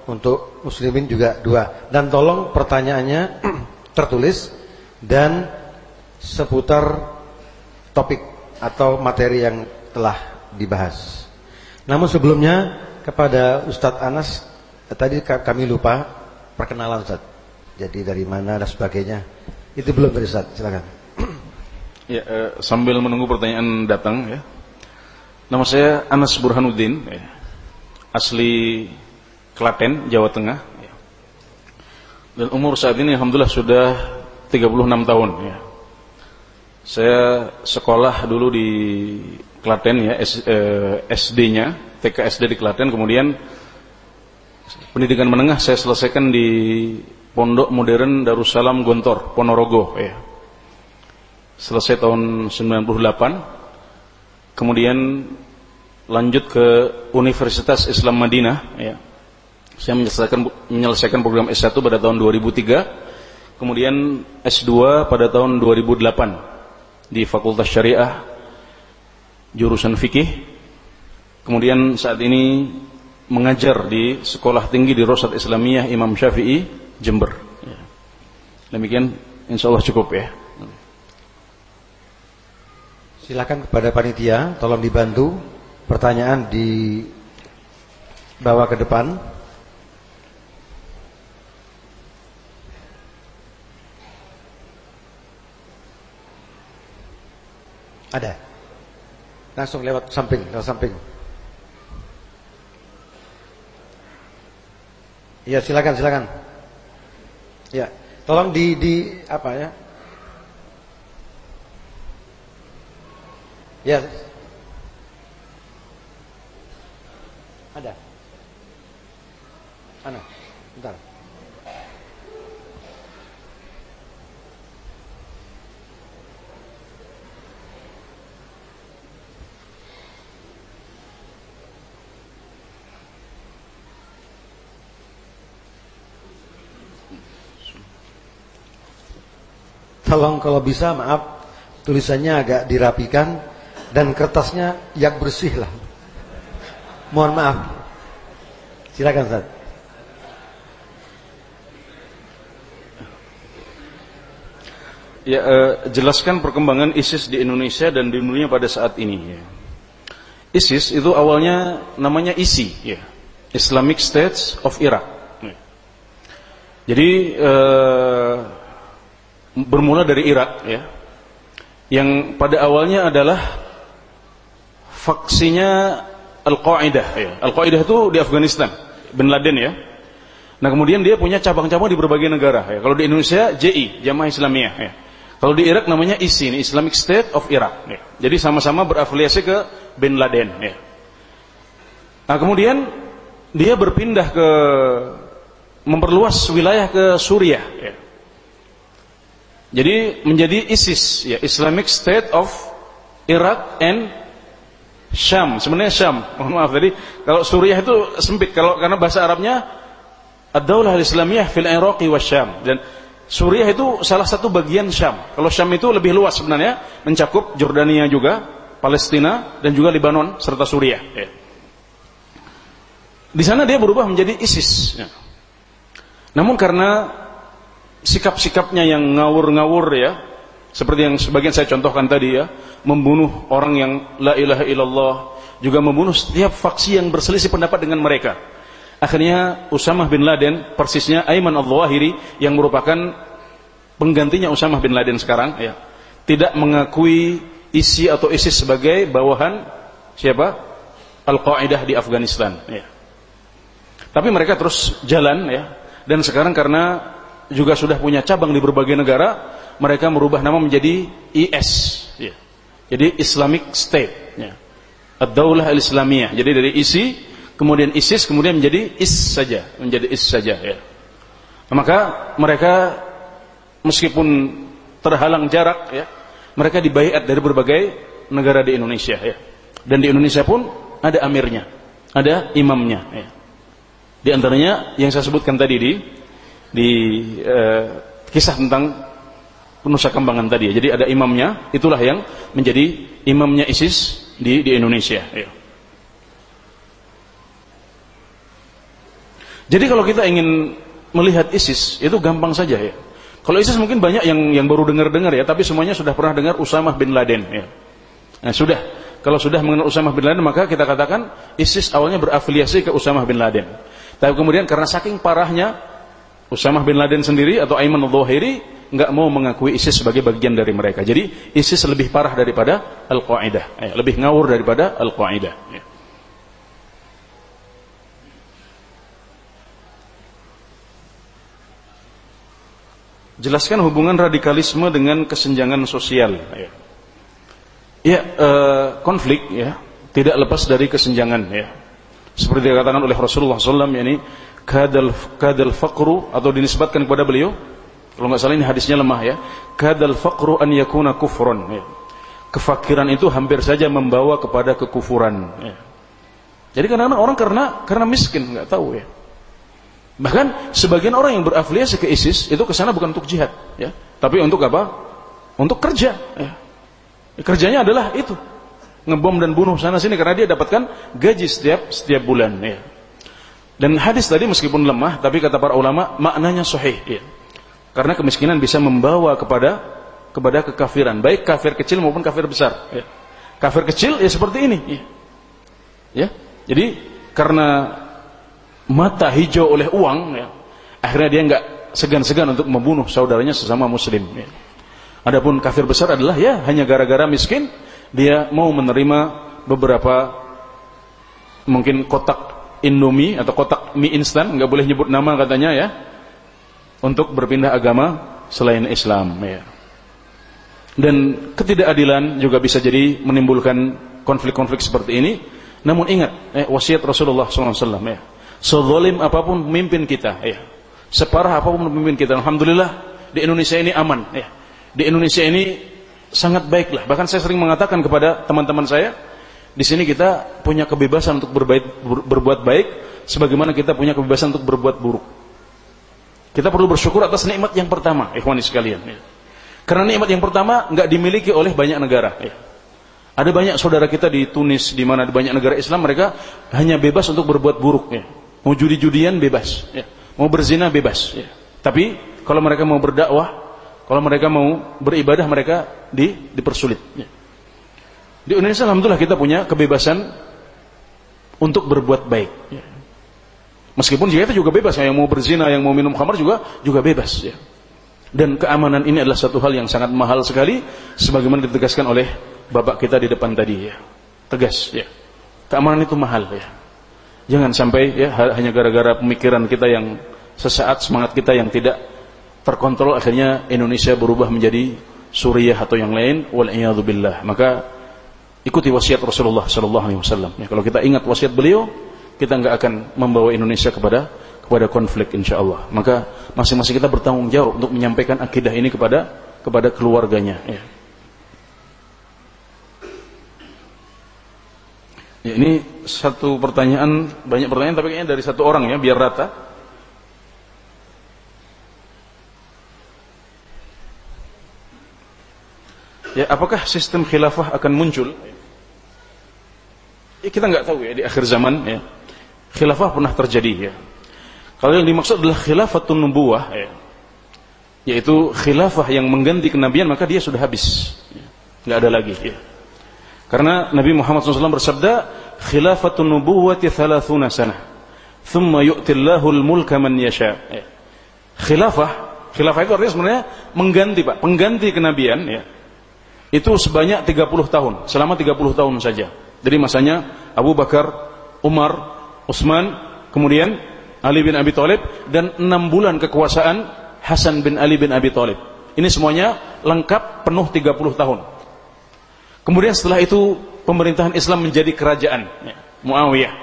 untuk muslimin juga dua. Dan tolong pertanyaannya <clears throat> tertulis dan seputar topik atau materi yang telah dibahas. Namun sebelumnya kepada Ustadz Anas tadi kami lupa perkenalan Ustadz. Jadi dari mana dan sebagainya. Itu belum dari Ustadz, silakan. Ya, eh, sambil menunggu pertanyaan datang ya. Nama saya Anas Burhanuddin ya. Asli Klaten, Jawa Tengah ya. Dan umur saat ini alhamdulillah sudah 36 tahun ya. Saya sekolah dulu di Klaten ya, eh, SD-nya, TK SD di Klaten, kemudian pendidikan menengah saya selesaikan di Pondok Modern Darussalam Gontor, Ponorogo ya. Selesai tahun 98. Kemudian lanjut ke Universitas Islam Madinah ya. Saya menyelesaikan menyelesaikan program S1 pada tahun 2003. Kemudian S2 pada tahun 2008 di Fakultas Syariah jurusan fikih. Kemudian saat ini mengajar di Sekolah Tinggi di Rosat Islamiyah Imam Syafi'i Jember. Ya. Demikian insya Allah cukup ya. Silakan kepada panitia, tolong dibantu pertanyaan di bawa ke depan. Ada. Langsung lewat samping, lewat samping. Ya, silakan, silakan. Ya, tolong di di apa ya? Ya. Ada. Mana? Tolong kalau bisa maaf tulisannya agak dirapikan dan kertasnya yang bersih lah. Mohon maaf. Silakan Ustaz. Ya, eh, jelaskan perkembangan ISIS di Indonesia dan di dunia pada saat ini. Ya. ISIS itu awalnya namanya ISI, ya. Islamic States of Iraq. Ya. Jadi eh, bermula dari Irak ya. Yang pada awalnya adalah faksinya Al-Qaeda ya. Al-Qaeda itu di Afghanistan, Bin Laden ya. Nah, kemudian dia punya cabang-cabang di berbagai negara ya. Kalau di Indonesia JI, Jamaah Islamiyah ya. Kalau di Irak namanya ISI, Islamic State of Iraq ya. Jadi sama-sama berafiliasi ke Bin Laden ya. Nah, kemudian dia berpindah ke memperluas wilayah ke Suriah ya. Jadi menjadi ISIS, ya Islamic State of Iraq and Syam. Sebenarnya Syam. <laughs> Mohon maaf tadi kalau Suriah itu sempit kalau karena bahasa Arabnya Ad-Daulah Al-Islamiyah fil Iraqi wa Syam dan Suriah itu salah satu bagian Syam. Kalau Syam itu lebih luas sebenarnya, mencakup Jordania juga, Palestina dan juga Lebanon serta Suriah. Ya. Di sana dia berubah menjadi ISIS. Ya. Namun karena sikap-sikapnya yang ngawur-ngawur ya, seperti yang sebagian saya contohkan tadi ya, membunuh orang yang la ilaha illallah, juga membunuh setiap faksi yang berselisih pendapat dengan mereka. Akhirnya Usamah bin Laden, persisnya Aiman al-Zawahiri yang merupakan penggantinya Usamah bin Laden sekarang ya, tidak mengakui isi atau ISIS sebagai bawahan siapa? Al-Qaeda di Afghanistan ya. Tapi mereka terus jalan ya. Dan sekarang karena juga sudah punya cabang di berbagai negara, mereka merubah nama menjadi IS. Ya. Jadi Islamic State. Ya. Ad-Daulah al-Islamiyah. Jadi dari isi, kemudian ISIS, kemudian menjadi IS saja. Menjadi IS saja. Ya. Nah, maka mereka meskipun terhalang jarak, ya, mereka dibayat dari berbagai negara di Indonesia. Ya. Dan di Indonesia pun ada amirnya, ada imamnya. Ya. Di antaranya yang saya sebutkan tadi di di eh, kisah tentang Nusa Kambangan tadi ya. Jadi ada imamnya, itulah yang menjadi imamnya ISIS di di Indonesia ya. Jadi kalau kita ingin melihat ISIS itu gampang saja ya. Kalau ISIS mungkin banyak yang yang baru dengar-dengar ya, tapi semuanya sudah pernah dengar Usamah bin Laden ya. Nah, sudah. Kalau sudah mengenal Usamah bin Laden maka kita katakan ISIS awalnya berafiliasi ke Usamah bin Laden. Tapi kemudian karena saking parahnya Usamah bin Laden sendiri atau Aiman al-Zawahiri nggak mau mengakui ISIS sebagai bagian dari mereka. Jadi ISIS lebih parah daripada Al-Qaeda, ya, lebih ngawur daripada Al-Qaeda. Ya. Jelaskan hubungan radikalisme dengan kesenjangan sosial. Ya. Ya, uh, konflik ya tidak lepas dari kesenjangan ya. Seperti dikatakan oleh Rasulullah SAW yakni kadal kadal faqru atau dinisbatkan kepada beliau kalau nggak salah ini hadisnya lemah ya kadal faqru an yakuna kufron ya. kefakiran itu hampir saja membawa kepada kekufuran ya. jadi kadang-kadang orang karena karena miskin nggak tahu ya bahkan sebagian orang yang berafiliasi ke ISIS itu ke sana bukan untuk jihad ya tapi untuk apa untuk kerja ya Kerjanya adalah itu. Ngebom dan bunuh sana sini karena dia dapatkan gaji setiap setiap bulan ya. Dan hadis tadi meskipun lemah tapi kata para ulama maknanya sahih ya. Karena kemiskinan bisa membawa kepada kepada kekafiran, baik kafir kecil maupun kafir besar ya. Kafir kecil ya seperti ini ya. ya. Jadi karena mata hijau oleh uang ya, akhirnya dia nggak segan-segan untuk membunuh saudaranya sesama muslim ya. Adapun kafir besar adalah ya hanya gara-gara miskin dia mau menerima beberapa mungkin kotak Indomie atau kotak mie instan, nggak boleh nyebut nama katanya ya, untuk berpindah agama selain Islam ya. Dan ketidakadilan juga bisa jadi menimbulkan konflik-konflik seperti ini. Namun ingat, eh, wasiat Rasulullah SAW ya. Sezolim apa pun pemimpin kita ya. Separah apa pun pemimpin kita, Alhamdulillah di Indonesia ini aman ya di Indonesia ini sangat baiklah. Bahkan saya sering mengatakan kepada teman-teman saya, di sini kita punya kebebasan untuk berbaik, ber, berbuat baik, sebagaimana kita punya kebebasan untuk berbuat buruk. Kita perlu bersyukur atas nikmat yang pertama, ikhwani sekalian. Ya. Karena nikmat yang pertama nggak dimiliki oleh banyak negara. Ya. Ada banyak saudara kita di Tunis, di mana di banyak negara Islam mereka hanya bebas untuk berbuat buruk. Ya. Mau judi-judian bebas, mau berzina bebas. Tapi kalau mereka mau berdakwah, kalau mereka mau beribadah mereka di, dipersulit. Di Indonesia alhamdulillah kita punya kebebasan untuk berbuat baik. Ya. Meskipun jika itu juga bebas, yang mau berzina, yang mau minum khamar juga juga bebas. Ya. Dan keamanan ini adalah satu hal yang sangat mahal sekali, sebagaimana ditegaskan oleh bapak kita di depan tadi. Ya. Tegas. Ya. Keamanan itu mahal. Ya. Jangan sampai ya hanya gara-gara pemikiran kita yang sesaat semangat kita yang tidak terkontrol akhirnya Indonesia berubah menjadi Suriah atau yang lain wal billah maka ikuti wasiat Rasulullah sallallahu alaihi wasallam ya, kalau kita ingat wasiat beliau kita nggak akan membawa Indonesia kepada kepada konflik insyaallah maka masing-masing kita bertanggung jawab untuk menyampaikan akidah ini kepada kepada keluarganya ya. Ya, ini satu pertanyaan, banyak pertanyaan tapi kayaknya dari satu orang ya, biar rata. Ya, apakah sistem khilafah akan muncul? Ya, kita nggak tahu ya di akhir zaman ya. Khilafah pernah terjadi ya. Kalau yang dimaksud adalah khilafatun nubuwah ya. Yaitu khilafah yang mengganti kenabian maka dia sudah habis. Ya. Nggak ada lagi ya. Karena Nabi Muhammad SAW bersabda, khilafatun nubuwati thalathuna sana. Thumma yu'tillahu al-mulka man yasha. Ya. Khilafah, khilafah itu artinya sebenarnya mengganti Pak, pengganti kenabian ya itu sebanyak 30 tahun, selama 30 tahun saja. Jadi masanya Abu Bakar, Umar, Utsman, kemudian Ali bin Abi Thalib dan 6 bulan kekuasaan Hasan bin Ali bin Abi Thalib. Ini semuanya lengkap penuh 30 tahun. Kemudian setelah itu pemerintahan Islam menjadi kerajaan ya, Muawiyah.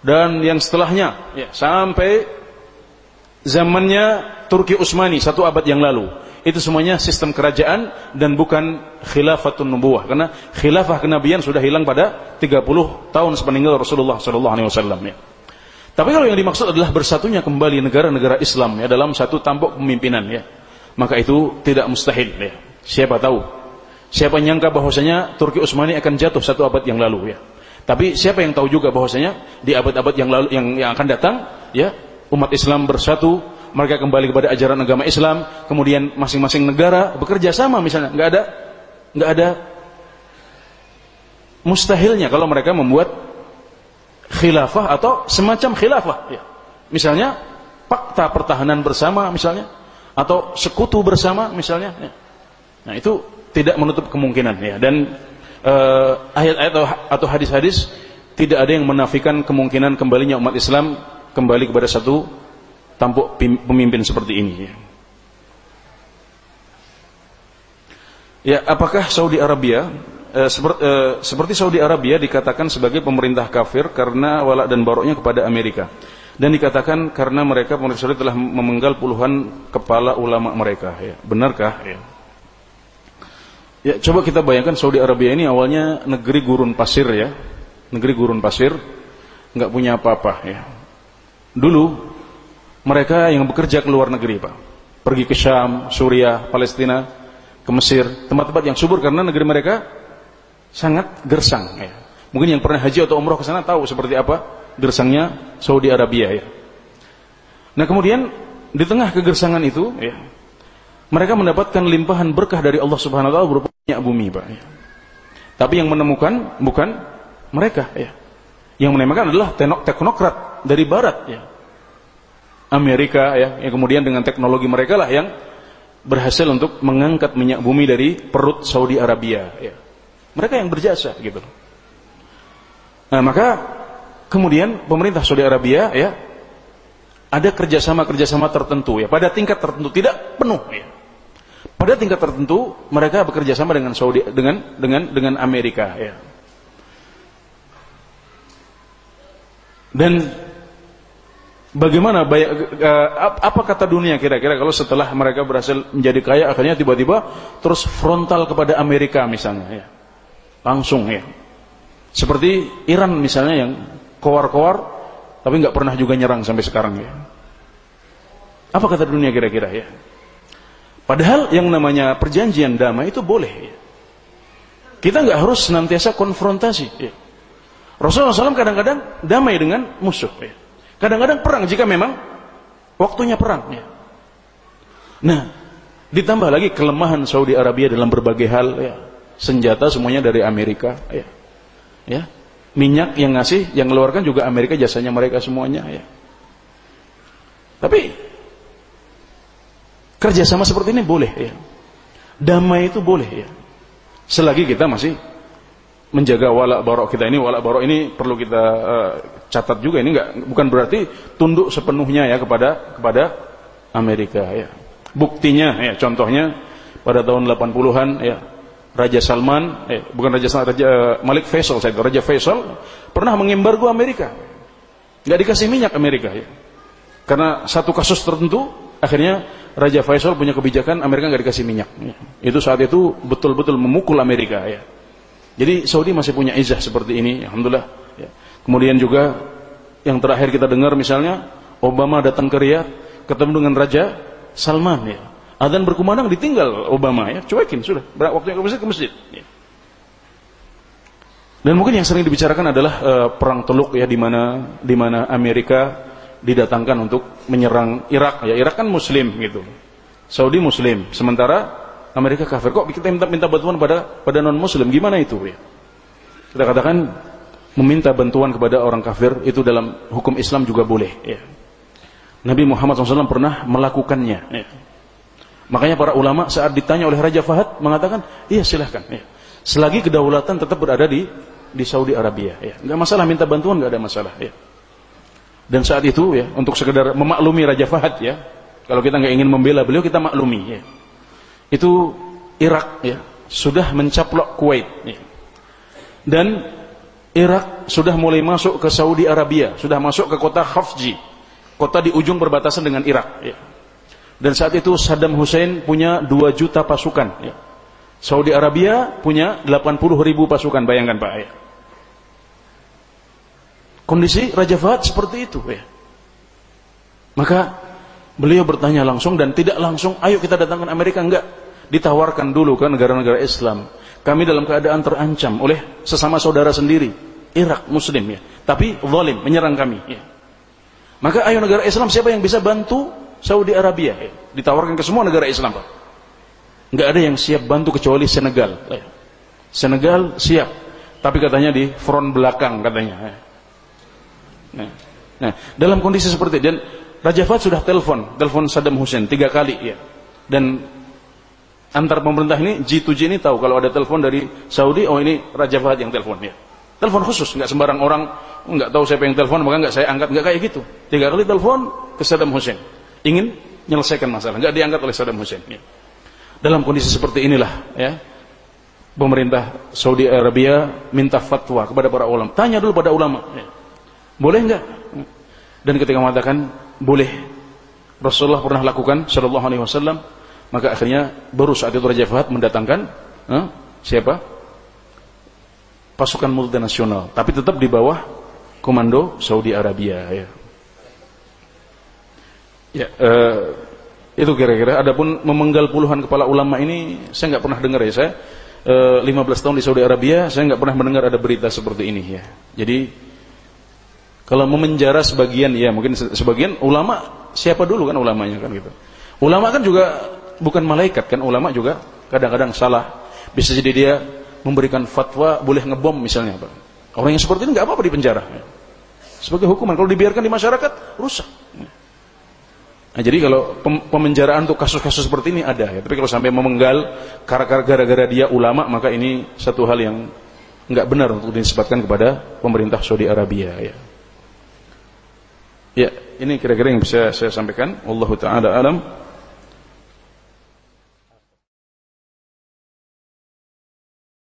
Dan yang setelahnya ya, sampai zamannya Turki Utsmani satu abad yang lalu itu semuanya sistem kerajaan dan bukan khilafatun nubuwah karena khilafah kenabian sudah hilang pada 30 tahun sepeninggal Rasulullah sallallahu alaihi wasallam ya. Tapi kalau yang dimaksud adalah bersatunya kembali negara-negara Islam ya dalam satu tampuk pemimpinan ya. Maka itu tidak mustahil ya. Siapa tahu? Siapa nyangka bahwasanya Turki Utsmani akan jatuh satu abad yang lalu ya. Tapi siapa yang tahu juga bahwasanya di abad-abad yang lalu yang, yang akan datang ya umat Islam bersatu, mereka kembali kepada ajaran agama Islam, kemudian masing-masing negara bekerja sama misalnya, nggak ada nggak ada mustahilnya kalau mereka membuat khilafah atau semacam khilafah ya. Misalnya fakta pertahanan bersama misalnya atau sekutu bersama misalnya ya. Nah, itu tidak menutup kemungkinan ya dan uh, ayat-ayat atau hadis-hadis tidak ada yang menafikan kemungkinan kembalinya umat Islam kembali kepada satu tampuk pemimpin seperti ini ya. Ya, apakah Saudi Arabia Eh, seperti, eh, seperti Saudi Arabia dikatakan sebagai pemerintah kafir karena walak dan baroknya kepada Amerika. Dan dikatakan karena mereka pemerintah Saudi telah memenggal puluhan kepala ulama mereka. Ya. Benarkah? Ya. ya, coba kita bayangkan Saudi Arabia ini awalnya negeri gurun pasir ya, negeri gurun pasir, nggak punya apa-apa ya. Dulu mereka yang bekerja ke luar negeri pak, pergi ke Syam, Suriah, Palestina, ke Mesir, tempat-tempat yang subur karena negeri mereka sangat gersang ya. Mungkin yang pernah haji atau umroh ke sana tahu seperti apa gersangnya Saudi Arabia ya. Nah, kemudian di tengah kegersangan itu ya, mereka mendapatkan limpahan berkah dari Allah Subhanahu wa taala berupa minyak bumi, Pak ya. Tapi yang menemukan bukan mereka ya. Yang menemukan adalah teknokrat dari barat ya. Amerika ya, yang kemudian dengan teknologi mereka lah yang berhasil untuk mengangkat minyak bumi dari perut Saudi Arabia ya. Mereka yang berjasa gitu. Nah, maka kemudian pemerintah Saudi Arabia ya ada kerjasama-kerjasama tertentu ya pada tingkat tertentu tidak penuh ya. Pada tingkat tertentu mereka bekerja sama dengan Saudi dengan dengan dengan Amerika ya. Dan bagaimana eh, apa kata dunia kira-kira kalau setelah mereka berhasil menjadi kaya akhirnya tiba-tiba terus frontal kepada Amerika misalnya ya langsung ya. Seperti Iran misalnya yang kowar-kowar tapi nggak pernah juga nyerang sampai sekarang ya. Apa kata dunia kira-kira ya? Padahal yang namanya perjanjian damai itu boleh ya. Kita nggak harus senantiasa konfrontasi ya. Rasulullah SAW kadang-kadang damai dengan musuh ya. Kadang-kadang perang jika memang waktunya perang ya. Nah, ditambah lagi kelemahan Saudi Arabia dalam berbagai hal ya senjata semuanya dari Amerika ya. Ya. Minyak yang ngasih, yang mengeluarkan juga Amerika jasanya mereka semuanya ya. Tapi kerjasama seperti ini boleh ya. Damai itu boleh ya. Selagi kita masih menjaga walak barok kita ini, walak barok ini perlu kita uh, catat juga ini enggak bukan berarti tunduk sepenuhnya ya kepada kepada Amerika ya. Buktinya ya contohnya pada tahun 80-an ya Raja Salman, eh, bukan Raja Salman, Raja eh, Malik Faisal saya Raja Faisal pernah mengembargo Amerika. Nggak dikasih minyak Amerika ya. Karena satu kasus tertentu akhirnya Raja Faisal punya kebijakan Amerika nggak dikasih minyak. Ya. Itu saat itu betul-betul memukul Amerika ya. Jadi Saudi masih punya izah seperti ini, alhamdulillah. Kemudian juga yang terakhir kita dengar misalnya Obama datang ke Riyadh ketemu dengan Raja Salman ya. Adzan berkumandang ditinggal Obama ya, cuekin sudah. Waktunya ke masjid ke masjid. Ya. Dan mungkin yang sering dibicarakan adalah uh, perang Teluk ya di mana di mana Amerika didatangkan untuk menyerang Irak ya. Irak kan muslim gitu. Saudi muslim, sementara Amerika kafir. Kok kita minta minta bantuan pada pada non muslim? Gimana itu ya? Kita katakan meminta bantuan kepada orang kafir itu dalam hukum Islam juga boleh ya. Nabi Muhammad SAW pernah melakukannya ya. Makanya para ulama saat ditanya oleh Raja Fahad mengatakan, iya silahkan. Ya. Selagi kedaulatan tetap berada di di Saudi Arabia. Ya. Nggak masalah minta bantuan, nggak ada masalah. Ya. Dan saat itu ya untuk sekedar memaklumi Raja Fahad ya, kalau kita nggak ingin membela beliau kita maklumi ya. Itu Irak ya sudah mencaplok Kuwait. Ya. Dan Irak sudah mulai masuk ke Saudi Arabia, sudah masuk ke kota Khafji, kota di ujung perbatasan dengan Irak. Ya. Dan saat itu Saddam Hussein punya 2 juta pasukan. Ya. Saudi Arabia punya 80 ribu pasukan, bayangkan Pak. Ya. Kondisi Raja Fahad seperti itu. Ya. Maka beliau bertanya langsung dan tidak langsung, ayo kita datangkan Amerika. Enggak. Ditawarkan dulu ke negara-negara Islam. Kami dalam keadaan terancam oleh sesama saudara sendiri. Irak Muslim ya. Tapi zalim, menyerang kami. Ya. Maka ayo negara Islam siapa yang bisa bantu Saudi Arabia? Ditawarkan ke semua negara Islam, Pak. Enggak ada yang siap bantu kecuali Senegal. Senegal siap, tapi katanya di front belakang katanya. Nah, nah dalam kondisi seperti dan Raja Fahd sudah telepon, telepon Saddam Hussein tiga kali ya. Dan antar pemerintah ini G2G ini tahu kalau ada telepon dari Saudi, oh ini Raja Fahd yang telepon ya. Telepon khusus, nggak sembarang orang nggak tahu siapa yang telepon maka nggak saya angkat, nggak kayak gitu. Tiga kali telepon ke Saddam Hussein, ingin menyelesaikan masalah, nggak diangkat oleh Saddam Hussein. Ya. Dalam kondisi seperti inilah, ya, pemerintah Saudi Arabia minta fatwa kepada para ulama. Tanya dulu pada ulama, ya. boleh nggak? Dan ketika mengatakan boleh Rasulullah pernah lakukan sallallahu alaihi wasallam maka akhirnya baru saat itu Raja Fahad mendatangkan eh, siapa? Pasukan multinasional tapi tetap di bawah komando Saudi Arabia ya. Ya eh, itu kira-kira. Adapun memenggal puluhan kepala ulama ini saya nggak pernah dengar ya saya eh, 15 tahun di Saudi Arabia saya nggak pernah mendengar ada berita seperti ini ya. Jadi kalau memenjara sebagian, ya mungkin sebagian ulama siapa dulu kan ulamanya kan gitu. Ulama kan juga bukan malaikat kan, ulama juga kadang-kadang salah. Bisa jadi dia memberikan fatwa boleh ngebom misalnya, Pak. Orang yang seperti ini nggak apa-apa di penjara. Sebagai hukuman, kalau dibiarkan di masyarakat rusak. Nah, jadi kalau pemenjaraan untuk kasus-kasus seperti ini ada ya. Tapi kalau sampai memenggal gara-gara dia ulama, maka ini satu hal yang nggak benar untuk disebutkan kepada pemerintah Saudi Arabia ya. Ya, ini kira-kira yang bisa saya sampaikan. Wallahu taala alam.